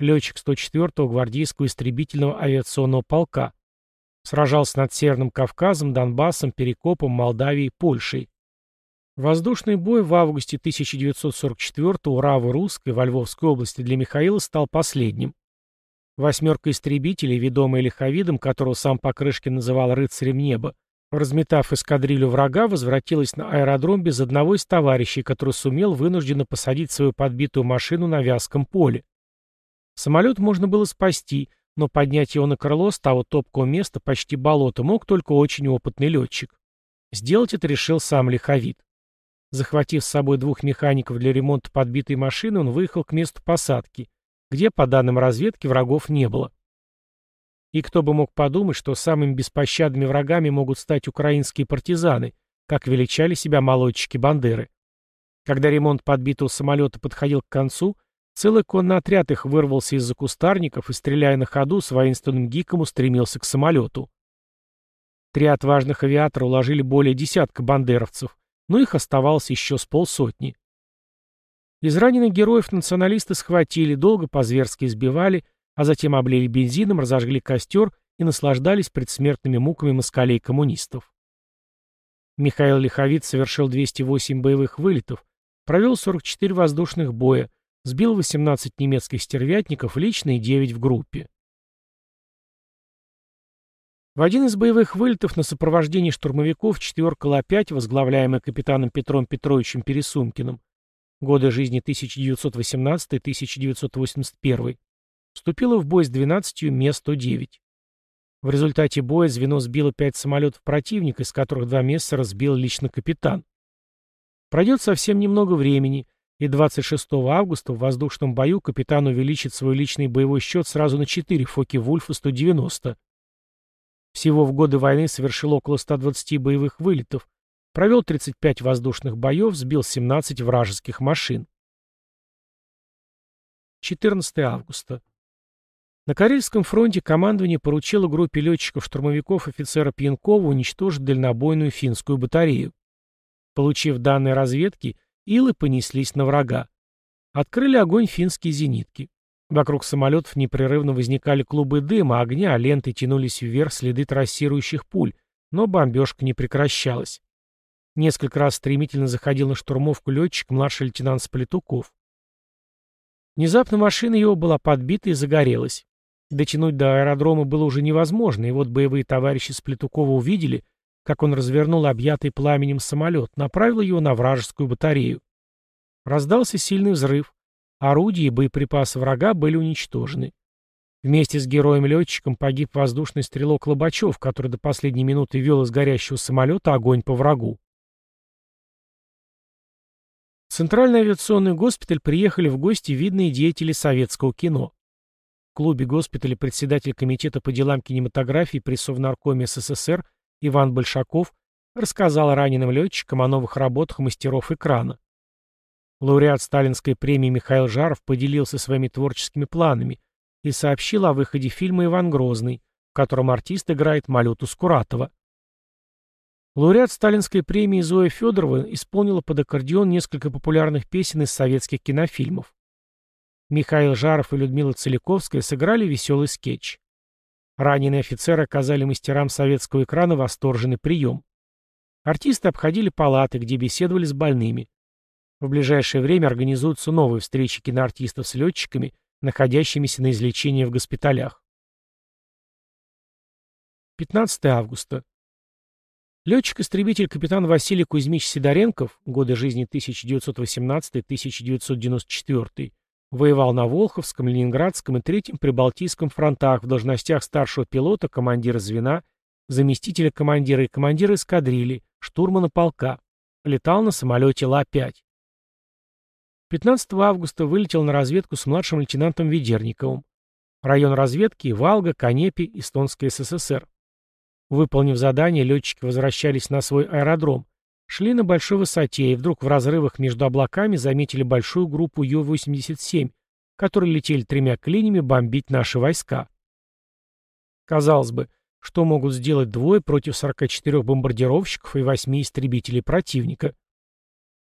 летчик 104-го гвардейского истребительного авиационного полка. Сражался над Северным Кавказом, Донбассом, Перекопом, Молдавией, Польшей. Воздушный бой в августе 1944-го Равы Русской во Львовской области для Михаила стал последним. Восьмерка истребителей, ведомая лиховидом, которого сам Покрышкин называл «рыцарем неба», разметав эскадрилью врага, возвратилась на аэродром без одного из товарищей, который сумел вынужденно посадить свою подбитую машину на вязком поле. Самолет можно было спасти, но поднять его на крыло с того топкого места почти болота мог только очень опытный летчик. Сделать это решил сам лиховид. Захватив с собой двух механиков для ремонта подбитой машины, он выехал к месту посадки, где, по данным разведки, врагов не было. И кто бы мог подумать, что самыми беспощадными врагами могут стать украинские партизаны, как величали себя молодчики Бандеры. Когда ремонт подбитого самолета подходил к концу, Целый конный отряд их вырвался из-за кустарников и, стреляя на ходу, с воинственным гиком устремился к самолету. Три отважных авиатора уложили более десятка бандеровцев, но их оставалось еще с полсотни. Из раненых героев националисты схватили, долго по-зверски избивали, а затем облили бензином, разожгли костер и наслаждались предсмертными муками москалей коммунистов. Михаил Лиховит совершил 208 боевых вылетов, провел 44 воздушных боя, Сбил 18 немецких стервятников лично и 9 в группе. В один из боевых вылетов на сопровождении штурмовиков четверка Ла-5, возглавляемая капитаном Петром Петровичем Пересумкиным, годы жизни 1918-1981, вступила в бой с 12 Ме-109. В результате боя звено сбило 5 самолетов противника, из которых два места разбил лично капитан. Пройдет совсем немного времени, и 26 августа в воздушном бою капитан увеличит свой личный боевой счет сразу на 4 Фоки-Вульфа-190. Всего в годы войны совершил около 120 боевых вылетов, провел 35 воздушных боев, сбил 17 вражеских машин. 14 августа. На Карельском фронте командование поручило группе летчиков-штурмовиков офицера Пьянкова уничтожить дальнобойную финскую батарею. Получив данные разведки, Илы понеслись на врага. Открыли огонь финские зенитки. Вокруг самолетов непрерывно возникали клубы дыма, огня, ленты тянулись вверх следы трассирующих пуль, но бомбежка не прекращалась. Несколько раз стремительно заходил на штурмовку летчик младший лейтенант Сплетуков. Внезапно машина его была подбита и загорелась. Дотянуть до аэродрома было уже невозможно, и вот боевые товарищи Сплетукова увидели, как он развернул объятый пламенем самолет, направил его на вражескую батарею. Раздался сильный взрыв. Орудия и боеприпасы врага были уничтожены. Вместе с героем-летчиком погиб воздушный стрелок Лобачев, который до последней минуты вел из горящего самолета огонь по врагу. В Центральный авиационный госпиталь приехали в гости видные деятели советского кино. В клубе госпиталя председатель комитета по делам кинематографии при Совнаркоме СССР Иван Большаков рассказал раненым летчикам о новых работах мастеров экрана. Лауреат сталинской премии Михаил Жаров поделился своими творческими планами и сообщил о выходе фильма «Иван Грозный», в котором артист играет Малюту Скуратова. Лауреат сталинской премии Зоя Федорова исполнила под аккордеон несколько популярных песен из советских кинофильмов. Михаил Жаров и Людмила Целиковская сыграли веселый скетч. Раненые офицеры оказали мастерам советского экрана восторженный прием. Артисты обходили палаты, где беседовали с больными. В ближайшее время организуются новые встречи киноартистов с летчиками, находящимися на излечении в госпиталях. 15 августа. Летчик-истребитель капитан Василий Кузьмич Сидоренков, годы жизни 1918-1994, Воевал на Волховском, Ленинградском и Третьем Прибалтийском фронтах в должностях старшего пилота, командира звена, заместителя командира и командира эскадрильи, штурмана полка. Летал на самолете Ла-5. 15 августа вылетел на разведку с младшим лейтенантом Ведерниковым. Район разведки – Валга, Канепи, Эстонская СССР. Выполнив задание, летчики возвращались на свой аэродром, Шли на большой высоте и вдруг в разрывах между облаками заметили большую группу Ю-87, которые летели тремя клинями бомбить наши войска. Казалось бы, что могут сделать двое против 44 бомбардировщиков и 8 истребителей противника?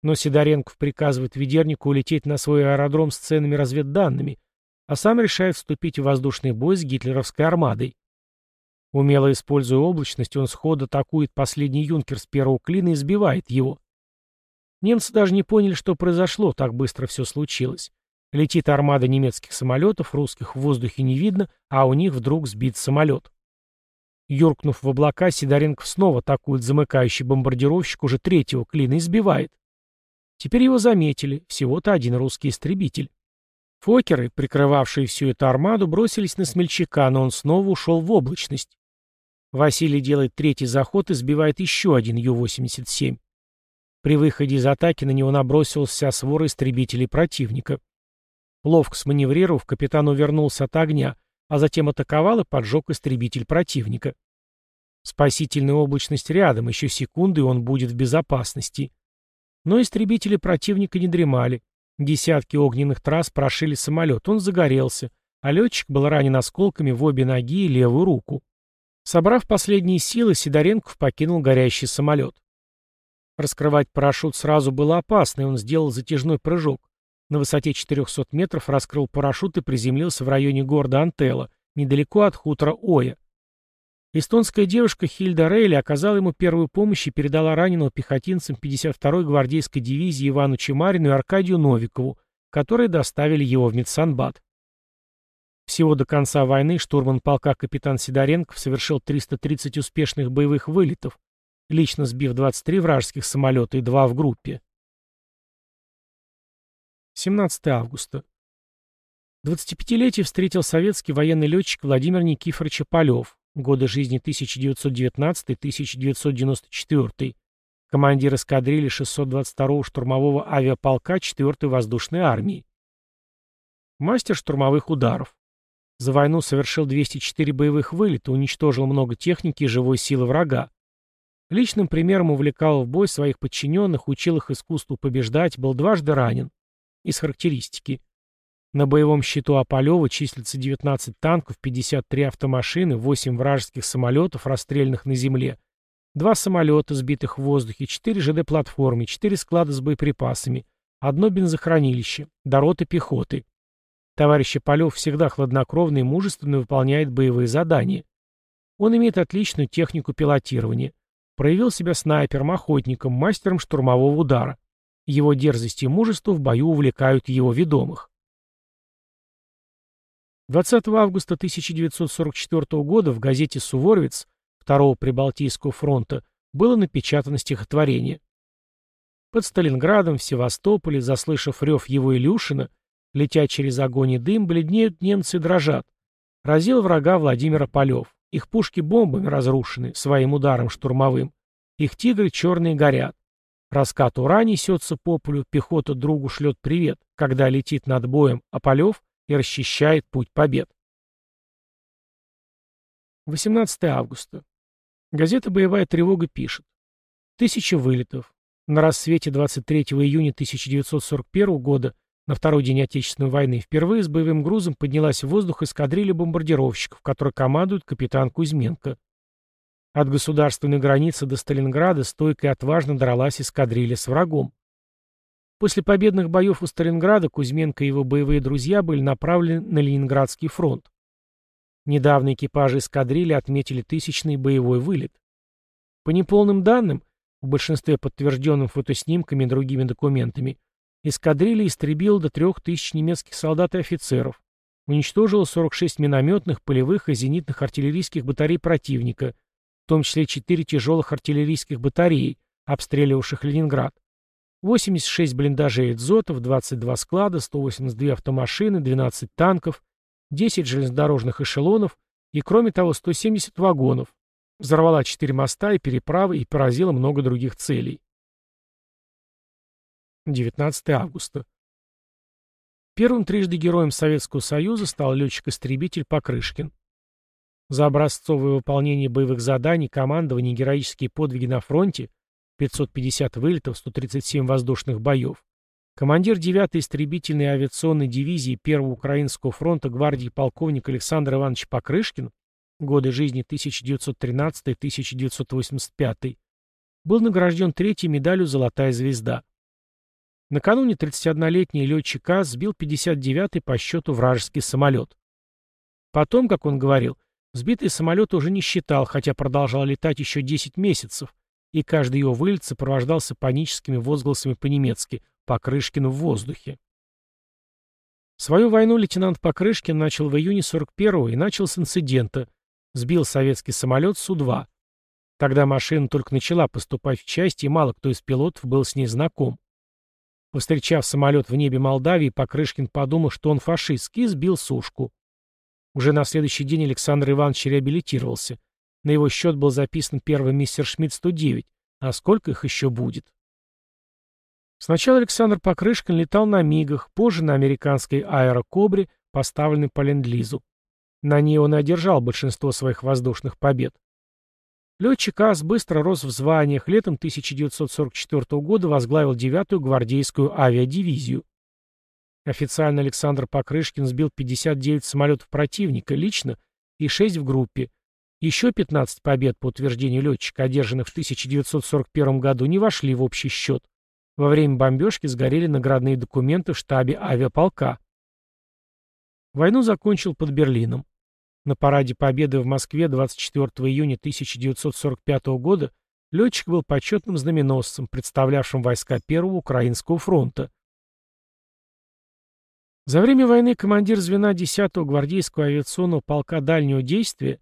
Но Сидоренков приказывает Ведернику улететь на свой аэродром с ценными разведданными, а сам решает вступить в воздушный бой с гитлеровской армадой. Умело используя облачность, он сходу атакует последний юнкер с первого клина и сбивает его. Немцы даже не поняли, что произошло, так быстро все случилось. Летит армада немецких самолетов, русских в воздухе не видно, а у них вдруг сбит самолет. Юркнув в облака, Сидоренков снова атакует замыкающий бомбардировщик уже третьего клина и сбивает. Теперь его заметили, всего-то один русский истребитель. Фокеры, прикрывавшие всю эту армаду, бросились на смельчака, но он снова ушел в облачность. Василий делает третий заход и сбивает еще один Ю-87. При выходе из атаки на него набросилась вся свора истребителей противника. Ловко сманеврировав, капитан увернулся от огня, а затем атаковал и поджег истребитель противника. Спасительная облачность рядом, еще секунды, и он будет в безопасности. Но истребители противника не дремали. Десятки огненных трасс прошили самолет, он загорелся, а летчик был ранен осколками в обе ноги и левую руку. Собрав последние силы, Сидоренков покинул горящий самолет. Раскрывать парашют сразу было опасно, и он сделал затяжной прыжок. На высоте 400 метров раскрыл парашют и приземлился в районе города Антелла, недалеко от хутора Оя. Эстонская девушка Хильда Рейли оказала ему первую помощь и передала раненого пехотинцам 52-й гвардейской дивизии Ивану Чемарину и Аркадию Новикову, которые доставили его в Медсанбат. Всего до конца войны штурман полка капитан Сидоренков совершил 330 успешных боевых вылетов, лично сбив 23 вражеских самолета и 2 в группе. 17 августа. 25-летие встретил советский военный летчик Владимир Никифорович Полев, годы жизни 1919-1994, командир эскадрильи 622-го штурмового авиаполка 4-й воздушной армии. Мастер штурмовых ударов. За войну совершил 204 боевых вылета, уничтожил много техники и живой силы врага. Личным примером увлекал в бой своих подчиненных, учил их искусству побеждать, был дважды ранен. Из характеристики. На боевом счету Аполева числится 19 танков, 53 автомашины, 8 вражеских самолетов, расстрелянных на земле, 2 самолета, сбитых в воздухе, 4 ЖД-платформы, 4 склада с боеприпасами, одно бензохранилище, дороты пехоты. Товарищ Полев всегда хладнокровно и мужественно выполняет боевые задания. Он имеет отличную технику пилотирования. Проявил себя снайпером, охотником, мастером штурмового удара. Его дерзость и мужество в бою увлекают его ведомых. 20 августа 1944 года в газете «Суворовец» Второго Прибалтийского фронта было напечатано стихотворение. Под Сталинградом, в Севастополе, заслышав рев его Илюшина, летя через огонь и дым, бледнеют немцы и дрожат. Разил врага Владимира Полев. Их пушки бомбами разрушены, своим ударом штурмовым. Их тигры черные горят. Раскат ура несется по полю, пехота другу шлет привет, когда летит над боем Ополев и расчищает путь побед. 18 августа. Газета «Боевая тревога» пишет. Тысяча вылетов. На рассвете 23 июня 1941 года, на второй день Отечественной войны, впервые с боевым грузом поднялась в воздух эскадрилья бомбардировщиков, которой командует капитан Кузьменко. От государственной границы до Сталинграда стойко и отважно дралась эскадрилья с врагом. После победных боев у Сталинграда Кузьменко и его боевые друзья были направлены на Ленинградский фронт. Недавно экипажи эскадрильи отметили тысячный боевой вылет. По неполным данным, в большинстве подтвержденным фотоснимками и другими документами, эскадрилья истребила до трех тысяч немецких солдат и офицеров, уничтожила 46 минометных, полевых и зенитных артиллерийских батарей противника – в том числе 4 тяжелых артиллерийских батареи, обстреливавших Ленинград, 86 блиндажей «Эдзотов», 22 склада, 182 автомашины, 12 танков, 10 железнодорожных эшелонов и, кроме того, 170 вагонов. Взорвала 4 моста и переправы и поразила много других целей. 19 августа. Первым трижды героем Советского Союза стал летчик-истребитель Покрышкин. За образцовое выполнение боевых заданий, командование и героические подвиги на фронте 550 вылетов, 137 воздушных боев. Командир 9-й истребительной авиационной дивизии 1-го Украинского фронта гвардии полковник Александр Иванович Покрышкин, годы жизни 1913-1985, был награжден третьей медалью «Золотая звезда». Накануне 31-летний летчик АС сбил 59-й по счету вражеский самолет. Потом, как он говорил, Сбитый самолет уже не считал, хотя продолжал летать еще 10 месяцев, и каждый его вылет сопровождался паническими возгласами по-немецки «Покрышкин в воздухе». Свою войну лейтенант Покрышкин начал в июне 41-го и начал с инцидента. Сбил советский самолет Су-2. Тогда машина только начала поступать в часть, и мало кто из пилотов был с ней знаком. Повстречав самолет в небе Молдавии, Покрышкин подумал, что он фашистский, и сбил сушку. Уже на следующий день Александр Иванович реабилитировался. На его счет был записан первый мистер Шмидт 109, а сколько их еще будет? Сначала Александр Покрышкин летал на Мигах, позже на американской аэрокобре, поставленной по ленд-лизу. На ней он и одержал большинство своих воздушных побед. Летчик АС быстро рос в званиях, летом 1944 года возглавил 9-ю гвардейскую авиадивизию. Официально Александр Покрышкин сбил 59 самолетов противника лично и 6 в группе. Еще 15 побед по утверждению летчика, одержанных в 1941 году, не вошли в общий счет. Во время бомбежки сгорели наградные документы в штабе авиаполка. Войну закончил под Берлином. На параде Победы в Москве 24 июня 1945 года летчик был почетным знаменосцем, представлявшим войска Первого Украинского фронта. За время войны командир звена 10-го гвардейского авиационного полка дальнего действия,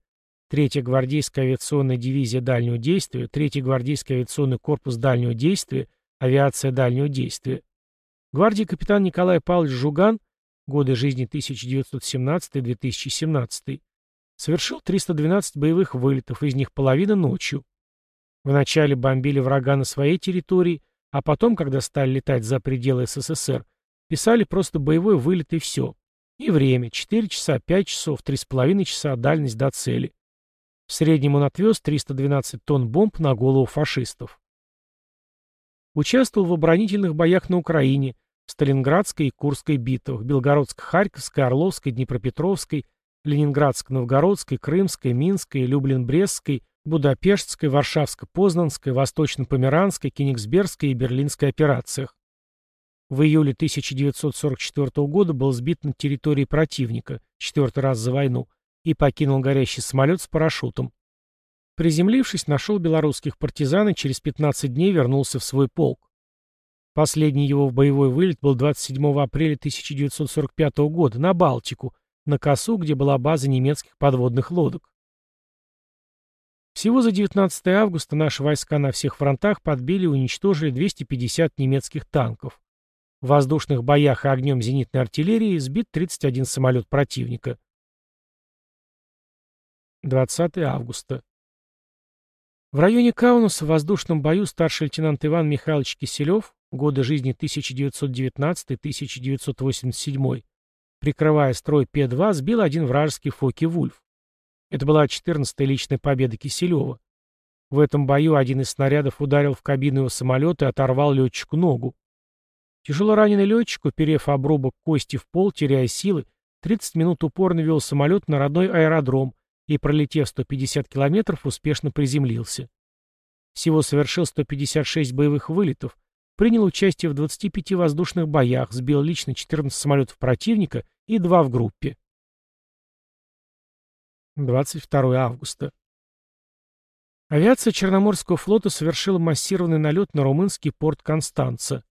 3-я гвардейская авиационная дивизия дальнего действия, 3-й гвардейский авиационный корпус дальнего действия, авиация дальнего действия, гвардии капитан Николай Павлович Жуган, годы жизни 1917-2017, совершил 312 боевых вылетов, из них половина ночью. Вначале бомбили врага на своей территории, а потом, когда стали летать за пределы СССР, Писали просто боевой вылет и все. И время. 4 часа, 5 часов, 3,5 часа, дальность до цели. В среднем он отвез 312 тонн бомб на голову фашистов. Участвовал в оборонительных боях на Украине, в Сталинградской и Курской битвах, Белгородско-Харьковской, Орловской, Днепропетровской, Ленинградско-Новгородской, Крымской, Минской, Люблин-Брестской, Будапештской, Варшавско-Познанской, Восточно-Померанской, Кенигсбергской и Берлинской операциях. В июле 1944 года был сбит на территории противника, четвертый раз за войну, и покинул горящий самолет с парашютом. Приземлившись, нашел белорусских партизан и через 15 дней вернулся в свой полк. Последний его боевой вылет был 27 апреля 1945 года на Балтику, на косу, где была база немецких подводных лодок. Всего за 19 августа наши войска на всех фронтах подбили и уничтожили 250 немецких танков. В воздушных боях и огнем зенитной артиллерии сбит 31 самолет противника. 20 августа. В районе Каунаса в воздушном бою старший лейтенант Иван Михайлович Киселев, годы жизни 1919-1987, прикрывая строй П-2, сбил один вражеский Фоки-Вульф. Это была 14-я личная победа Киселева. В этом бою один из снарядов ударил в кабину его самолета и оторвал летчику ногу. Тяжело раненый летчик, уперев обрубок кости в пол, теряя силы, 30 минут упорно вел самолет на родной аэродром и, пролетев 150 километров, успешно приземлился. Всего совершил 156 боевых вылетов, принял участие в 25 воздушных боях, сбил лично 14 самолетов противника и 2 в группе. 22 августа. Авиация Черноморского флота совершила массированный налет на румынский порт Констанца.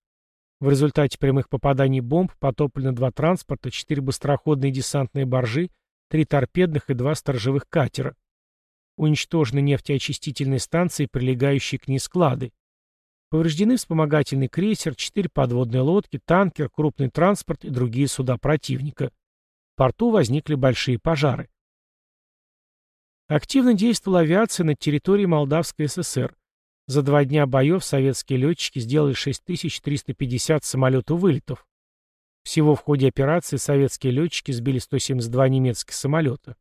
В результате прямых попаданий бомб потоплено два транспорта, четыре быстроходные десантные баржи, три торпедных и два сторожевых катера. Уничтожены нефтеочистительные станции, прилегающие к ней склады. Повреждены вспомогательный крейсер, четыре подводные лодки, танкер, крупный транспорт и другие суда противника. В порту возникли большие пожары. Активно действовала авиация на территории Молдавской ССР. За два дня боев советские летчики сделали 6350 самолетов-вылетов. Всего в ходе операции советские летчики сбили 172 немецких самолета.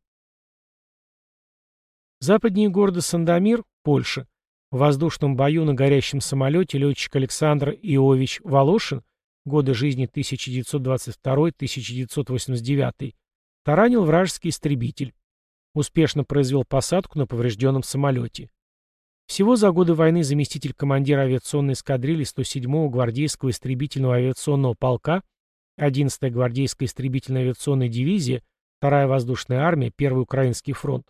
Западнее города Сандомир, Польша, в воздушном бою на горящем самолете летчик Александр Иович Волошин, годы жизни 1922-1989, таранил вражеский истребитель. Успешно произвел посадку на поврежденном самолете. Всего за годы войны заместитель командира авиационной эскадрильи 107-го гвардейского истребительного авиационного полка, 11-я гвардейская истребительная авиационная дивизия, 2-я воздушная армия, 1-й Украинский фронт.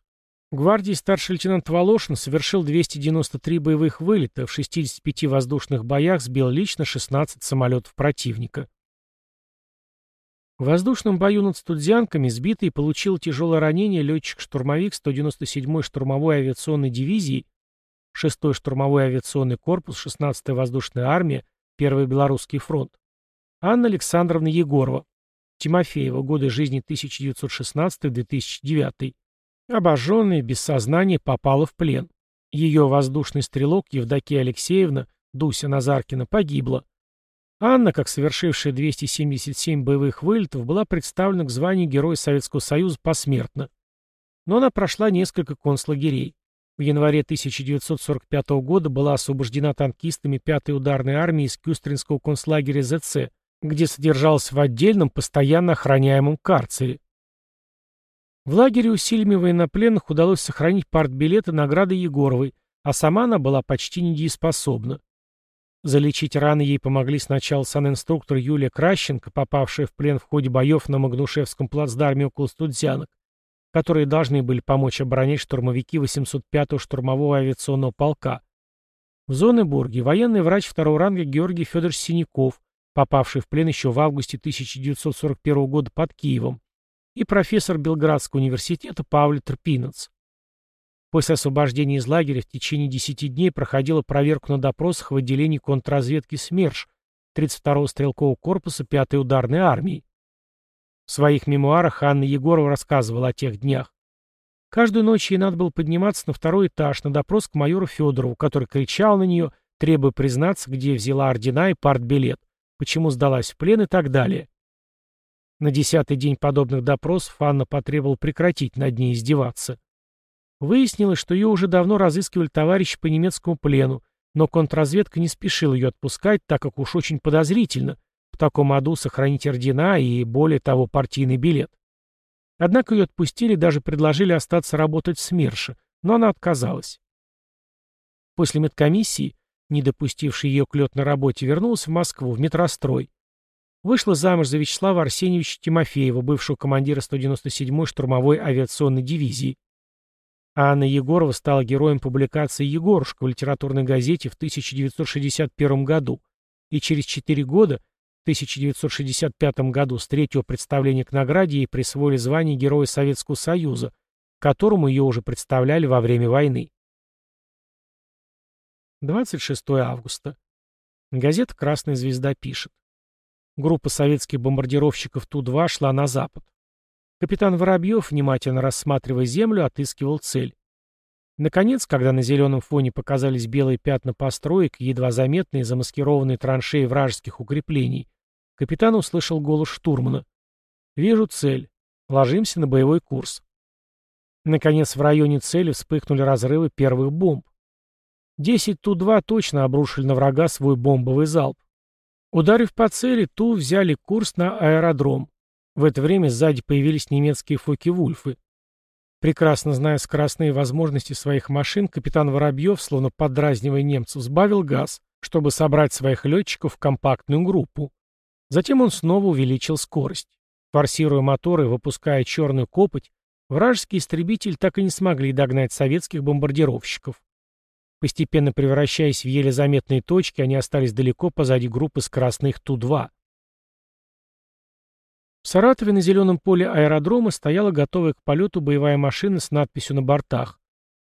Гвардии старший лейтенант Волошин совершил 293 боевых вылета, в 65 воздушных боях сбил лично 16 самолетов противника. В воздушном бою над Студзянками сбитый получил тяжелое ранение летчик-штурмовик 197-й штурмовой авиационной дивизии, 6-й штурмовой авиационный корпус, 16-я воздушная армия, 1-й Белорусский фронт. Анна Александровна Егорова. Тимофеева. Годы жизни 1916-2009. Обожженная, без сознания, попала в плен. Ее воздушный стрелок Евдокия Алексеевна, Дуся Назаркина, погибла. Анна, как совершившая 277 боевых вылетов, была представлена к званию Героя Советского Союза посмертно. Но она прошла несколько концлагерей. В январе 1945 года была освобождена танкистами 5-й ударной армии из Кюстринского концлагеря ЗЦ, где содержалась в отдельном, постоянно охраняемом карцере. В лагере усилиями военнопленных удалось сохранить партбилеты награды Егоровой, а сама она была почти недееспособна. Залечить раны ей помогли сначала санинструктор Юлия Кращенко, попавшая в плен в ходе боев на Магнушевском плацдарме около Студзянок, которые должны были помочь оборонять штурмовики 805-го штурмового авиационного полка. В Зонебурге военный врач второго ранга Георгий Федорович Синяков, попавший в плен еще в августе 1941 года под Киевом, и профессор Белградского университета Павел Терпинец. После освобождения из лагеря в течение 10 дней проходила проверку на допросах в отделении контрразведки СМЕРШ 32-го стрелкового корпуса 5-й ударной армии. В своих мемуарах Анна Егорова рассказывала о тех днях. Каждую ночь ей надо было подниматься на второй этаж на допрос к майору Федорову, который кричал на нее, требуя признаться, где взяла ордена и партбилет, почему сдалась в плен и так далее. На десятый день подобных допросов Анна потребовала прекратить над ней издеваться. Выяснилось, что ее уже давно разыскивали товарищи по немецкому плену, но контрразведка не спешила ее отпускать, так как уж очень подозрительно в таком аду сохранить ордена и, более того, партийный билет. Однако ее отпустили даже предложили остаться работать в СМЕРШе, но она отказалась. После медкомиссии, не допустившей ее к летной работе, вернулась в Москву, в метрострой. Вышла замуж за Вячеслава Арсеньевича Тимофеева, бывшего командира 197-й штурмовой авиационной дивизии. Анна Егорова стала героем публикации «Егорушка» в литературной газете в 1961 году и через четыре года, в 1965 году, с третьего представления к награде ей присвоили звание Героя Советского Союза, которому ее уже представляли во время войны. 26 августа. Газета «Красная звезда» пишет. Группа советских бомбардировщиков Ту-2 шла на запад. Капитан Воробьев, внимательно рассматривая землю, отыскивал цель. Наконец, когда на зеленом фоне показались белые пятна построек едва заметные замаскированные траншеи вражеских укреплений, капитан услышал голос штурмана. «Вижу цель. Ложимся на боевой курс». Наконец, в районе цели вспыхнули разрывы первых бомб. Десять Ту-2 точно обрушили на врага свой бомбовый залп. Ударив по цели, Ту взяли курс на аэродром. В это время сзади появились немецкие Фоки-Вульфы. Прекрасно зная скоростные возможности своих машин, капитан Воробьев, словно подразнивая немцев, сбавил газ, чтобы собрать своих летчиков в компактную группу. Затем он снова увеличил скорость. Форсируя моторы выпуская черную копоть, вражеские истребители так и не смогли догнать советских бомбардировщиков. Постепенно превращаясь в еле заметные точки, они остались далеко позади группы скоростных Ту-2. В Саратове на зеленом поле аэродрома стояла готовая к полету боевая машина с надписью на бортах.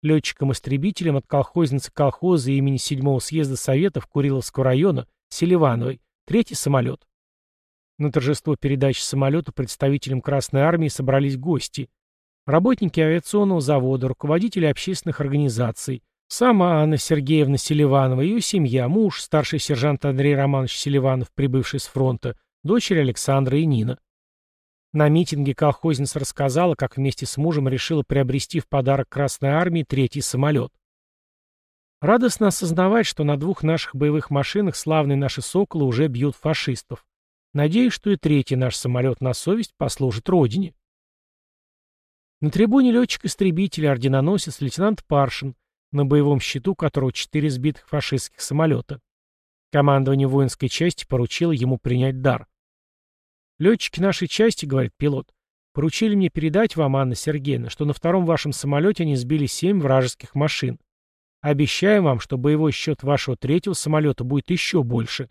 Летчиком-истребителем от колхозницы колхоза имени 7-го съезда Советов Куриловского района Селивановой, третий самолет. На торжество передачи самолета представителям Красной Армии собрались гости. Работники авиационного завода, руководители общественных организаций, Сама Анна Сергеевна Селиванова, ее семья, муж, старший сержант Андрей Романович Селиванов, прибывший с фронта, дочери Александра и Нина. На митинге колхозница рассказала, как вместе с мужем решила приобрести в подарок Красной Армии третий самолет. Радостно осознавать, что на двух наших боевых машинах славные наши «Соколы» уже бьют фашистов. Надеюсь, что и третий наш самолет на совесть послужит Родине. На трибуне летчик-истребитель, орденоносец лейтенант Паршин, на боевом счету которого четыре сбитых фашистских самолета. Командование воинской части поручило ему принять дар. «Летчики нашей части, — говорит пилот, — поручили мне передать вам, Анна Сергеевна, что на втором вашем самолете они сбили семь вражеских машин. Обещаем вам, что боевой счет вашего третьего самолета будет еще больше.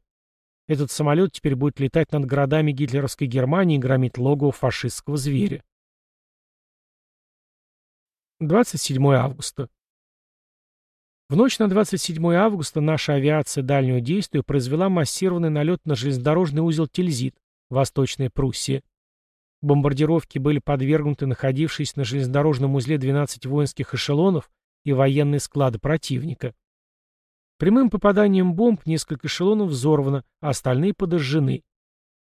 Этот самолет теперь будет летать над городами гитлеровской Германии и громить логово фашистского зверя. 27 августа. В ночь на 27 августа наша авиация дальнего действия произвела массированный налет на железнодорожный узел Тильзит, Восточная Пруссия. Бомбардировки были подвергнуты находившиеся на железнодорожном узле 12 воинских эшелонов и военные склады противника. Прямым попаданием бомб несколько эшелонов взорвано, а остальные подожжены.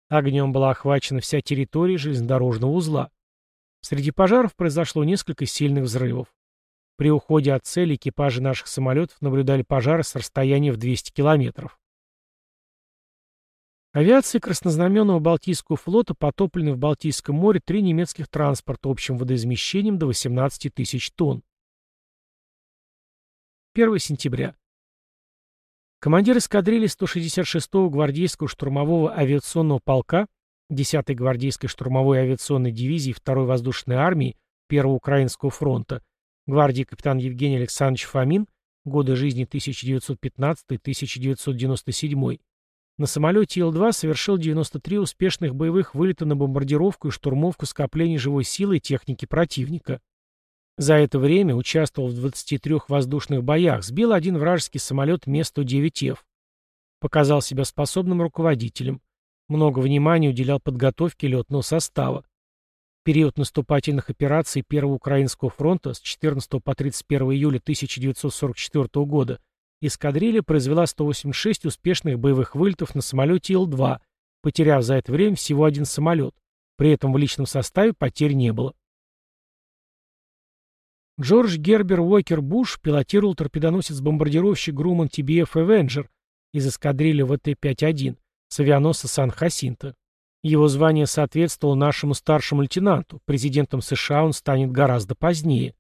Огнем была охвачена вся территория железнодорожного узла. Среди пожаров произошло несколько сильных взрывов. При уходе от цели экипажи наших самолетов наблюдали пожары с расстояния в 200 километров. Авиации Краснознаменного Балтийского флота потоплены в Балтийском море три немецких транспорта общим водоизмещением до 18 тысяч тонн. 1 сентября. Командир эскадрильи 166-го гвардейского штурмового авиационного полка 10-й гвардейской штурмовой авиационной дивизии 2-й воздушной армии 1-го Украинского фронта Гвардии капитан Евгений Александрович Фомин, годы жизни 1915-1997, на самолете Ил-2 совершил 93 успешных боевых вылета на бомбардировку и штурмовку скоплений живой силы и техники противника. За это время участвовал в 23 воздушных боях, сбил один вражеский самолет Ме-109Ф. Показал себя способным руководителем. Много внимания уделял подготовке летного состава период наступательных операций Первого Украинского фронта с 14 по 31 июля 1944 года эскадрилья произвела 186 успешных боевых вылетов на самолете Ил-2, потеряв за это время всего один самолет. При этом в личном составе потерь не было. Джордж Гербер Уокер Буш пилотировал торпедоносец-бомбардировщик Груман TBF Avenger из эскадрильи ВТ-51 с авианосца Сан-Хасинто. Его звание соответствовало нашему старшему лейтенанту, президентом США он станет гораздо позднее.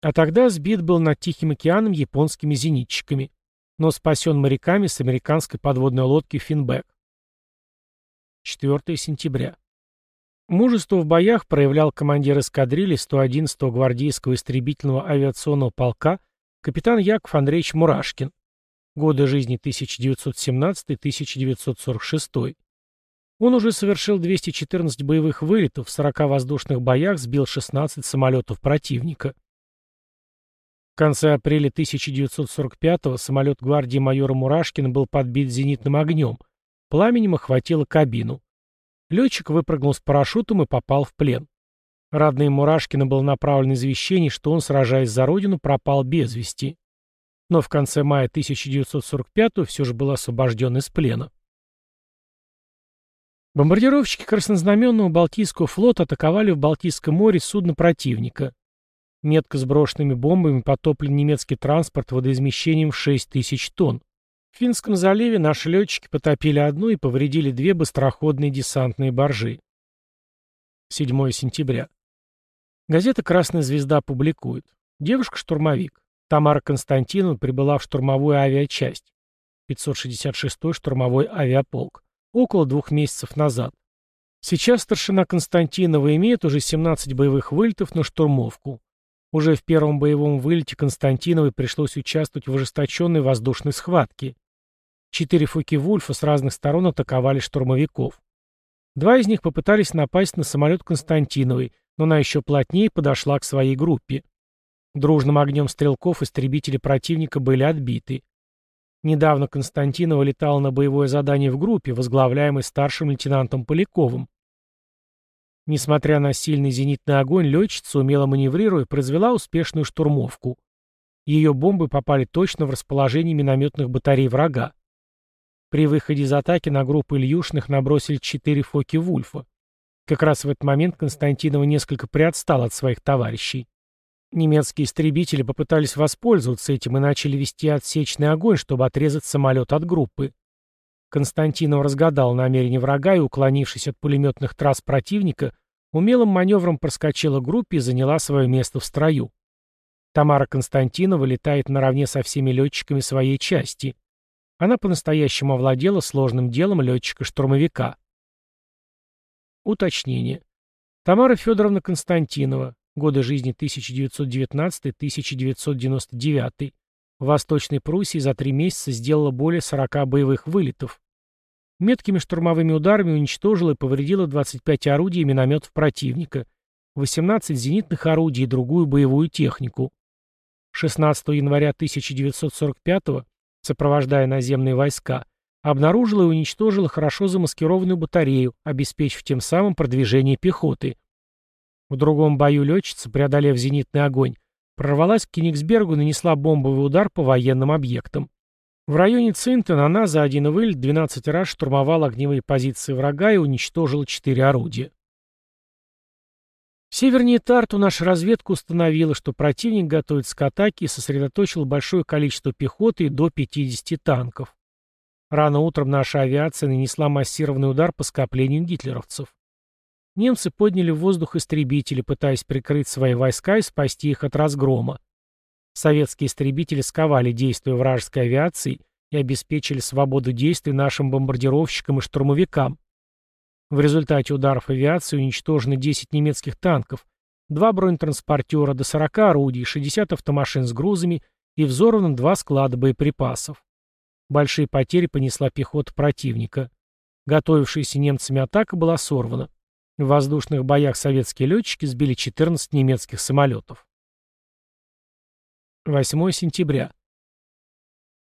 А тогда сбит был над Тихим океаном японскими зенитчиками, но спасен моряками с американской подводной лодки «Финбек». 4 сентября. Мужество в боях проявлял командир эскадрильи 111-го гвардейского истребительного авиационного полка капитан Яков Андреевич Мурашкин. Годы жизни 1917-1946. Он уже совершил 214 боевых вылетов, в 40 воздушных боях сбил 16 самолетов противника. В конце апреля 1945-го самолет гвардии майора Мурашкина был подбит зенитным огнем. Пламенем охватило кабину. Летчик выпрыгнул с парашютом и попал в плен. Родным Мурашкина было направлено извещение, что он, сражаясь за родину, пропал без вести. Но в конце мая 1945-го все же был освобожден из плена. Бомбардировщики Краснознаменного Балтийского флота атаковали в Балтийском море судно противника. Метко сброшенными бомбами потоплен немецкий транспорт водоизмещением в 6 тысяч тонн. В Финском заливе наши летчики потопили одну и повредили две быстроходные десантные баржи. 7 сентября. Газета «Красная звезда» публикует. Девушка-штурмовик. Тамара Константиновна прибыла в штурмовую авиачасть. 566-й штурмовой авиаполк около двух месяцев назад. Сейчас старшина Константинова имеет уже 17 боевых вылетов на штурмовку. Уже в первом боевом вылете Константиновой пришлось участвовать в ожесточенной воздушной схватке. Четыре Фоки-Вульфа с разных сторон атаковали штурмовиков. Два из них попытались напасть на самолет Константиновой, но она еще плотнее подошла к своей группе. Дружным огнем стрелков истребители противника были отбиты. Недавно Константинова летала на боевое задание в группе, возглавляемой старшим лейтенантом Поляковым. Несмотря на сильный зенитный огонь, летчица, умело маневрируя, произвела успешную штурмовку. Ее бомбы попали точно в расположение минометных батарей врага. При выходе из атаки на группу Ильюшных набросили четыре фоки Вульфа. Как раз в этот момент Константинова несколько приотстал от своих товарищей. Немецкие истребители попытались воспользоваться этим и начали вести отсечный огонь, чтобы отрезать самолет от группы. Константинов разгадал намерение врага и, уклонившись от пулеметных трасс противника, умелым маневром проскочила группе и заняла свое место в строю. Тамара Константинова летает наравне со всеми летчиками своей части. Она по-настоящему овладела сложным делом летчика-штурмовика. Уточнение. Тамара Федоровна Константинова, годы жизни 1919-1999, в Восточной Пруссии за три месяца сделала более 40 боевых вылетов. Меткими штурмовыми ударами уничтожила и повредила 25 орудий и минометов противника, 18 зенитных орудий и другую боевую технику. 16 января 1945 сопровождая наземные войска, обнаружила и уничтожила хорошо замаскированную батарею, обеспечив тем самым продвижение пехоты. В другом бою летчица, преодолев зенитный огонь, прорвалась к Кенигсбергу и нанесла бомбовый удар по военным объектам. В районе Цинтон она за один вылет 12 раз штурмовала огневые позиции врага и уничтожила 4 орудия. Севернее Тарту наша разведка установила, что противник готовится к атаке и сосредоточил большое количество пехоты до 50 танков. Рано утром наша авиация нанесла массированный удар по скоплению гитлеровцев. Немцы подняли в воздух истребители, пытаясь прикрыть свои войска и спасти их от разгрома. Советские истребители сковали действия вражеской авиации и обеспечили свободу действий нашим бомбардировщикам и штурмовикам. В результате ударов авиации уничтожены 10 немецких танков, два бронетранспортера до 40 орудий, 60 автомашин с грузами и взорвано два склада боеприпасов. Большие потери понесла пехота противника. Готовившаяся немцами атака была сорвана. В воздушных боях советские летчики сбили 14 немецких самолетов. 8 сентября.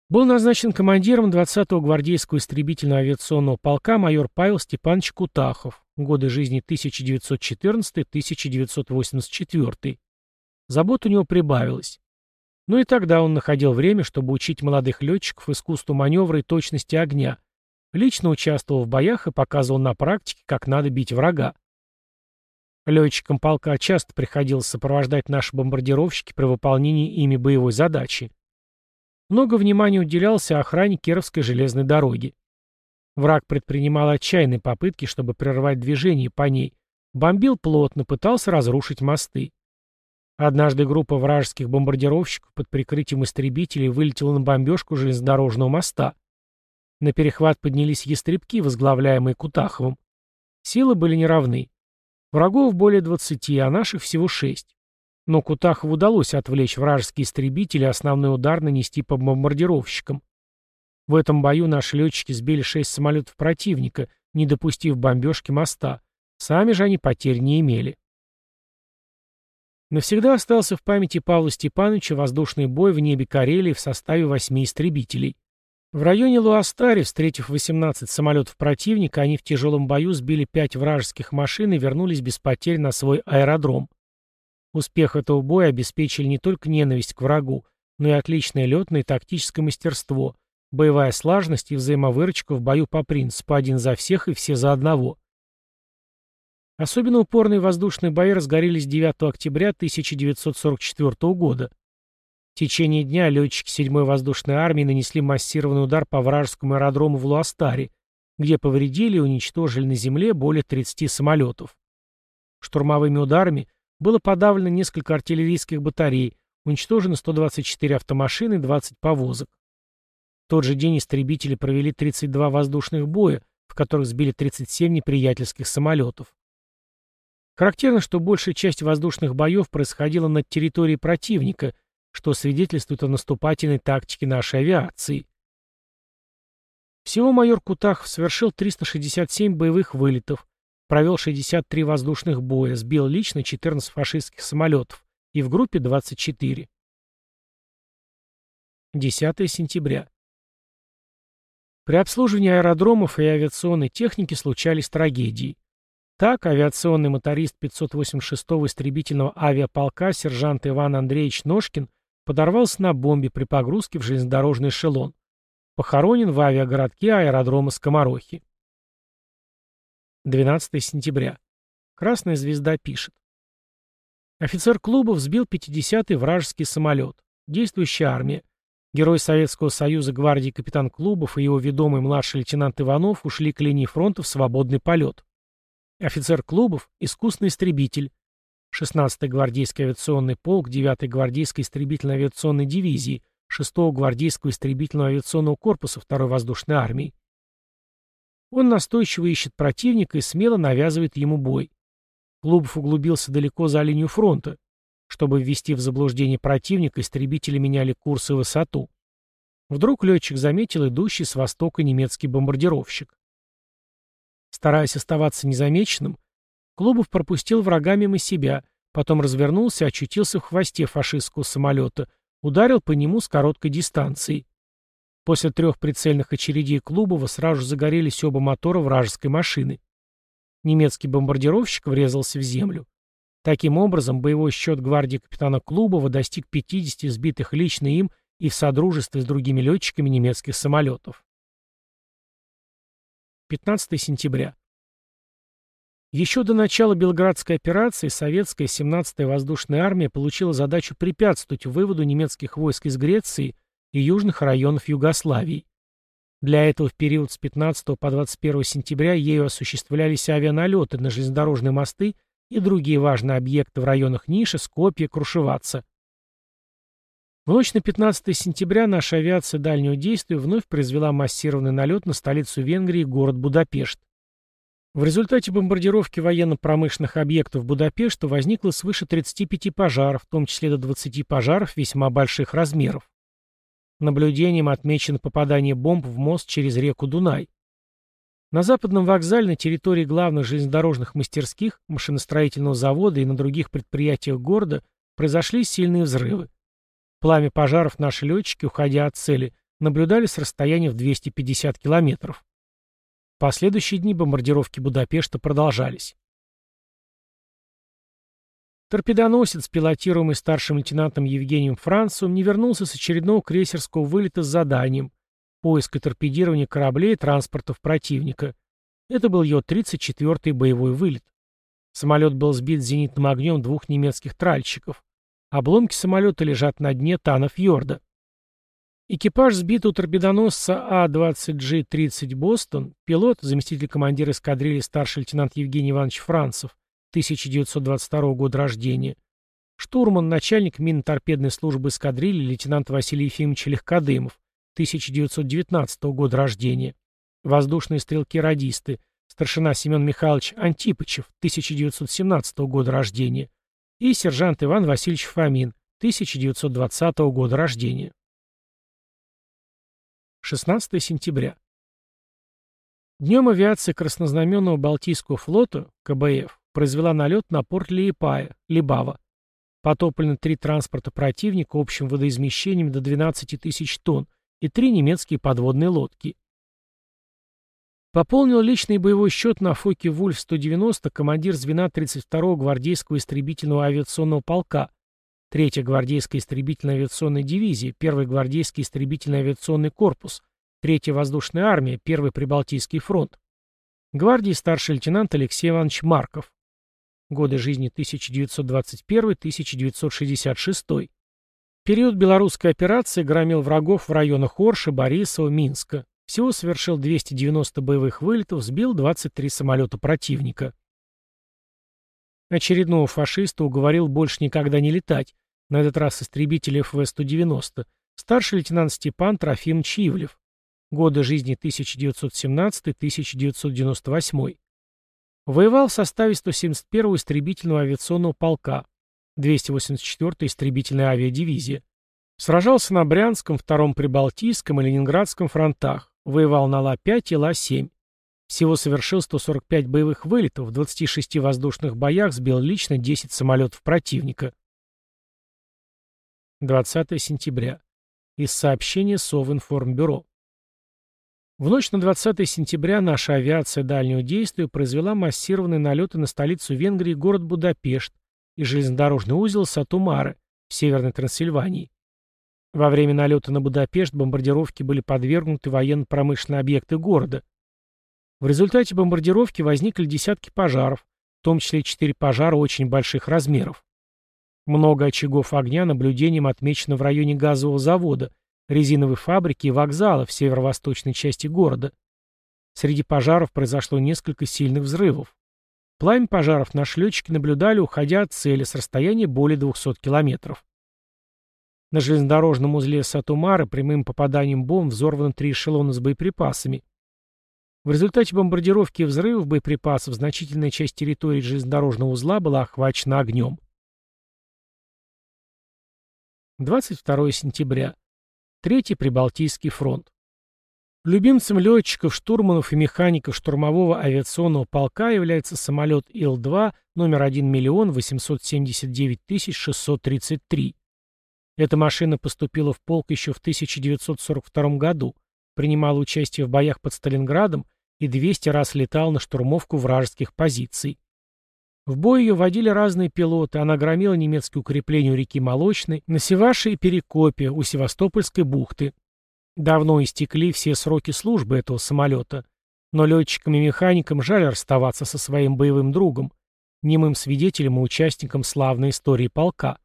Был назначен командиром 20-го гвардейского истребительного авиационного полка майор Павел Степанович Кутахов, годы жизни 1914-1984. Забот у него прибавилось. Но и тогда он находил время, чтобы учить молодых летчиков искусству маневра и точности огня, Лично участвовал в боях и показывал на практике, как надо бить врага. Летчикам полка часто приходилось сопровождать наши бомбардировщики при выполнении ими боевой задачи. Много внимания уделялось охране Кировской железной дороги. Враг предпринимал отчаянные попытки, чтобы прервать движение по ней. Бомбил плотно, пытался разрушить мосты. Однажды группа вражеских бомбардировщиков под прикрытием истребителей вылетела на бомбежку железнодорожного моста. На перехват поднялись ястребки, возглавляемые Кутаховым. Силы были неравны. Врагов более 20, а наших всего 6. Но Кутахову удалось отвлечь вражеские истребители и основной удар нанести по бомбардировщикам. В этом бою наши летчики сбили 6 самолетов противника, не допустив бомбежки моста. Сами же они потерь не имели. Навсегда остался в памяти Павла Степановича воздушный бой в небе Карелии в составе восьми истребителей. В районе Луастари, встретив 18 самолетов противника, они в тяжелом бою сбили пять вражеских машин и вернулись без потерь на свой аэродром. Успех этого боя обеспечили не только ненависть к врагу, но и отличное летное и тактическое мастерство, боевая слаженность и взаимовыручка в бою по принципу «один за всех и все за одного». Особенно упорные воздушные бои разгорелись 9 октября 1944 года. В течение дня летчики 7-й воздушной армии нанесли массированный удар по вражескому аэродрому в Луастаре, где повредили и уничтожили на земле более 30 самолетов. Штурмовыми ударами было подавлено несколько артиллерийских батарей, уничтожено 124 автомашины и 20 повозок. В тот же день истребители провели 32 воздушных боя, в которых сбили 37 неприятельских самолетов. Характерно, что большая часть воздушных боев происходила над территорией противника, что свидетельствует о наступательной тактике нашей авиации. Всего майор Кутахов совершил 367 боевых вылетов, провел 63 воздушных боя, сбил лично 14 фашистских самолетов и в группе 24. 10 сентября. При обслуживании аэродромов и авиационной техники случались трагедии. Так, авиационный моторист 586-го истребительного авиаполка сержант Иван Андреевич Ножкин подорвался на бомбе при погрузке в железнодорожный эшелон. Похоронен в авиагородке аэродрома Скоморохи. 12 сентября. Красная звезда пишет. Офицер клуба взбил 50-й вражеский самолет. Действующая армия. Герой Советского Союза гвардии капитан Клубов и его ведомый младший лейтенант Иванов ушли к линии фронта в свободный полет. Офицер клубов – искусный истребитель. 16-й гвардейский авиационный полк 9-й гвардейской истребительной авиационной дивизии 6-го гвардейского истребительного авиационного корпуса 2-й воздушной армии. Он настойчиво ищет противника и смело навязывает ему бой. Клубов углубился далеко за линию фронта. Чтобы ввести в заблуждение противника, истребители меняли курс и высоту. Вдруг летчик заметил идущий с востока немецкий бомбардировщик. Стараясь оставаться незамеченным, Клубов пропустил врага мимо себя, потом развернулся очутился в хвосте фашистского самолета, ударил по нему с короткой дистанции. После трех прицельных очередей Клубова сразу загорелись оба мотора вражеской машины. Немецкий бомбардировщик врезался в землю. Таким образом, боевой счет гвардии капитана Клубова достиг 50 сбитых лично им и в содружестве с другими летчиками немецких самолетов. 15 сентября. Еще до начала Белградской операции советская 17-я воздушная армия получила задачу препятствовать выводу немецких войск из Греции и южных районов Югославии. Для этого в период с 15 по 21 сентября ею осуществлялись авианалеты на железнодорожные мосты и другие важные объекты в районах Ниши, Скопья, Крушеваца. В ночь на 15 сентября наша авиация дальнего действия вновь произвела массированный налет на столицу Венгрии, город Будапешт. В результате бомбардировки военно-промышленных объектов Будапешта возникло свыше 35 пожаров, в том числе до 20 пожаров весьма больших размеров. Наблюдением отмечено попадание бомб в мост через реку Дунай. На западном вокзале на территории главных железнодорожных мастерских, машиностроительного завода и на других предприятиях города произошли сильные взрывы. Пламя пожаров наши летчики, уходя от цели, наблюдали с расстояния в 250 километров. Последующие дни бомбардировки Будапешта продолжались. Торпедоносец, пилотируемый старшим лейтенантом Евгением Францевым, не вернулся с очередного крейсерского вылета с заданием поиск и торпедирование кораблей и транспортов противника. Это был его 34-й боевой вылет. Самолет был сбит зенитным огнем двух немецких тральщиков. Обломки самолета лежат на дне Тана-фьорда. Экипаж сбитого торпедоносца А-20G-30 «Бостон», пилот, заместитель командира эскадрильи старший лейтенант Евгений Иванович Францев, 1922 года рождения, штурман, начальник минно-торпедной службы эскадрильи лейтенант Василий Ефимович Легкодымов, 1919 года рождения, воздушные стрелки-радисты, старшина Семен Михайлович Антипычев, 1917 года рождения, и сержант Иван Васильевич Фомин, 1920 года рождения. 16 сентября. Днем авиация Краснознаменного Балтийского флота, КБФ, произвела налет на порт Лиепая, Либава. Потоплено три транспорта противника общим водоизмещением до 12 тысяч тонн и три немецкие подводные лодки. Пополнил личный боевой счет на Фоке Вульф-190 командир звена 32-го гвардейского истребительного авиационного полка, 3-я гвардейская истребительная авиационная дивизия, 1-й гвардейский истребительный авиационный корпус, 3-я воздушная армия, 1-й Прибалтийский фронт. Гвардии старший лейтенант Алексей Иванович Марков. Годы жизни 1921-1966. Период белорусской операции громил врагов в районах Орши, Борисова, Минска. Всего совершил 290 боевых вылетов, сбил 23 самолета противника. Очередного фашиста уговорил больше никогда не летать, на этот раз истребитель ФВ-190, старший лейтенант Степан Трофим Чивлев. Годы жизни 1917-1998. Воевал в составе 171-го истребительного авиационного полка, 284-я истребительная авиадивизия. Сражался на Брянском, Втором Прибалтийском и Ленинградском фронтах. Воевал на Ла-5 и Ла-7. Всего совершил 145 боевых вылетов, в 26 воздушных боях сбил лично 10 самолетов противника. 20 сентября. Из сообщения Совинформбюро. В ночь на 20 сентября наша авиация дальнего действия произвела массированные налеты на столицу Венгрии город Будапешт и железнодорожный узел Сатумары в Северной Трансильвании. Во время налета на Будапешт бомбардировки были подвергнуты военно-промышленные объекты города. В результате бомбардировки возникли десятки пожаров, в том числе четыре пожара очень больших размеров. Много очагов огня наблюдением отмечено в районе газового завода, резиновой фабрики и вокзала в северо-восточной части города. Среди пожаров произошло несколько сильных взрывов. Пламя пожаров наши летчики наблюдали, уходя от цели с расстояния более 200 километров. На железнодорожном узле Сатумара прямым попаданием бомб взорвано три эшелона с боеприпасами. В результате бомбардировки и взрывов боеприпасов значительная часть территории железнодорожного узла была охвачена огнем. 22 сентября. Третий Прибалтийский фронт. Любимцем летчиков, штурманов и механиков штурмового авиационного полка является самолет Ил-2 номер 1 миллион 879 633. Эта машина поступила в полк еще в 1942 году, принимала участие в боях под Сталинградом и 200 раз летал на штурмовку вражеских позиций. В бой ее водили разные пилоты, она громила немецкие укрепления у реки Молочной, на Севаше и Перекопе, у Севастопольской бухты. Давно истекли все сроки службы этого самолета, но летчикам и механикам жаль расставаться со своим боевым другом, немым свидетелем и участником славной истории полка.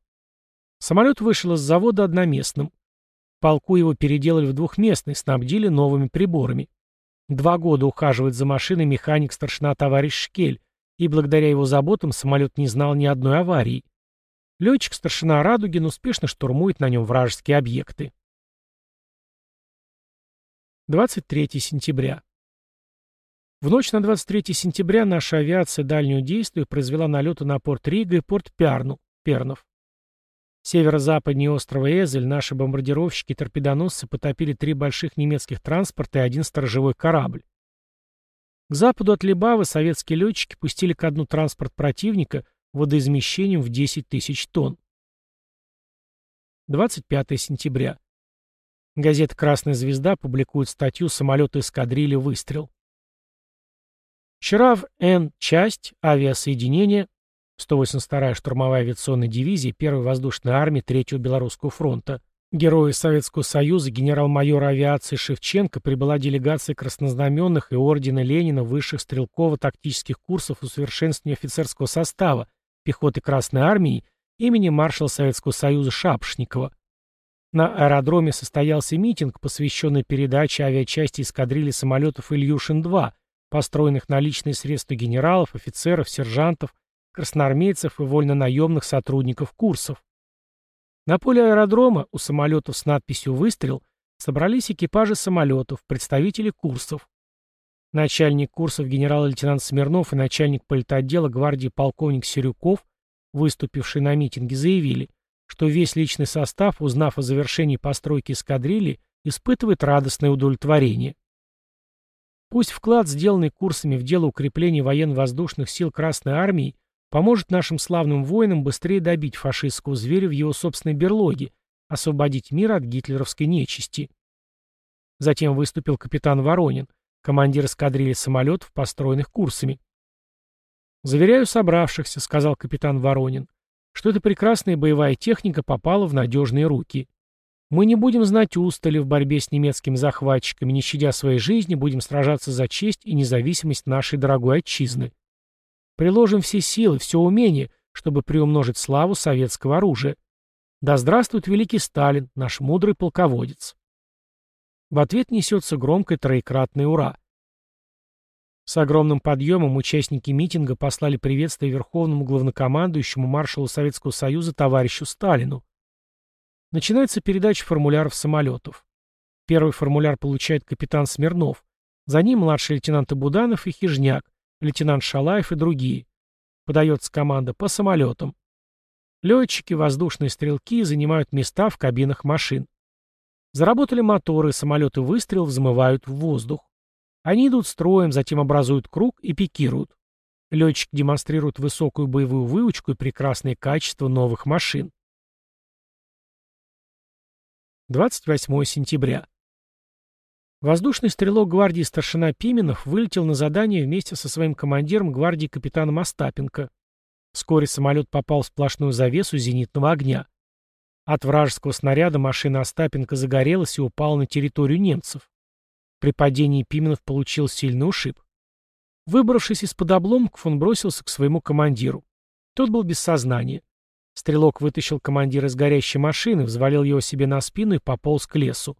Самолет вышел из завода одноместным. Полку его переделали в двухместный, снабдили новыми приборами. Два года ухаживает за машиной механик-старшина товарищ Шкель, и благодаря его заботам самолет не знал ни одной аварии. Летчик-старшина Радугин успешно штурмует на нем вражеские объекты. 23 сентября. В ночь на 23 сентября наша авиация дальнего действия произвела налеты на порт Рига и порт Пярну, Пернов. Северо-западнее острова Эзель наши бомбардировщики-торпедоносцы потопили три больших немецких транспорта и один сторожевой корабль. К западу от Либавы советские летчики пустили ко дну транспорт противника водоизмещением в 10 тысяч тонн. 25 сентября. Газета «Красная звезда» публикует статью «Самолеты эскадрильи. Выстрел». Вчера в Н-часть авиасоединения 182-я штурмовая авиационная дивизия 1-й воздушной армии 3-го Белорусского фронта. Герои Советского Союза генерал-майора авиации Шевченко прибыла делегация краснознаменных и ордена Ленина высших стрелково-тактических курсов усовершенствования офицерского состава пехоты Красной армии имени маршала Советского Союза Шапшникова. На аэродроме состоялся митинг, посвященный передаче авиачасти эскадрильи самолетов Ильюшин-2, построенных на личные средства генералов, офицеров, сержантов, красноармейцев и вольнонаемных сотрудников курсов. На поле аэродрома у самолетов с надписью «Выстрел» собрались экипажи самолетов, представители курсов. Начальник курсов генерал-лейтенант Смирнов и начальник политотдела гвардии полковник Серюков, выступившие на митинге, заявили, что весь личный состав, узнав о завершении постройки эскадрильи, испытывает радостное удовлетворение. Пусть вклад, сделанный курсами в дело укрепления военно-воздушных сил Красной Армии, поможет нашим славным воинам быстрее добить фашистского зверя в его собственной берлоге, освободить мир от гитлеровской нечисти. Затем выступил капитан Воронин, командир эскадрильи самолетов, построенных курсами. «Заверяю собравшихся», — сказал капитан Воронин, «что эта прекрасная боевая техника попала в надежные руки. Мы не будем знать устали в борьбе с немецкими захватчиками, не щадя своей жизни, будем сражаться за честь и независимость нашей дорогой отчизны. Приложим все силы, все умение, чтобы приумножить славу советского оружия. Да здравствует великий Сталин, наш мудрый полководец. В ответ несется громкое троекратное «Ура!». С огромным подъемом участники митинга послали приветствие верховному главнокомандующему маршалу Советского Союза товарищу Сталину. Начинается передача формуляров самолетов. Первый формуляр получает капитан Смирнов, за ним младший лейтенант Буданов и Хижняк, лейтенант Шалаев и другие. Подается команда по самолетам. Летчики, воздушные стрелки занимают места в кабинах машин. Заработали моторы, самолеты выстрел взмывают в воздух. Они идут строем, затем образуют круг и пикируют. Летчик демонстрирует высокую боевую выучку и прекрасные качества новых машин. 28 сентября. Воздушный стрелок гвардии старшина Пименов вылетел на задание вместе со своим командиром гвардии капитаном Остапенко. Вскоре самолет попал в сплошную завесу зенитного огня. От вражеского снаряда машина Остапенко загорелась и упала на территорию немцев. При падении Пименов получил сильный ушиб. Выбравшись из-под обломков, он бросился к своему командиру. Тот был без сознания. Стрелок вытащил командира из горящей машины, взвалил его себе на спину и пополз к лесу.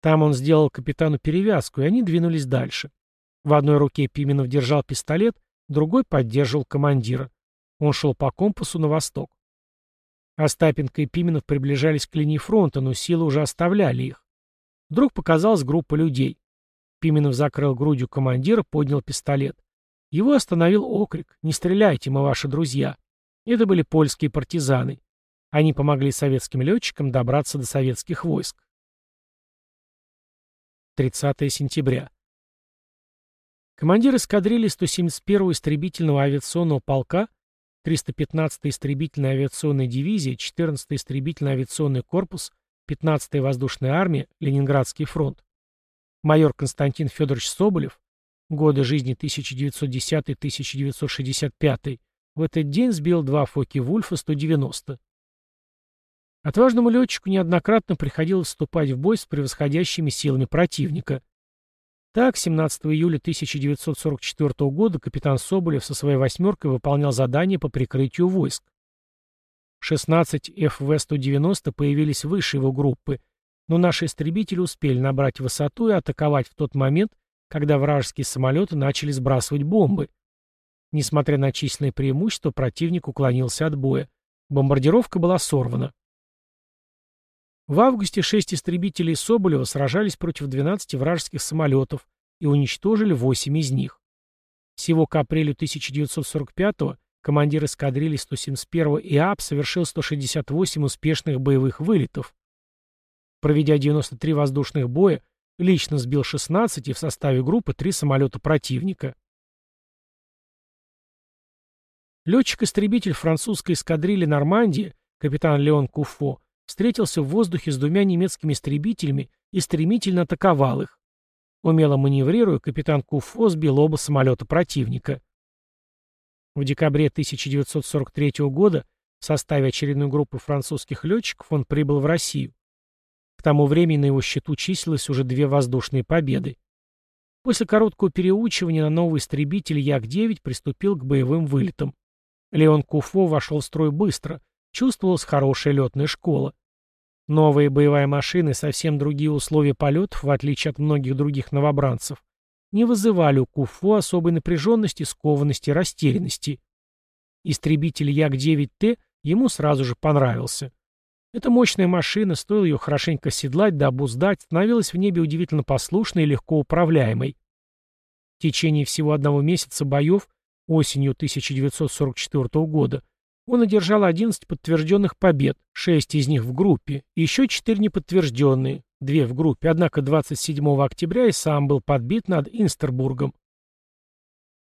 Там он сделал капитану перевязку, и они двинулись дальше. В одной руке Пименов держал пистолет, другой поддерживал командира. Он шел по компасу на восток. Остапенко и Пименов приближались к линии фронта, но силы уже оставляли их. Вдруг показалась группа людей. Пименов закрыл грудью командира, поднял пистолет. Его остановил окрик «Не стреляйте, мы ваши друзья». Это были польские партизаны. Они помогли советским летчикам добраться до советских войск. 30 сентября. Командир эскадрильи 171-го истребительного авиационного полка 315-й истребительной авиационной дивизии, 14-й истребительный авиационный корпус, 15-я воздушная армия, Ленинградский фронт. Майор Константин Федорович Соболев, годы жизни 1910-1965, в этот день сбил два Фоки-Вульфа 190. Отважному летчику неоднократно приходилось вступать в бой с превосходящими силами противника. Так, 17 июля 1944 года капитан Соболев со своей «восьмеркой» выполнял задание по прикрытию войск. 16 ФВ-190 появились выше его группы, но наши истребители успели набрать высоту и атаковать в тот момент, когда вражеские самолеты начали сбрасывать бомбы. Несмотря на численное преимущество, противник уклонился от боя. Бомбардировка была сорвана. В августе шесть истребителей Соболева сражались против 12 вражеских самолетов и уничтожили 8 из них. Всего к апрелю 1945-го командир эскадрильи 171-го ИАП совершил 168 успешных боевых вылетов. Проведя 93 воздушных боя, лично сбил 16 и в составе группы 3 самолета противника. Летчик-истребитель французской эскадрильи «Нормандия», капитан Леон Куфо, встретился в воздухе с двумя немецкими истребителями и стремительно атаковал их. Умело маневрируя, капитан Куфо сбил оба самолета противника. В декабре 1943 года в составе очередной группы французских летчиков он прибыл в Россию. К тому времени на его счету числилось уже две воздушные победы. После короткого переучивания на новый истребитель Як-9 приступил к боевым вылетам. Леон Куфо вошел в строй быстро, чувствовалась хорошая летная школа. Новые боевые машины, совсем другие условия полетов, в отличие от многих других новобранцев, не вызывали у Куфо особой напряженности, скованности и растерянности. Истребитель Як-9Т ему сразу же понравился. Эта мощная машина, стоило ее хорошенько седлать да обуздать, становилась в небе удивительно послушной и легко управляемой. В течение всего одного месяца боев, осенью 1944 года, он одержал 11 подтвержденных побед, 6 из них в группе, и еще 4 неподтвержденные, 2 в группе, однако 27 октября и сам был подбит над Инстербургом.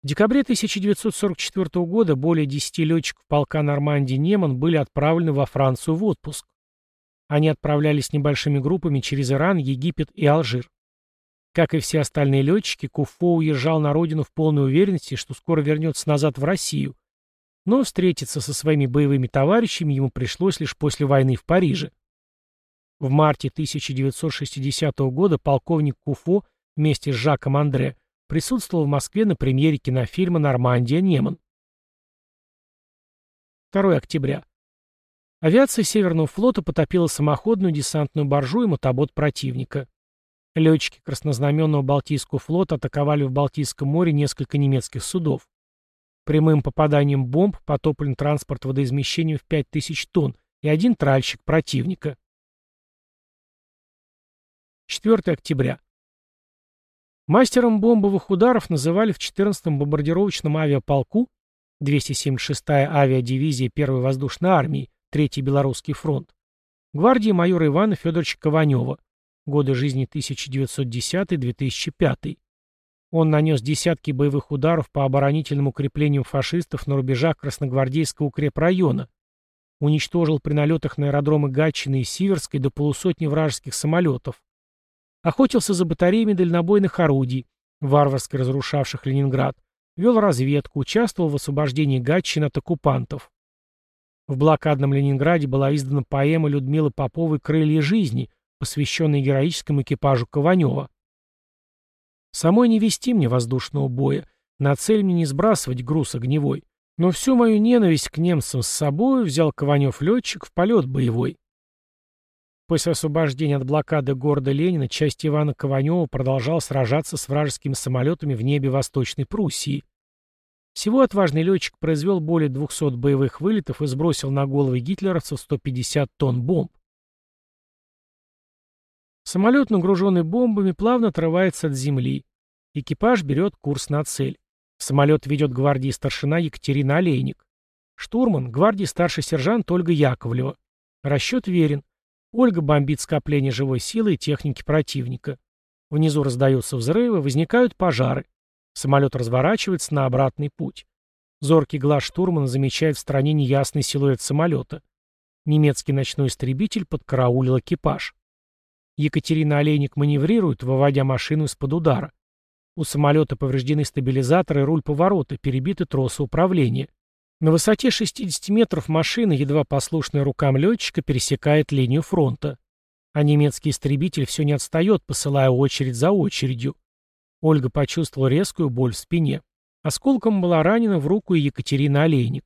В декабре 1944 года более 10 летчиков полка Нормандии Неман были отправлены во Францию в отпуск. Они отправлялись небольшими группами через Иран, Египет и Алжир. Как и все остальные летчики, Куфо уезжал на родину в полной уверенности, что скоро вернется назад в Россию. Но встретиться со своими боевыми товарищами ему пришлось лишь после войны в Париже. В марте 1960 года полковник Куфо вместе с Жаком Андре присутствовал в Москве на премьере кинофильма «Нормандия. Неман». 2 октября. Авиация Северного флота потопила самоходную десантную баржу и мотобот противника. Летчики краснознаменного Балтийского флота атаковали в Балтийском море несколько немецких судов. Прямым попаданием бомб потоплен транспорт водоизмещением в 5000 тонн и один тральщик противника. 4 октября. Мастером бомбовых ударов называли в 14-м бомбардировочном авиаполку 276-я авиадивизия 1-й воздушной армии, 3-й Белорусский фронт, гвардии майора Ивана Федоровича Кованева, годы жизни 1910-2005. Он нанес десятки боевых ударов по оборонительным укреплениям фашистов на рубежах Красногвардейского укрепрайона, уничтожил при налетах на аэродромы Гатчины и Сиверской до полусотни вражеских самолетов, охотился за батареями дальнобойных орудий, варварски разрушавших Ленинград, вел разведку, участвовал в освобождении Гатчины от оккупантов. В блокадном Ленинграде была издана поэма Людмилы Поповой «Крылья жизни», посвященная героическому экипажу Кованева. Самой не вести мне воздушного боя, на цель мне не сбрасывать груз огневой, но всю мою ненависть к немцам с собой взял Кованев-летчик в полет боевой. После освобождения от блокады города Ленина часть Ивана Кованева продолжал сражаться с вражескими самолетами в небе Восточной Пруссии. Всего отважный летчик произвел более 200 боевых вылетов и сбросил на головы гитлеровцев 150 тонн бомб. Самолет, нагруженный бомбами, плавно отрывается от земли. Экипаж берет курс на цель. Самолет ведет гвардии старшина Екатерина Олейник. Штурман — гвардии старший сержант Ольга Яковлева. Расчет верен. Ольга бомбит скопление живой силы и техники противника. Внизу раздаются взрывы, возникают пожары. Самолет разворачивается на обратный путь. Зоркий глаз штурмана замечает в стороне неясный силуэт самолета. Немецкий ночной истребитель подкараулил экипаж. Екатерина Олейник маневрирует, выводя машину из-под удара. У самолета повреждены стабилизаторы и руль поворота, перебиты тросы управления. На высоте 60 метров машина, едва послушная рукам летчика, пересекает линию фронта. А немецкий истребитель все не отстает, посылая очередь за очередью. Ольга почувствовала резкую боль в спине. Осколком была ранена в руку и Екатерина Олейник.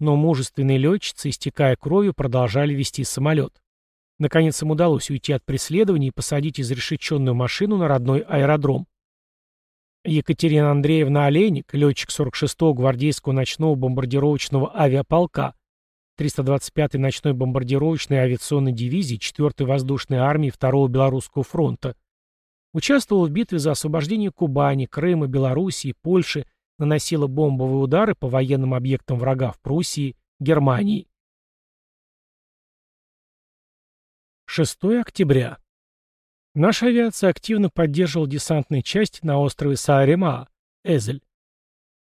Но мужественные летчицы, истекая кровью, продолжали вести самолет. Наконец им удалось уйти от преследования и посадить изрешеченную машину на родной аэродром. Екатерина Андреевна Олейник, летчик 46-го гвардейского ночного бомбардировочного авиаполка, 325-й ночной бомбардировочной авиационной дивизии 4-й воздушной армии 2-го Белорусского фронта, участвовала в битве за освобождение Кубани, Крыма, Белоруссии, Польши, наносила бомбовые удары по военным объектам врага в Пруссии, Германии. 6 октября. Наша авиация активно поддерживала десантные части на острове Сааремаа, Эзель.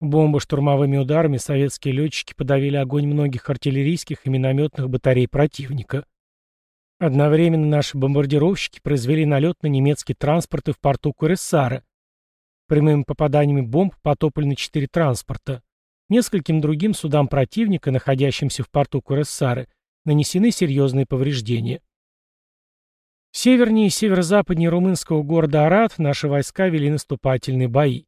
Бомбы штурмовыми ударами советские летчики подавили огонь многих артиллерийских и минометных батарей противника. Одновременно наши бомбардировщики произвели налет на немецкие транспорты в порту Курессара. Прямыми попаданиями бомб потоплены четыре транспорта. Нескольким другим судам противника, находящимся в порту Курессары, нанесены серьезные повреждения. Севернее и северо-западнее румынского города Арат наши войска вели наступательные бои.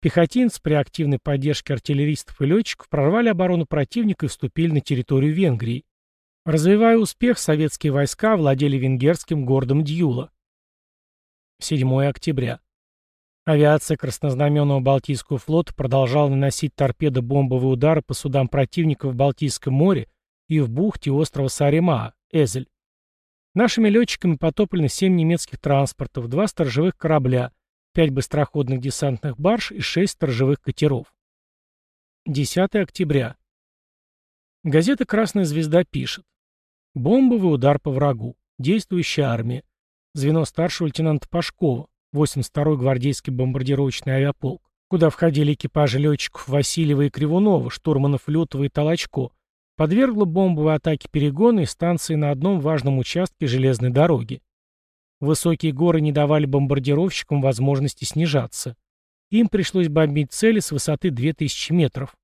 Пехотинцы при активной поддержке артиллеристов и летчиков прорвали оборону противника и вступили на территорию Венгрии. Развивая успех, советские войска владели венгерским городом Дьюла. 7 октября. Авиация краснознаменного Балтийского флота продолжала наносить торпедо-бомбовые удары по судам противника в Балтийском море и в бухте острова Саремаа, Эзель. Нашими летчиками потоплено семь немецких транспортов, два сторожевых корабля, пять быстроходных десантных барж и шесть сторожевых катеров. 10 октября. Газета «Красная звезда» пишет. Бомбовый удар по врагу. Действующая армия. Звено старшего лейтенанта Пашкова. 82-й гвардейский бомбардировочный авиаполк. куда входили экипажи летчиков Васильева и Кривунова, штурманов Лютова и Толочко, подвергло бомбовой атаке перегоны и станции на одном важном участке железной дороги. Высокие горы не давали бомбардировщикам возможности снижаться. Им пришлось бомбить цели с высоты 2000 метров.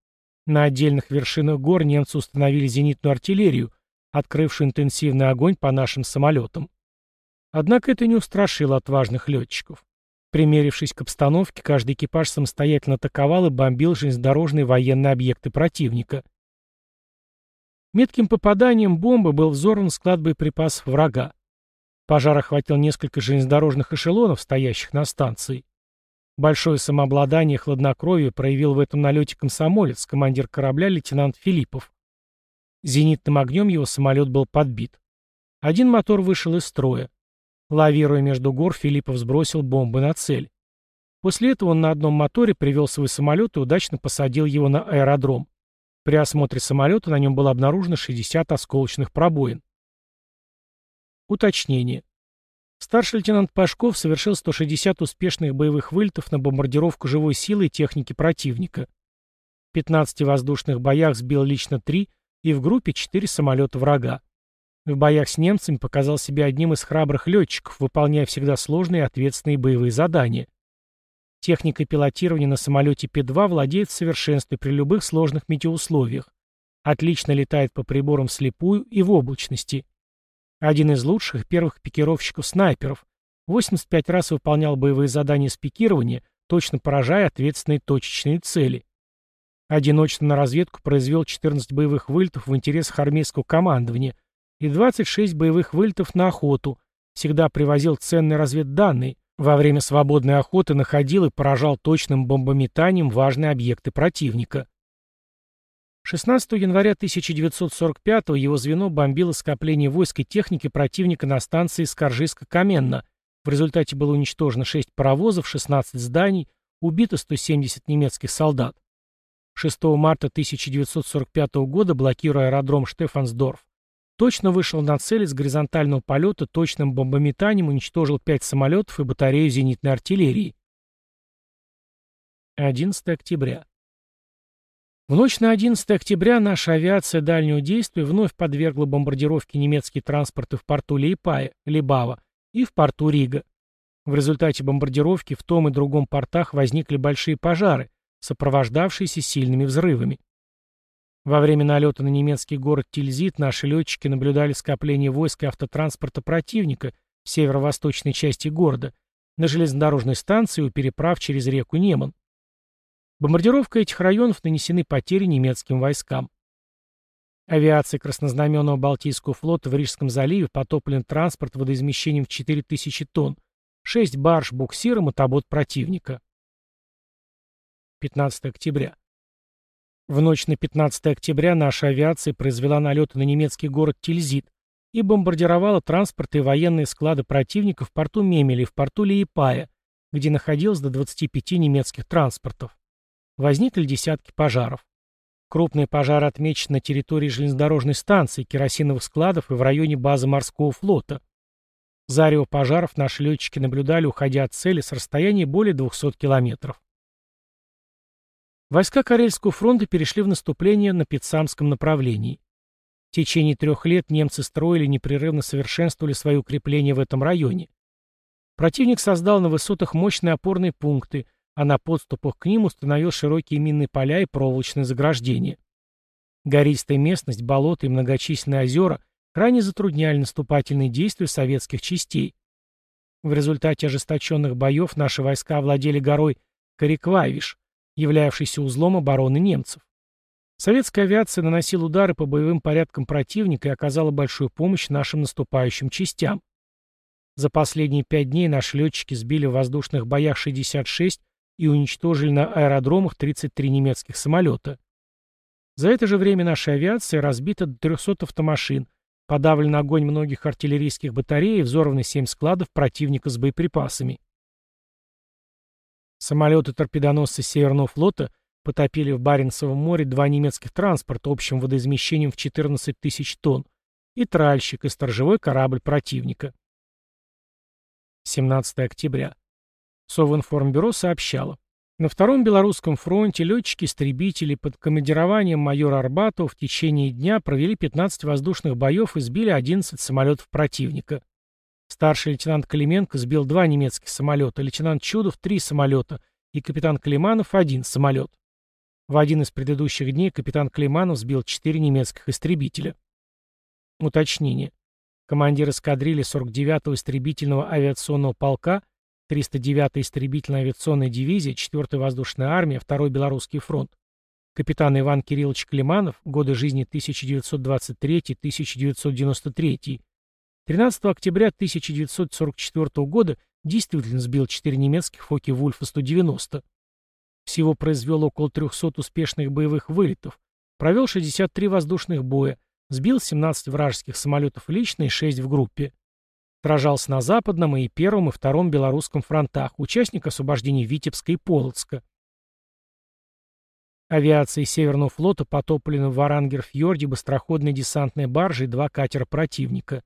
На отдельных вершинах гор немцы установили зенитную артиллерию, открывшую интенсивный огонь по нашим самолетам. Однако это не устрашило отважных летчиков. Примерившись к обстановке, каждый экипаж самостоятельно атаковал и бомбил железнодорожные военные объекты противника. Метким попаданием бомбы был взорван склад боеприпасов врага. Пожар охватил несколько железнодорожных эшелонов, стоящих на станции. Большое самообладание и хладнокровие проявил в этом налете комсомолец, командир корабля лейтенант Филиппов. Зенитным огнем его самолет был подбит. Один мотор вышел из строя. Лавируя между гор, Филиппов сбросил бомбы на цель. После этого он на одном моторе привел свой самолет и удачно посадил его на аэродром. При осмотре самолета на нем было обнаружено 60 осколочных пробоин. Уточнение. Старший лейтенант Пашков совершил 160 успешных боевых вылетов на бомбардировку живой силы и техники противника. В 15 воздушных боях сбил лично 3 и в группе 4 самолета врага. В боях с немцами показал себя одним из храбрых летчиков, выполняя всегда сложные и ответственные боевые задания. Техникой пилотирования на самолете П-2 владеет в совершенстве при любых сложных метеоусловиях. Отлично летает по приборам вслепую и в облачности. Один из лучших первых пикировщиков-снайперов. 85 раз выполнял боевые задания с пикирования, точно поражая ответственные точечные цели. Одиночно на разведку произвел 14 боевых вылетов в интересах армейского командования – и 26 боевых вылетов на охоту, всегда привозил ценные разведданные, во время свободной охоты находил и поражал точным бомбометанием важные объекты противника. 16 января 1945 его звено бомбило скопление войск и техники противника на станции Скоржиска-Каменна. В результате было уничтожено 6 паровозов, 16 зданий, убито 170 немецких солдат. 6 марта 1945 года, блокируя аэродром Штефансдорф, Точно вышел на цель из горизонтального полета, точным бомбометанием уничтожил пять самолетов и батарею зенитной артиллерии. 11 октября. В ночь на 11 октября наша авиация дальнего действия вновь подвергла бомбардировке немецкие транспорты в порту Лейпая, Либава и в порту Рига. В результате бомбардировки в том и другом портах возникли большие пожары, сопровождавшиеся сильными взрывами. Во время налета на немецкий город Тильзит наши летчики наблюдали скопление войск и автотранспорта противника в северо-восточной части города, на железнодорожной станции у переправ через реку Неман. Бомбардировка этих районов нанесены потери немецким войскам. Авиация Краснознаменного Балтийского флота в Рижском заливе потоплен транспорт водоизмещением в 4000 тонн, 6 барж буксира мотобот противника. 15 октября. В ночь на 15 октября наша авиация произвела налеты на немецкий город Тильзит и бомбардировала транспорт и военные склады противника в порту Мемели в порту Лиепая, где находилось до 25 немецких транспортов. Возникли десятки пожаров. Крупные пожары отмечены на территории железнодорожной станции, керосиновых складов и в районе базы морского флота. Зарево пожаров наши летчики наблюдали, уходя от цели с расстояния более 200 километров. Войска Карельского фронта перешли в наступление на Пицамском направлении. В течение трех лет немцы строили и непрерывно совершенствовали свои укрепления в этом районе. Противник создал на высотах мощные опорные пункты, а на подступах к ним установил широкие минные поля и проволочные заграждения. Гористая местность, болота и многочисленные озера крайне затрудняли наступательные действия советских частей. В результате ожесточенных боев наши войска владели горой Кариквайвиш, являвшийся узлом обороны немцев. Советская авиация наносила удары по боевым порядкам противника и оказала большую помощь нашим наступающим частям. За последние пять дней наши летчики сбили в воздушных боях 66 и уничтожили на аэродромах 33 немецких самолета. За это же время наша авиация разбита до 300 автомашин, подавлен огонь многих артиллерийских батарей и взорваны 7 складов противника с боеприпасами. Самолеты-торпедоносцы Северного флота потопили в Баренцевом море два немецких транспорта общим водоизмещением в 14 тысяч тонн и тральщик и сторожевой корабль противника. 17 октября. Совинформбюро сообщало. На Втором Белорусском фронте летчики-истребители под командированием майора Арбатова в течение дня провели 15 воздушных боев и сбили 11 самолетов противника. Старший лейтенант Клименко сбил два немецких самолета, лейтенант Чудов — три самолета и капитан Климанов — один самолет. В один из предыдущих дней капитан Климанов сбил четыре немецких истребителя. Уточнение. Командир эскадрильи 49-го истребительного авиационного полка 309-й истребительной авиационной дивизии, 4-й воздушная армия, 2-й Белорусский фронт. Капитан Иван Кириллович Климанов, годы жизни 1923-1993. 13 октября 1944 года действительно сбил 4 немецких Фоки-Вульфа-190. Всего произвел около 300 успешных боевых вылетов, провел 63 воздушных боя, сбил 17 вражеских самолетов лично и 6 в группе. Сражался на Западном и Первом и Втором Белорусском фронтах, участник освобождения Витебска и Полоцка. Авиацией Северного флота потоплены в Варангер-фьорде быстроходная десантная баржа и два катера противника.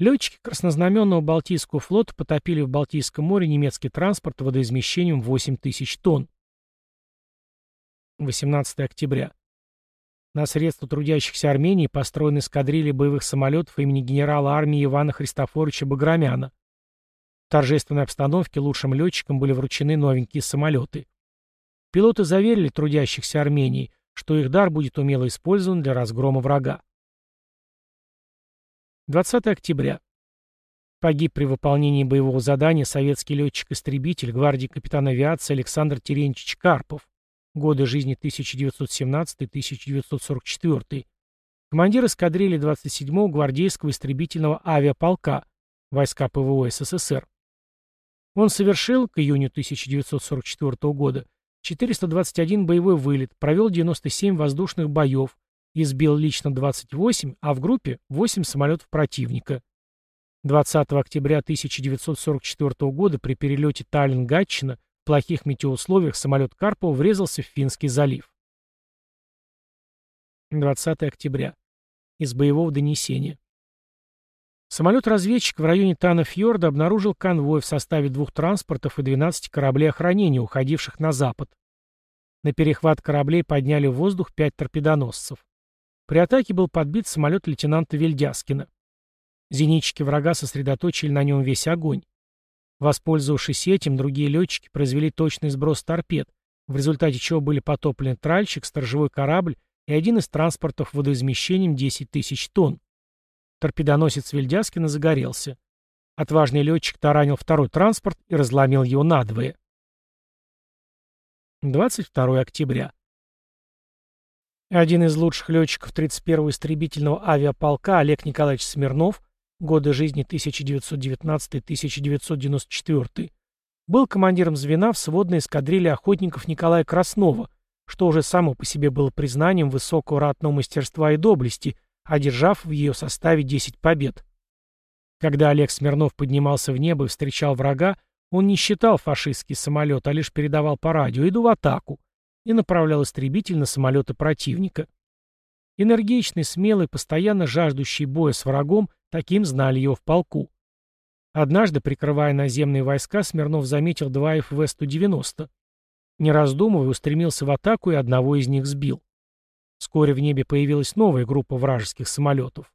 Летчики краснознаменного Балтийского флота потопили в Балтийском море немецкий транспорт водоизмещением 8 тысяч тонн. 18 октября. На средства трудящихся Армении построены эскадрильи боевых самолетов имени генерала армии Ивана Христофоровича Баграмяна. В торжественной обстановке лучшим летчикам были вручены новенькие самолеты. Пилоты заверили трудящихся Армении, что их дар будет умело использован для разгрома врага. 20 октября. Погиб при выполнении боевого задания советский летчик-истребитель гвардии капитан авиации Александр Терентьевич Карпов. Годы жизни 1917-1944. Командир эскадрильи 27-го гвардейского истребительного авиаполка, войска ПВО СССР. Он совершил, к июню 1944 года, 421 боевой вылет, провел 97 воздушных боев, избил лично 28, а в группе 8 самолетов противника. 20 октября 1944 года при перелете Таллин-Гатчина в плохих метеоусловиях самолет Карпова врезался в Финский залив. 20 октября. Из боевого донесения. Самолет-разведчик в районе Тана-Фьорда обнаружил конвой в составе двух транспортов и 12 кораблей охранения, уходивших на запад. На перехват кораблей подняли в воздух пять торпедоносцев. При атаке был подбит самолет лейтенанта Вельдяскина. Зенитчики врага сосредоточили на нем весь огонь. Воспользовавшись этим, другие летчики произвели точный сброс торпед, в результате чего были потоплены тральщик, сторожевой корабль и один из транспортов водоизмещением 10 тысяч тонн. Торпедоносец Вильдяскина загорелся. Отважный летчик таранил второй транспорт и разломил его надвое. 22 октября. Один из лучших летчиков 31-го истребительного авиаполка Олег Николаевич Смирнов годы жизни 1919-1994, был командиром звена в сводной эскадрилье охотников Николая Краснова, что уже само по себе было признанием высокого ратного мастерства и доблести, одержав в ее составе 10 побед. Когда Олег Смирнов поднимался в небо и встречал врага, он не считал фашистский самолет, а лишь передавал по радио «иду в атаку» и направлял истребитель на самолеты противника. Энергичный, смелый, постоянно жаждущий боя с врагом, Таким знали его в полку. Однажды, прикрывая наземные войска, Смирнов заметил два ФВ-190. Не раздумывая, устремился в атаку и одного из них сбил. Вскоре в небе появилась новая группа вражеских самолетов.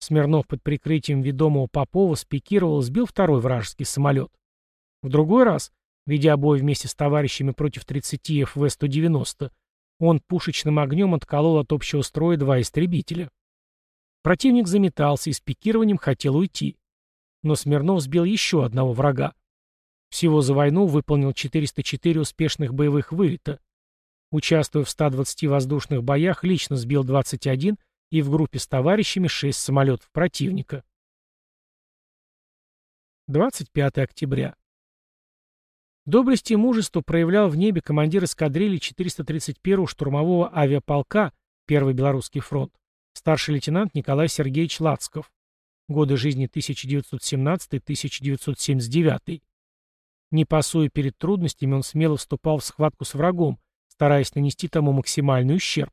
Смирнов под прикрытием ведомого Попова спикировал и сбил второй вражеский самолет. В другой раз, ведя бой вместе с товарищами против 30 ФВ-190, он пушечным огнем отколол от общего строя два истребителя. Противник заметался и с пикированием хотел уйти. Но Смирнов сбил еще одного врага. Всего за войну выполнил 404 успешных боевых вылета. Участвуя в 120 воздушных боях, лично сбил 21 и в группе с товарищами 6 самолетов противника. 25 октября. Доблесть и мужество проявлял в небе командир эскадрильи 431-го штурмового авиаполка, Первый Белорусский фронт, Старший лейтенант Николай Сергеевич Лацков. Годы жизни 1917-1979. Не пасуя перед трудностями, он смело вступал в схватку с врагом, стараясь нанести тому максимальный ущерб.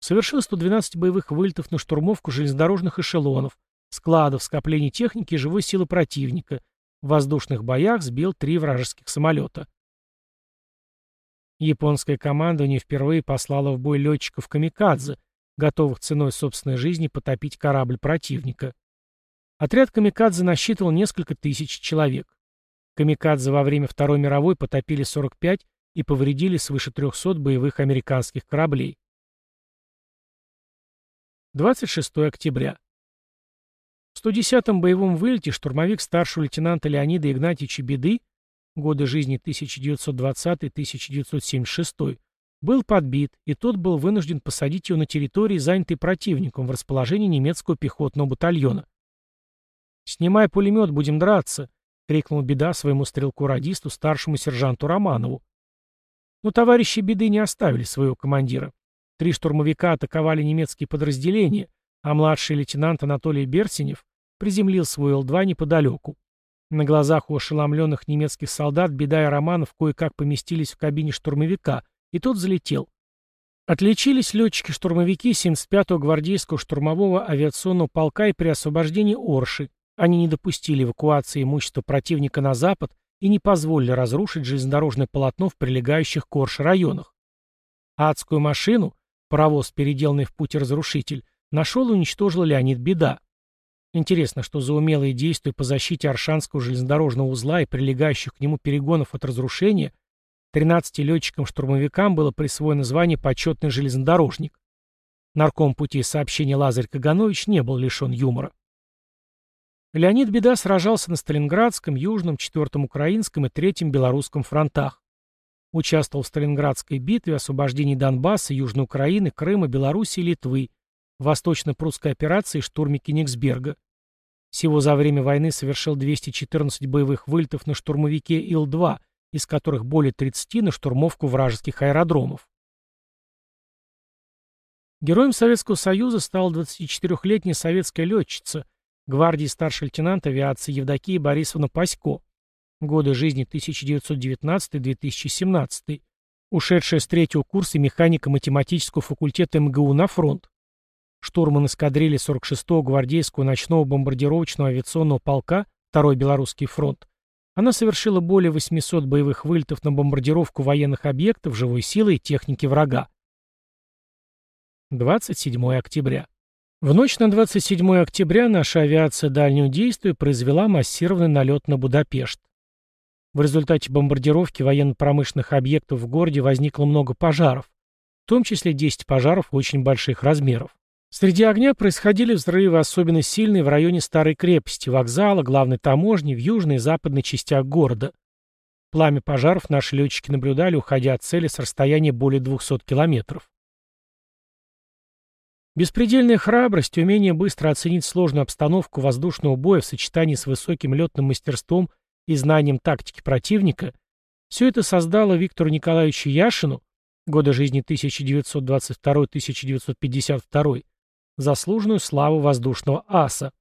Совершил 112 боевых вылетов на штурмовку железнодорожных эшелонов, складов, скоплений техники и живой силы противника. В воздушных боях сбил три вражеских самолета. Японское командование впервые послало в бой летчиков «Камикадзе», готовых ценой собственной жизни потопить корабль противника. Отряд «Камикадзе» насчитывал несколько тысяч человек. «Камикадзе» во время Второй мировой потопили 45 и повредили свыше 300 боевых американских кораблей. 26 октября. В 110-м боевом вылете штурмовик старшего лейтенанта Леонида Игнатьевича Беды, годы жизни 1920-1976, был подбит, и тот был вынужден посадить его на территории, занятой противником в расположении немецкого пехотного батальона. «Снимай пулемет, будем драться!» — крикнул Беда своему стрелку-радисту, старшему сержанту Романову. Но товарищи Беды не оставили своего командира. Три штурмовика атаковали немецкие подразделения, а младший лейтенант Анатолий Берсенев приземлил свой Л-2 неподалеку. На глазах у ошеломленных немецких солдат Беда и Романов кое-как поместились в кабине штурмовика, и тот залетел. Отличились летчики-штурмовики 75-го гвардейского штурмового авиационного полка и при освобождении Орши. Они не допустили эвакуации имущества противника на запад и не позволили разрушить железнодорожное полотно в прилегающих к Орше районах. Адскую машину, паровоз, переделанный в путь разрушитель, нашел и уничтожил Леонид Беда. Интересно, что за умелые действия по защите Аршанского железнодорожного узла и прилегающих к нему перегонов от разрушения 13 летчикам-штурмовикам было присвоено звание «почетный железнодорожник». Нарком пути сообщения Лазарь Каганович не был лишен юмора. Леонид Беда сражался на Сталинградском, Южном, Четвертом Украинском и Третьем Белорусском фронтах. Участвовал в Сталинградской битве, освобождении Донбасса, Южной Украины, Крыма, Белоруссии и Литвы, Восточно-прусской операции и штурме Кенигсберга. Всего за время войны совершил 214 боевых вылетов на штурмовике Ил-2, из которых более 30 на штурмовку вражеских аэродромов. Героем Советского Союза стала 24-летняя советская летчица, гвардии старший лейтенант авиации Евдокия Борисовна Пасько, годы жизни 1919-2017, ушедшая с третьего курса механико-математического факультета МГУ на фронт, штурман эскадрильи 46-го гвардейского ночного бомбардировочного авиационного полка, Второй Белорусский фронт, она совершила более 800 боевых вылетов на бомбардировку военных объектов, живой силы и техники врага. 27 октября. В ночь на 27 октября наша авиация дальнего действия произвела массированный налет на Будапешт. В результате бомбардировки военно-промышленных объектов в городе возникло много пожаров, в том числе 10 пожаров очень больших размеров. Среди огня происходили взрывы, особенно сильные в районе Старой крепости, вокзала, главной таможни, в южной и западной частях города. Пламя пожаров наши летчики наблюдали, уходя от цели с расстояния более 200 километров. Беспредельная храбрость, умение быстро оценить сложную обстановку воздушного боя в сочетании с высоким летным мастерством и знанием тактики противника – все это создало Виктору Николаевичу Яшину, годы жизни 1922-1952, заслуженную славу воздушного аса.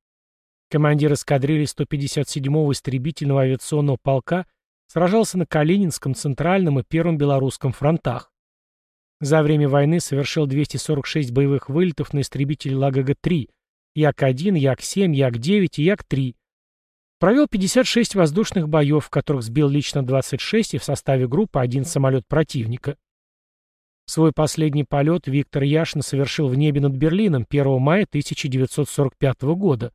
Командир эскадрильи 157-го истребительного авиационного полка сражался на Калининском, Центральном и Первом Белорусском фронтах. За время войны совершил 246 боевых вылетов на истребителе Лагага-3, Як-1, Як-7, Як-9 и Як-3. Провел 56 воздушных боев, в которых сбил лично 26 и в составе группы один самолет противника. Свой последний полет Виктор Яшин совершил в небе над Берлином 1 мая 1945 года.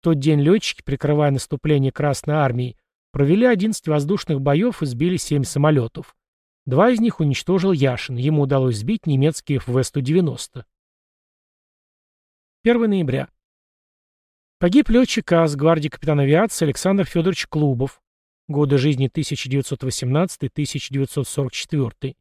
В тот день летчики, прикрывая наступление Красной Армии, провели 11 воздушных боев и сбили 7 самолетов. Два из них уничтожил Яшин, ему удалось сбить немецкие ФВ-190. 1 ноября. Погиб летчик АС гвардии капитан авиации Александр Федорович Клубов. Годы жизни 1918-1944.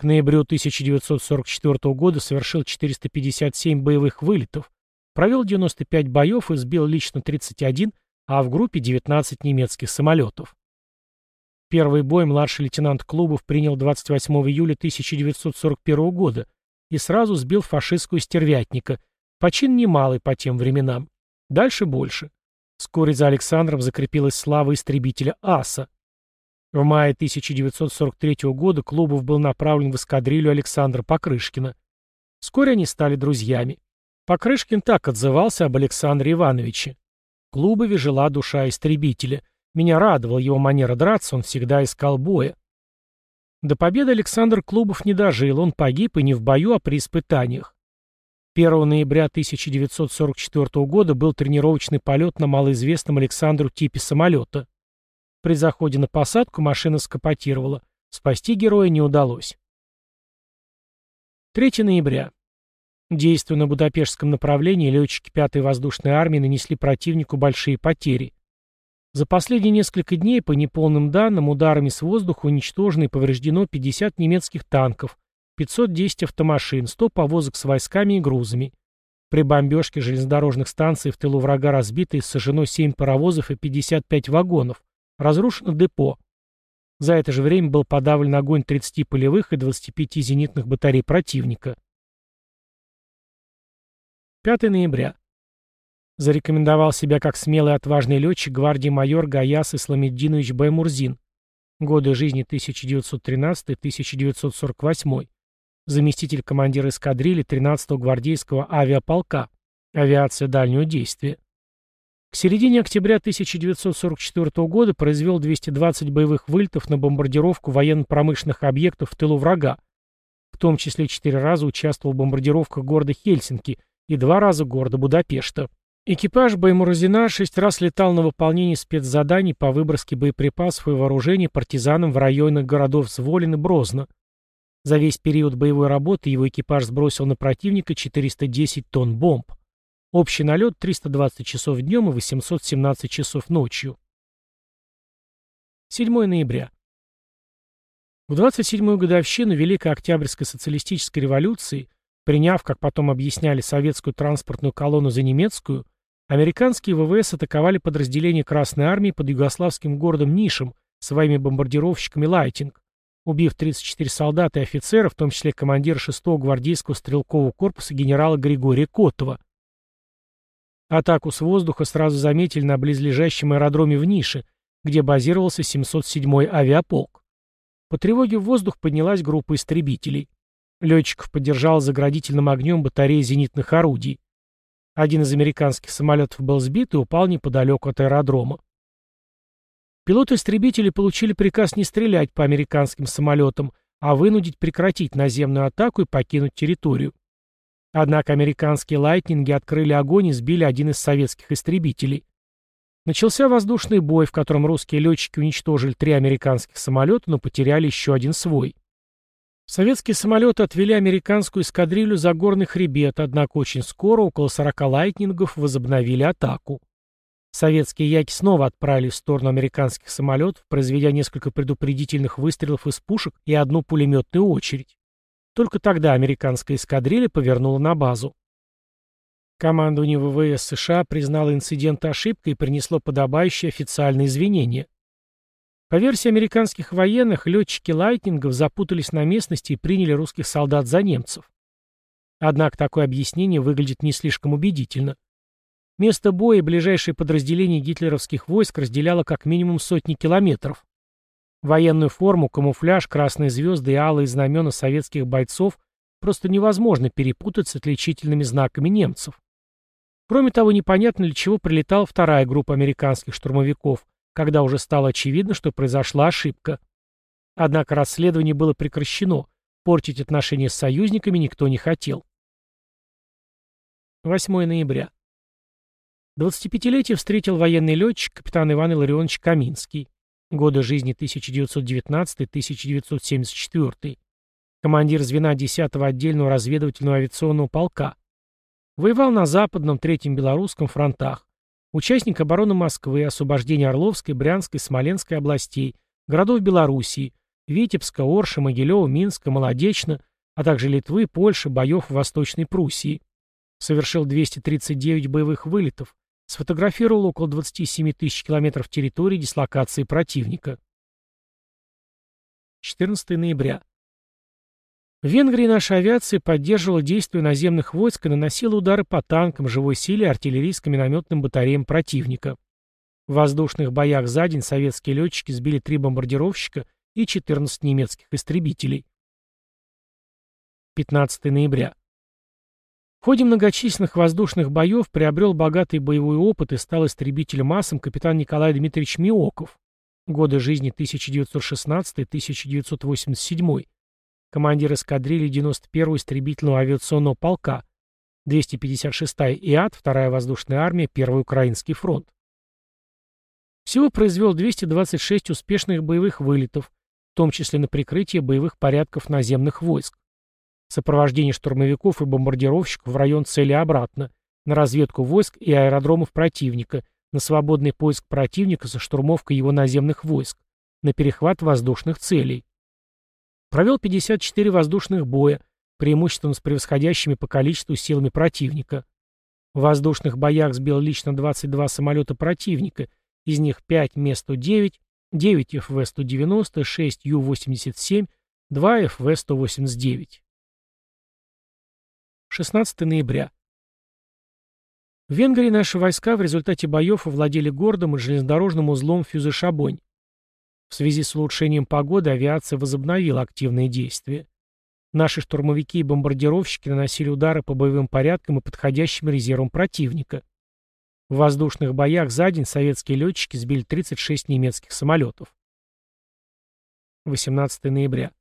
К ноябрю 1944 года совершил 457 боевых вылетов, провел 95 боев и сбил лично 31, а в группе 19 немецких самолетов. Первый бой младший лейтенант Клубов принял 28 июля 1941 года и сразу сбил фашистскую стервятника, почин немалый по тем временам. Дальше больше. Вскоре за Александром закрепилась слава истребителя АСа. В мае 1943 года Клубов был направлен в эскадрилью Александра Покрышкина. Вскоре они стали друзьями. Покрышкин так отзывался об Александре Ивановиче. Клубове жила душа истребителя. Меня радовала его манера драться, он всегда искал боя. До победы Александр Клубов не дожил, он погиб и не в бою, а при испытаниях. 1 ноября 1944 года был тренировочный полет на малоизвестном Александру типе самолета. При заходе на посадку машина скопотировала. Спасти героя не удалось. 3 ноября. Действуя на Будапештском направлении, летчики 5-й воздушной армии нанесли противнику большие потери. За последние несколько дней, по неполным данным, ударами с воздуха уничтожено и повреждено 50 немецких танков, 510 автомашин, 100 повозок с войсками и грузами. При бомбежке железнодорожных станций в тылу врага разбито и сожжено 7 паровозов и 55 вагонов. Разрушено депо. За это же время был подавлен огонь 30 полевых и 25 зенитных батарей противника. 5 ноября. Зарекомендовал себя как смелый отважный летчик гвардии майор Гаяс Исламеддинович Баймурзин. Годы жизни 1913-1948 заместитель командира эскадрильи 13-го гвардейского авиаполка, авиация дальнего действия. К середине октября 1944 года произвел 220 боевых вылетов на бомбардировку военно-промышленных объектов в тылу врага, в том числе четыре раза участвовал в бомбардировках города Хельсинки и два раза города Будапешта. Экипаж Баймурзина шесть раз летал на выполнение спецзаданий по выброске боеприпасов и вооружений партизанам в районах городов Зволин и Брозно. За весь период боевой работы его экипаж сбросил на противника 410 тонн бомб. Общий налет 320 часов днем и 817 часов ночью. 7 ноября. В 27-ю годовщину Великой Октябрьской социалистической революции, приняв, как потом объясняли, советскую транспортную колонну за немецкую, американские ВВС атаковали подразделения Красной Армии под югославским городом Нишем своими бомбардировщиками «Лайтинг», убив 34 солдата и офицера, в том числе командира 6-го гвардейского стрелкового корпуса генерала Григория Котова. Атаку с воздуха сразу заметили на близлежащем аэродроме в Нише, где базировался 707-й авиаполк. По тревоге в воздух поднялась группа истребителей. Летчиков поддержал заградительным огнем батарея зенитных орудий. Один из американских самолетов был сбит и упал неподалеку от аэродрома. Пилоты-истребители получили приказ не стрелять по американским самолетам, а вынудить прекратить наземную атаку и покинуть территорию. Однако американские лайтнинги открыли огонь и сбили один из советских истребителей. Начался воздушный бой, в котором русские летчики уничтожили три американских самолета, но потеряли еще один свой. Советские самолеты отвели американскую эскадрилью за горный хребет, однако очень скоро около 40 лайтнингов возобновили атаку. Советские яки снова отправились в сторону американских самолетов, произведя несколько предупредительных выстрелов из пушек и одну пулеметную очередь. Только тогда американская эскадрилья повернула на базу. Командование ВВС США признало инцидент ошибкой и принесло подобающие официальные извинения. По версии американских военных, летчики лайтнингов запутались на местности и приняли русских солдат за немцев. Однако такое объяснение выглядит не слишком убедительно. Место боя и ближайшие подразделения гитлеровских войск разделяло как минимум сотни километров. Военную форму, камуфляж, красные звезды и алые знамена советских бойцов просто невозможно перепутать с отличительными знаками немцев. Кроме того, непонятно для чего прилетала вторая группа американских штурмовиков, когда уже стало очевидно, что произошла ошибка. Однако расследование было прекращено, портить отношения с союзниками никто не хотел. 8 ноября. 25-летие встретил военный летчик капитан Иван Илларионович Каминский. Годы жизни 1919-1974. Командир звена 10-го отдельного разведывательного авиационного полка. Воевал на Западном, Третьем Белорусском фронтах. Участник обороны Москвы, освобождения Орловской, Брянской, Смоленской областей, городов Белоруссии, Витебска, Орша, Могилева, Минска, Молодечно, а также Литвы, Польши, боев в Восточной Пруссии. Совершил 239 боевых вылетов, сфотографировал около 27 тысяч километров территории дислокации противника. 14 ноября. В Венгрии наша авиация поддерживала действия наземных войск и наносила удары по танкам, живой силе и артиллерийско-минометным батареям противника. В воздушных боях за день советские летчики сбили три бомбардировщика и 14 немецких истребителей. 15 ноября. В ходе многочисленных воздушных боев приобрел богатый боевой опыт и стал истребителем массам капитан Николай Дмитриевич Миоков. Годы жизни 1916-1987. Командир эскадрильи 91-го истребительного авиационного полка. 256-я ИАТ, 2-я воздушная армия, 1-й Украинский фронт. Всего произвел 226 успешных боевых вылетов, в том числе на прикрытие боевых порядков наземных войск. Сопровождение штурмовиков и бомбардировщиков в район цели обратно, на разведку войск и аэродромов противника, на свободный поиск противника со штурмовкой его наземных войск, на перехват воздушных целей. Провел 54 воздушных боя, преимущественно с превосходящими по количеству силами противника. В воздушных боях сбил лично 22 самолета противника, из них 5 Ме-109, 9 ФВ-190, 6 Ю-87, 2 ФВ-189. 16 ноября. В Венгрии наши войска в результате боев овладели городом и железнодорожным узлом Фюзе-Шабонь. В связи с улучшением погоды авиация возобновила активные действия. Наши штурмовики и бомбардировщики наносили удары по боевым порядкам и подходящим резервам противника. В воздушных боях за день советские летчики сбили 36 немецких самолетов. 18 ноября.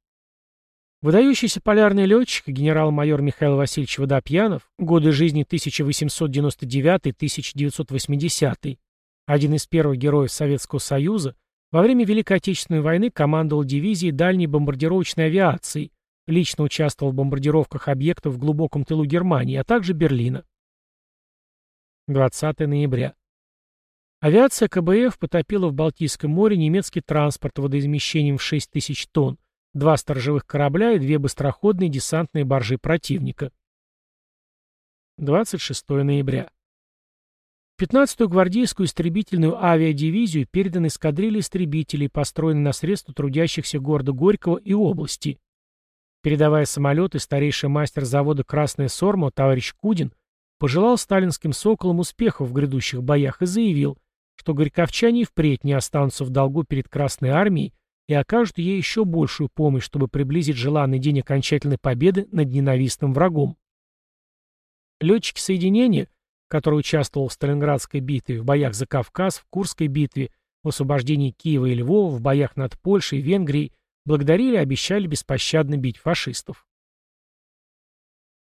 Выдающийся полярный летчик, генерал-майор Михаил Васильевич Водопьянов, годы жизни 1899-1980, один из первых героев Советского Союза, во время Великой Отечественной войны командовал дивизией дальней бомбардировочной авиации, лично участвовал в бомбардировках объектов в глубоком тылу Германии, а также Берлина. 20 ноября. Авиация КБФ потопила в Балтийском море немецкий транспорт водоизмещением в 6 тысяч тонн, два сторожевых корабля и две быстроходные десантные баржи противника. 26 ноября. 15-ю гвардейскую истребительную авиадивизию переданы эскадрильи истребителей, построенные на средства трудящихся города Горького и области. Передавая самолеты, старейший мастер завода «Красная Сорма» товарищ Кудин пожелал сталинским «Соколам» успехов в грядущих боях и заявил, что горьковчане впредь не останутся в долгу перед Красной Армией и окажут ей еще большую помощь, чтобы приблизить желанный день окончательной победы над ненавистным врагом. Летчики соединения, который участвовал в Сталинградской битве, в боях за Кавказ, в Курской битве, в освобождении Киева и Львова, в боях над Польшей и Венгрией, благодарили и обещали беспощадно бить фашистов.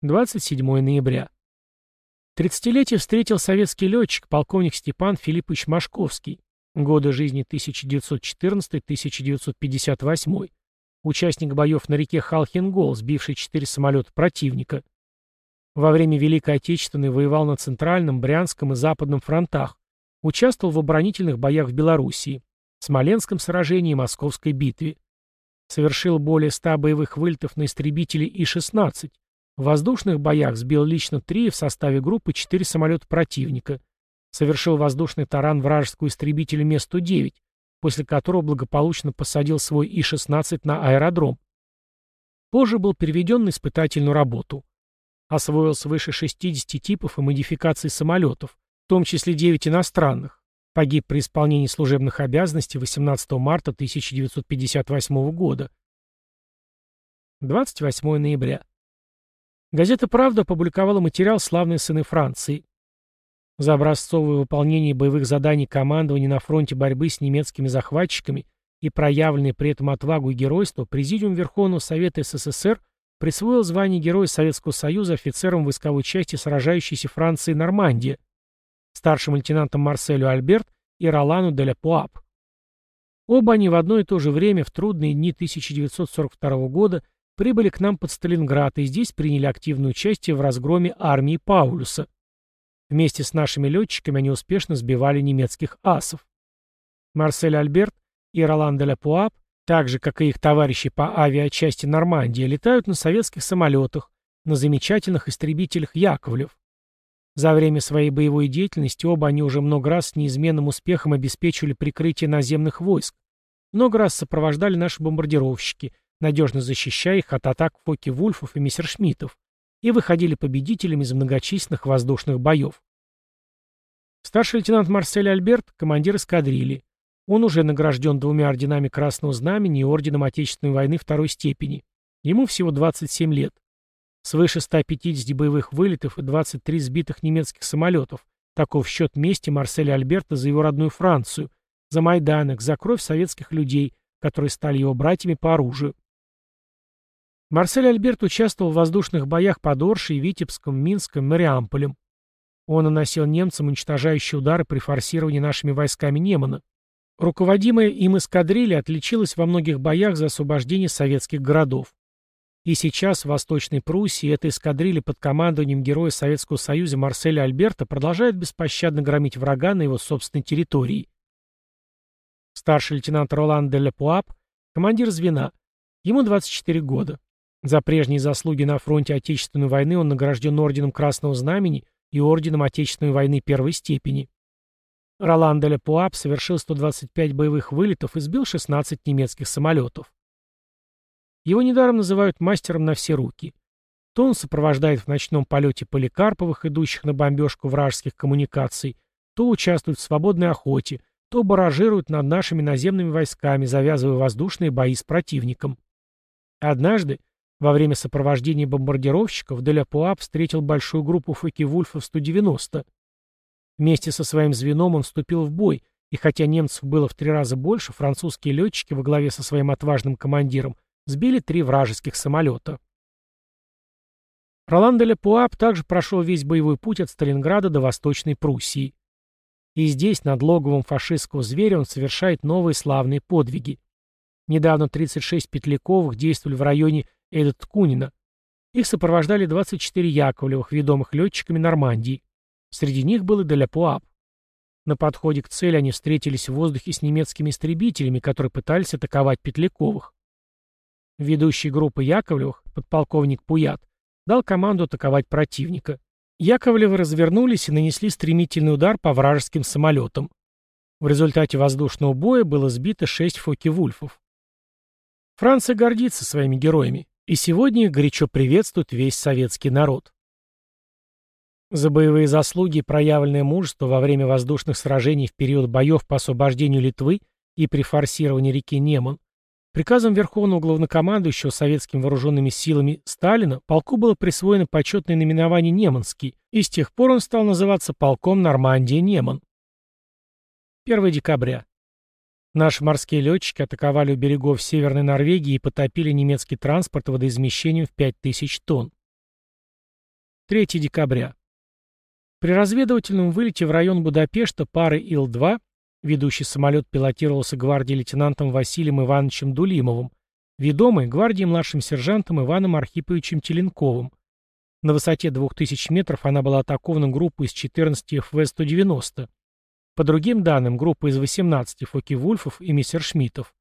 27 ноября. Тридцатилетие встретил советский летчик, полковник Степан Филиппович Машковский. Годы жизни 1914-1958. Участник боев на реке Халхингол, сбивший четыре самолета противника. Во время Великой Отечественной воевал на Центральном, Брянском и Западном фронтах. Участвовал в оборонительных боях в Белоруссии, Смоленском сражении и Московской битве. Совершил более 100 боевых вылетов на истребители И-16. В воздушных боях сбил лично три в составе группы четыре самолета противника совершил воздушный таран вражеского истребителя Ме-109, после которого благополучно посадил свой И-16 на аэродром. Позже был переведен на испытательную работу. Освоил свыше 60 типов и модификаций самолетов, в том числе 9 иностранных. Погиб при исполнении служебных обязанностей 18 марта 1958 года. 28 ноября. Газета «Правда» опубликовала материал «Славные сыны Франции». За образцовое выполнение боевых заданий командования на фронте борьбы с немецкими захватчиками и проявленные при этом отвагу и геройство Президиум Верховного Совета СССР присвоил звание Героя Советского Союза офицерам войсковой части сражающейся Франции Нормандия, старшим лейтенантом Марселю Альберт и Ролану де Пуап. Оба они в одно и то же время в трудные дни 1942 года прибыли к нам под Сталинград и здесь приняли активное участие в разгроме армии Паулюса. Вместе с нашими летчиками они успешно сбивали немецких асов. Марсель Альберт и Ролан де Пуап, так же, как и их товарищи по авиачасти Нормандии, летают на советских самолетах, на замечательных истребителях Яковлев. За время своей боевой деятельности оба они уже много раз с неизменным успехом обеспечивали прикрытие наземных войск, много раз сопровождали наши бомбардировщики, надежно защищая их от атак Фоки-Вульфов и Мессершмиттов, и выходили победителями из многочисленных воздушных боев. Старший лейтенант Марсель Альберт – командир эскадрильи. Он уже награжден двумя орденами Красного Знамени и орденом Отечественной войны второй степени. Ему всего 27 лет. Свыше 150 боевых вылетов и 23 сбитых немецких самолетов. Таков счет мести Марселя Альберта за его родную Францию, за Майданок, за кровь советских людей, которые стали его братьями по оружию. Марсель Альберт участвовал в воздушных боях под Оршей, Витебском, Минском, Мариамполем. Он наносил немцам уничтожающие удары при форсировании нашими войсками Немана. Руководимая им эскадрилья отличилась во многих боях за освобождение советских городов. И сейчас в Восточной Пруссии эта эскадрилья под командованием героя Советского Союза Марселя Альберта продолжает беспощадно громить врага на его собственной территории. Старший лейтенант Ролан де Лепуап, командир звена. Ему 24 года. За прежние заслуги на фронте Отечественной войны он награжден Орденом Красного Знамени и Орденом Отечественной войны первой степени. Ролан де Лепуап совершил 125 боевых вылетов и сбил 16 немецких самолетов. Его недаром называют мастером на все руки. То он сопровождает в ночном полете Поликарповых, идущих на бомбежку вражеских коммуникаций, то участвует в свободной охоте, то баражирует над нашими наземными войсками, завязывая воздушные бои с противником. Однажды, во время сопровождения бомбардировщиков, Деляпуап встретил большую группу Фоки-Вульфов 190. Вместе со своим звеном он вступил в бой, и хотя немцев было в три раза больше, французские летчики во главе со своим отважным командиром сбили три вражеских самолета. Ролан де также прошел весь боевой путь от Сталинграда до Восточной Пруссии. И здесь, над логовом фашистского зверя, он совершает новые славные подвиги. Недавно 36 Петляковых действовали в районе Эдет-Кунина. Их сопровождали 24 Яковлевых, ведомых летчиками Нормандии. Среди них был и Деляпуап. На подходе к цели они встретились в воздухе с немецкими истребителями, которые пытались атаковать Петляковых. Ведущий группы Яковлевых, подполковник Пуят, дал команду атаковать противника. Яковлевы развернулись и нанесли стремительный удар по вражеским самолетам. В результате воздушного боя было сбито шесть фоки-вульфов. Франция гордится своими героями, и сегодня их горячо приветствует весь советский народ. За боевые заслуги и проявленное мужество во время воздушных сражений в период боев по освобождению Литвы и при форсировании реки Неман Приказом Верховного Главнокомандующего советскими вооруженными силами Сталина полку было присвоено почетное наименование «Неманский», и с тех пор он стал называться полком Нормандия-Неман. 1 декабря. Наши морские летчики атаковали у берегов Северной Норвегии и потопили немецкий транспорт водоизмещением в 5000 тонн. 3 декабря. При разведывательном вылете в район Будапешта пары Ил-2 Ведущий самолет пилотировался гвардией лейтенантом Василием Ивановичем Дулимовым, ведомый гвардией младшим сержантом Иваном Архиповичем Теленковым. На высоте 2000 метров она была атакована группой из 14 ФВ-190. По другим данным, группа из 18 Фоки-Вульфов и Мессершмиттов.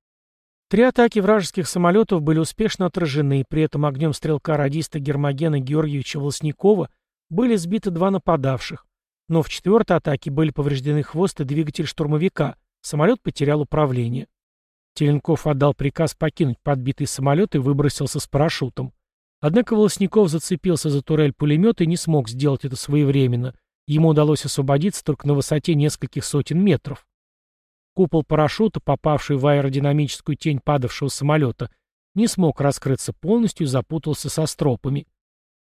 Три атаки вражеских самолетов были успешно отражены, при этом огнем стрелка-радиста Гермогена Георгиевича Волосникова были сбиты два нападавших, но в четвертой атаке были повреждены хвост и двигатель штурмовика. Самолет потерял управление. Теленков отдал приказ покинуть подбитый самолет и выбросился с парашютом. Однако Волосников зацепился за турель пулемета и не смог сделать это своевременно. Ему удалось освободиться только на высоте нескольких сотен метров. Купол парашюта, попавший в аэродинамическую тень падавшего самолета, не смог раскрыться полностью и запутался со стропами.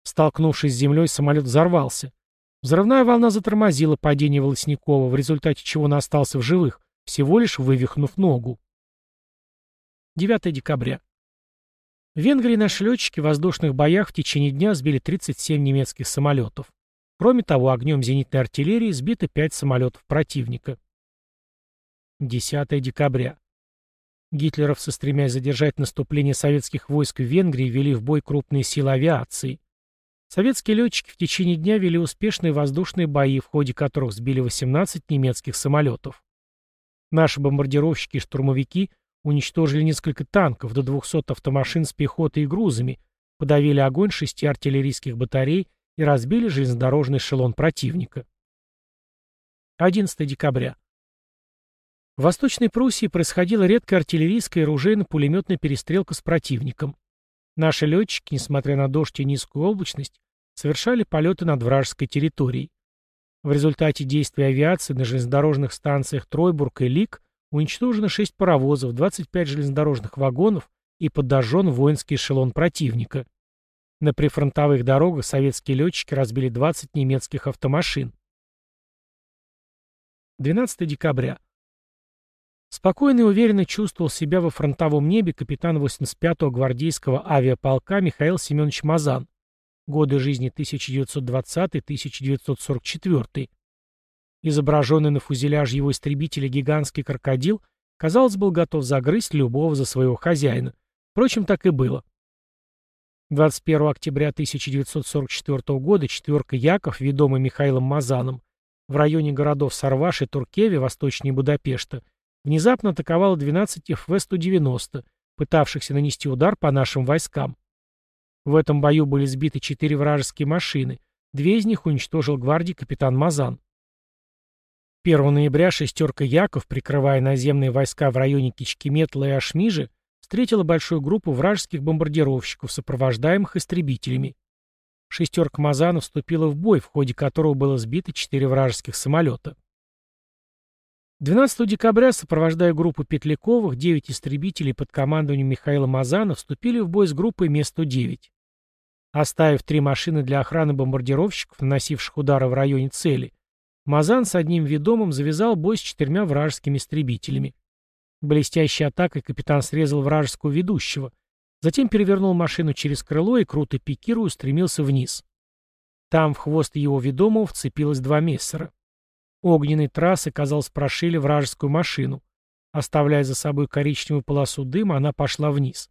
Столкнувшись с землей, самолет взорвался. Взрывная волна затормозила падение Волосникова, в результате чего он остался в живых, всего лишь вывихнув ногу. 9 декабря. В Венгрии наши летчики в воздушных боях в течение дня сбили 37 немецких самолетов. Кроме того, огнем зенитной артиллерии сбито 5 самолетов противника. 10 декабря. Гитлеровцы, стремясь задержать наступление советских войск в Венгрии, ввели в бой крупные силы авиации. Советские летчики в течение дня вели успешные воздушные бои, в ходе которых сбили 18 немецких самолетов. Наши бомбардировщики и штурмовики уничтожили несколько танков, до 200 автомашин с пехотой и грузами, подавили огонь шести артиллерийских батарей и разбили железнодорожный эшелон противника. 11 декабря. В Восточной Пруссии происходила редкая артиллерийская и оружейно-пулеметная перестрелка с противником. Наши летчики, несмотря на дождь и низкую облачность, совершали полеты над вражеской территорией. В результате действий авиации на железнодорожных станциях Тройбург и Лик уничтожено 6 паровозов, 25 железнодорожных вагонов и подожжен воинский эшелон противника. На прифронтовых дорогах советские летчики разбили 20 немецких автомашин. 12 декабря. Спокойно и уверенно чувствовал себя во фронтовом небе капитан 85-го гвардейского авиаполка Михаил Семенович Мазан. Годы жизни 1920-1944. Изображенный на фюзеляже его истребителя гигантский крокодил, казалось, был готов загрызть любого за своего хозяина. Впрочем, так и было. 21 октября 1944 года четверка Яков, ведомый Михаилом Мазаном, в районе городов Сарваш и Туркеве, восточнее Будапешта, внезапно атаковала 12 ФВ-190, пытавшихся нанести удар по нашим войскам. В этом бою были сбиты четыре вражеские машины, две из них уничтожил гвардии капитан Мазан. 1 ноября шестерка Яков, прикрывая наземные войска в районе Кичкиметла и Ашмижи, встретила большую группу вражеских бомбардировщиков, сопровождаемых истребителями. Шестерка Мазана вступила в бой, в ходе которого было сбито четыре вражеских самолета. 12 декабря, сопровождая группу Петляковых, 9 истребителей под командованием Михаила Мазана вступили в бой с группой Ме-109. Оставив три машины для охраны бомбардировщиков, наносивших удары в районе цели, Мазан с одним ведомым завязал бой с четырьмя вражескими истребителями. Блестящей атакой капитан срезал вражеского ведущего, затем перевернул машину через крыло и, круто пикируя, устремился вниз. Там в хвост его ведомого вцепилось два мессера. Огненной трассы, казалось, прошили вражескую машину. Оставляя за собой коричневую полосу дыма, она пошла вниз.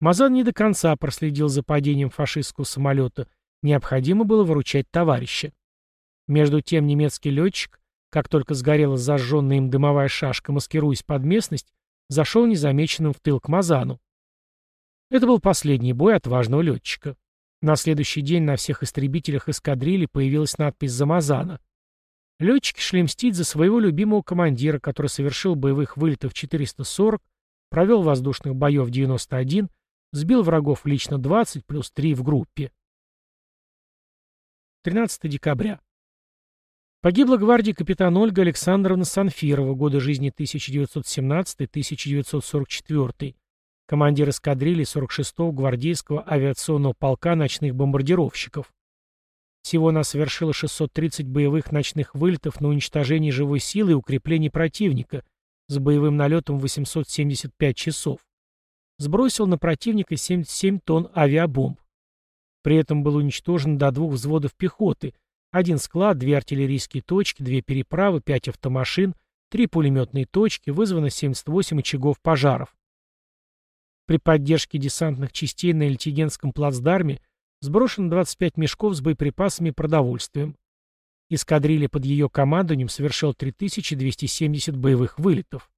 Мазан не до конца проследил за падением фашистского самолета. Необходимо было выручать товарища. Между тем немецкий летчик, как только сгорела зажженная им дымовая шашка, маскируясь под местность, зашел незамеченным в тыл к Мазану. Это был последний бой отважного летчика. На следующий день на всех истребителях эскадрильи появилась надпись «За Мазана». Летчики шли мстить за своего любимого командира, который совершил боевых вылетов 440, провел воздушных боев 91, сбил врагов лично 20 плюс 3 в группе. 13 декабря. Погибла гвардии капитан Ольга Александровна Санфирова, годы жизни 1917-1944, командир эскадрильи 46-го гвардейского авиационного полка ночных бомбардировщиков. Всего она совершила 630 боевых ночных вылетов на уничтожение живой силы и укрепление противника с боевым налетом 875 часов. Сбросил на противника 77 тонн авиабомб. При этом был уничтожен до двух взводов пехоты, один склад, две артиллерийские точки, две переправы, пять автомашин, три пулеметные точки, вызвано 78 очагов пожаров. При поддержке десантных частей на Эльтигенском плацдарме Сброшено 25 мешков с боеприпасами и продовольствием. Эскадрилья под ее командованием совершил 3270 боевых вылетов.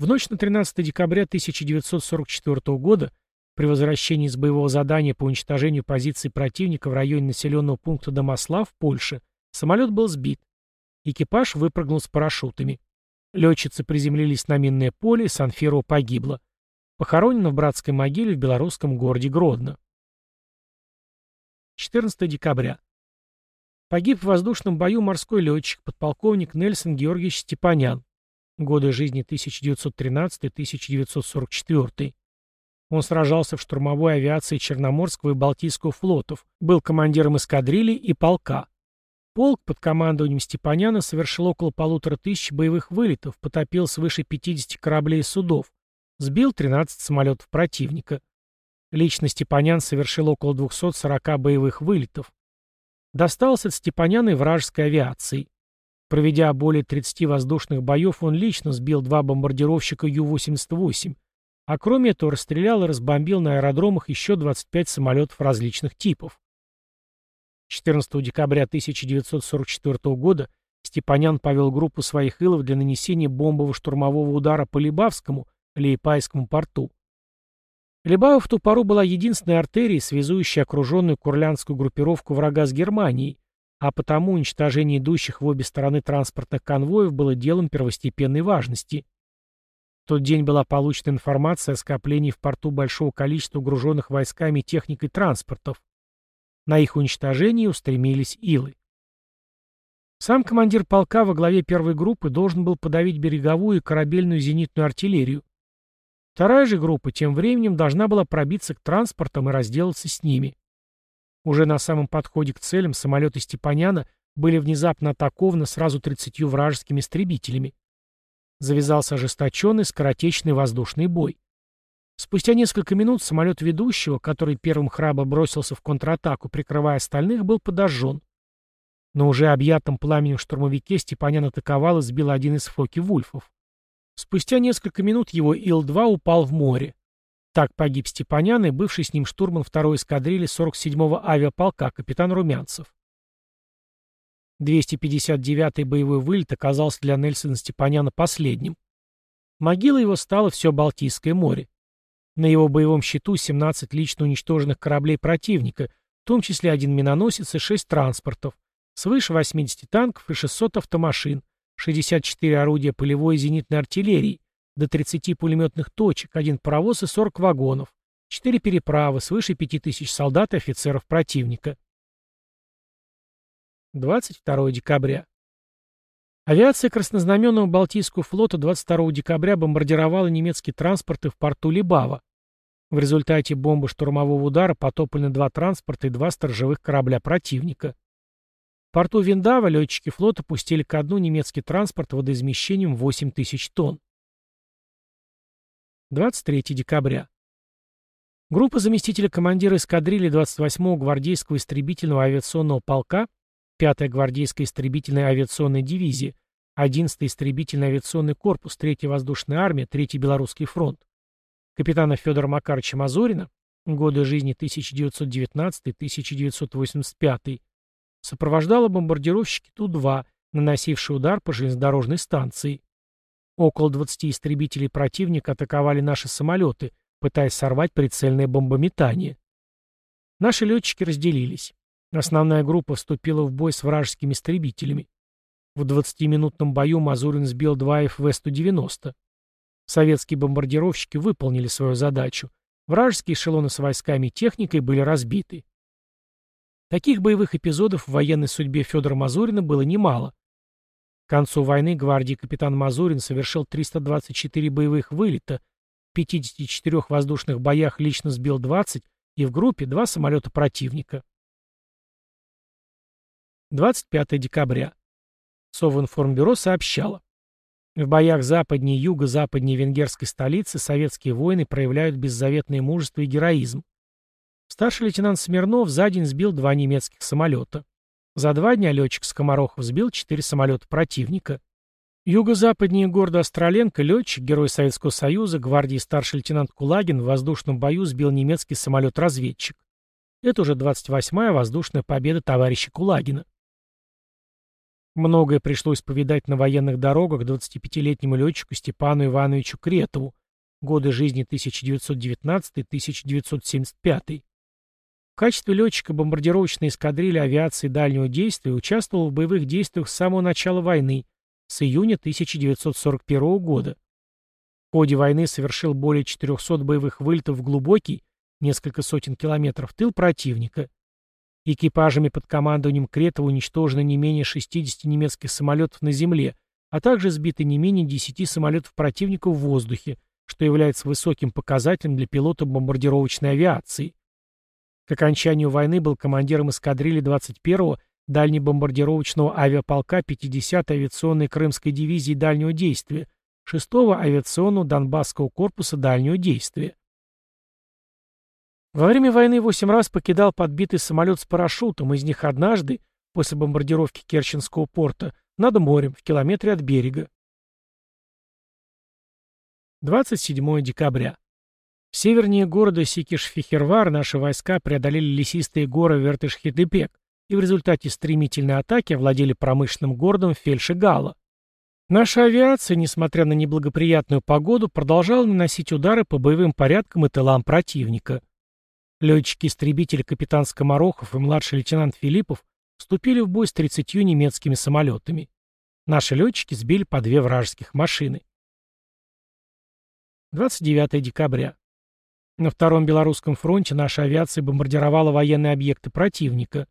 В ночь на 13 декабря 1944 года при возвращении с боевого задания по уничтожению позиций противника в районе населенного пункта Домослав в Польше самолет был сбит. Экипаж выпрыгнул с парашютами. Летчицы приземлились на минное поле, и Санфирова погибла. Похоронена в братской могиле в белорусском городе Гродно. 14 декабря. Погиб в воздушном бою морской летчик, подполковник Нельсон Георгиевич Степанян. Годы жизни 1913-1944. Он сражался в штурмовой авиации Черноморского и Балтийского флотов, был командиром эскадрильи и полка. Полк под командованием Степаняна совершил около полутора тысяч боевых вылетов, потопил свыше 50 кораблей и судов, сбил 13 самолетов противника. Лично Степанян совершил около 240 боевых вылетов. Достался от Степаняна и вражеской авиации. Проведя более 30 воздушных боев, он лично сбил два бомбардировщика Ю-88, а кроме этого расстрелял и разбомбил на аэродромах еще 25 самолетов различных типов. 14 декабря 1944 года Степанян повел группу своих илов для нанесения бомбово-штурмового удара по Либавскому, Лейпайскому порту. Лебава в ту пору была единственной артерией, связующей окруженную курлянскую группировку врага с Германией, а потому уничтожение идущих в обе стороны транспортных конвоев было делом первостепенной важности. В тот день была получена информация о скоплении в порту большого количества груженных войсками техникой транспортов. На их уничтожение устремились илы. Сам командир полка во главе первой группы должен был подавить береговую и корабельную зенитную артиллерию, Вторая же группа тем временем должна была пробиться к транспортам и разделаться с ними. Уже на самом подходе к целям самолеты Степаняна были внезапно атакованы сразу 30 вражескими истребителями. Завязался ожесточенный скоротечный воздушный бой. Спустя несколько минут самолет ведущего, который первым храбро бросился в контратаку, прикрывая остальных, был подожжен. Но уже объятом пламенем штурмовике Степанян атаковал и сбил один из Фоки-Вульфов. Спустя несколько минут его Ил-2 упал в море. Так погиб Степанян и бывший с ним штурман второй эскадрильи 47-го авиаполка капитан Румянцев. 259-й боевой вылет оказался для Нельсона Степаняна последним. Могила его стала все Балтийское море. На его боевом счету 17 лично уничтоженных кораблей противника, в том числе один миноносец и 6 транспортов, свыше 80 танков и 600 автомашин, 64 орудия полевой и зенитной артиллерии, до 30 пулеметных точек, один паровоз и 40 вагонов, 4 переправы, свыше 5000 солдат и офицеров противника. 22 декабря. Авиация Краснознаменного Балтийского флота 22 декабря бомбардировала немецкие транспорты в порту Либава. В результате бомбы штурмового удара потоплены два транспорта и два сторожевых корабля противника. В порту Виндава летчики флота пустили ко дну немецкий транспорт водоизмещением 8 тысяч тонн. 23 декабря. Группа заместителя командира эскадрильи 28-го гвардейского истребительного авиационного полка, 5-я гвардейская истребительная авиационная дивизия, 11-й истребительный авиационный корпус, 3-я воздушная армия, 3-й Белорусский фронт, капитана Федора Макаровича Мазурина, годы жизни 1919-1985, сопровождала бомбардировщики Ту-2, наносившие удар по железнодорожной станции. Около 20 истребителей противника атаковали наши самолеты, пытаясь сорвать прицельное бомбометание. Наши летчики разделились. Основная группа вступила в бой с вражескими истребителями. В 20-минутном бою Мазурин сбил два ФВ-190. Советские бомбардировщики выполнили свою задачу. Вражеские эшелоны с войсками и техникой были разбиты. Таких боевых эпизодов в военной судьбе Федора Мазурина было немало. К концу войны гвардии капитан Мазурин совершил 324 боевых вылета, в 54 воздушных боях лично сбил 20 и в группе два самолета противника. 25 декабря. Совинформбюро сообщало. В боях западнее и юго-западнее венгерской столицы советские воины проявляют беззаветное мужество и героизм. Старший лейтенант Смирнов за день сбил два немецких самолета. За два дня летчик Скоморохов сбил четыре самолета противника. Юго-западнее города Остроленко летчик, герой Советского Союза, гвардии старший лейтенант Кулагин в воздушном бою сбил немецкий самолет-разведчик. Это уже 28-я воздушная победа товарища Кулагина. Многое пришлось повидать на военных дорогах 25-летнему летчику Степану Ивановичу Кретову, годы жизни 1919-1975 качестве летчика бомбардировочной эскадрильи авиации дальнего действия участвовал в боевых действиях с самого начала войны, с июня 1941 года. В ходе войны совершил более 400 боевых вылетов в глубокий, несколько сотен километров, тыл противника. Экипажами под командованием Кретова уничтожено не менее 60 немецких самолетов на земле, а также сбиты не менее 10 самолетов противника в воздухе, что является высоким показателем для пилота бомбардировочной авиации. К окончанию войны был командиром эскадрильи 21-го дальнебомбардировочного авиаполка 50-й авиационной Крымской дивизии дальнего действия, 6-го авиационного Донбасского корпуса дальнего действия. Во время войны восемь раз покидал подбитый самолет с парашютом, из них однажды, после бомбардировки Керченского порта, над морем, в километре от берега. 27 декабря. Севернее города Сикиш-Фихервар наши войска преодолели лесистые горы Вертыш-Хидепек и в результате стремительной атаки овладели промышленным городом Фельшигала. Наша авиация, несмотря на неблагоприятную погоду, продолжала наносить удары по боевым порядкам и тылам противника. Летчики-истребители капитан Скоморохов и младший лейтенант Филиппов вступили в бой с 30 немецкими самолетами. Наши летчики сбили по две вражеских машины. 29 декабря. На Втором Белорусском фронте наша авиация бомбардировала военные объекты противника.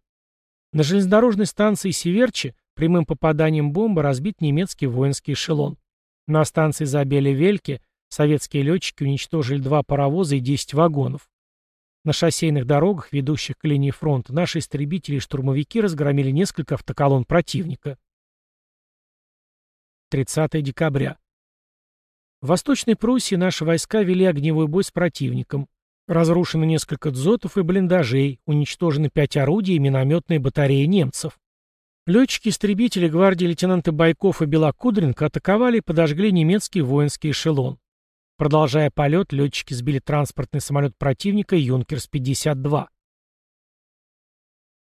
На железнодорожной станции Северчи прямым попаданием бомбы разбит немецкий воинский эшелон. На станции Забеле-Вельке советские летчики уничтожили два паровоза и 10 вагонов. На шоссейных дорогах, ведущих к линии фронта, наши истребители и штурмовики разгромили несколько автоколонн противника. 30 декабря. В Восточной Пруссии наши войска вели огневой бой с противником. Разрушено несколько дзотов и блиндажей, уничтожены пять орудий и минометные батареи немцев. Летчики-истребители гвардии лейтенанта Байков и Белокудренко атаковали и подожгли немецкий воинский эшелон. Продолжая полет, летчики сбили транспортный самолет противника «Юнкерс-52».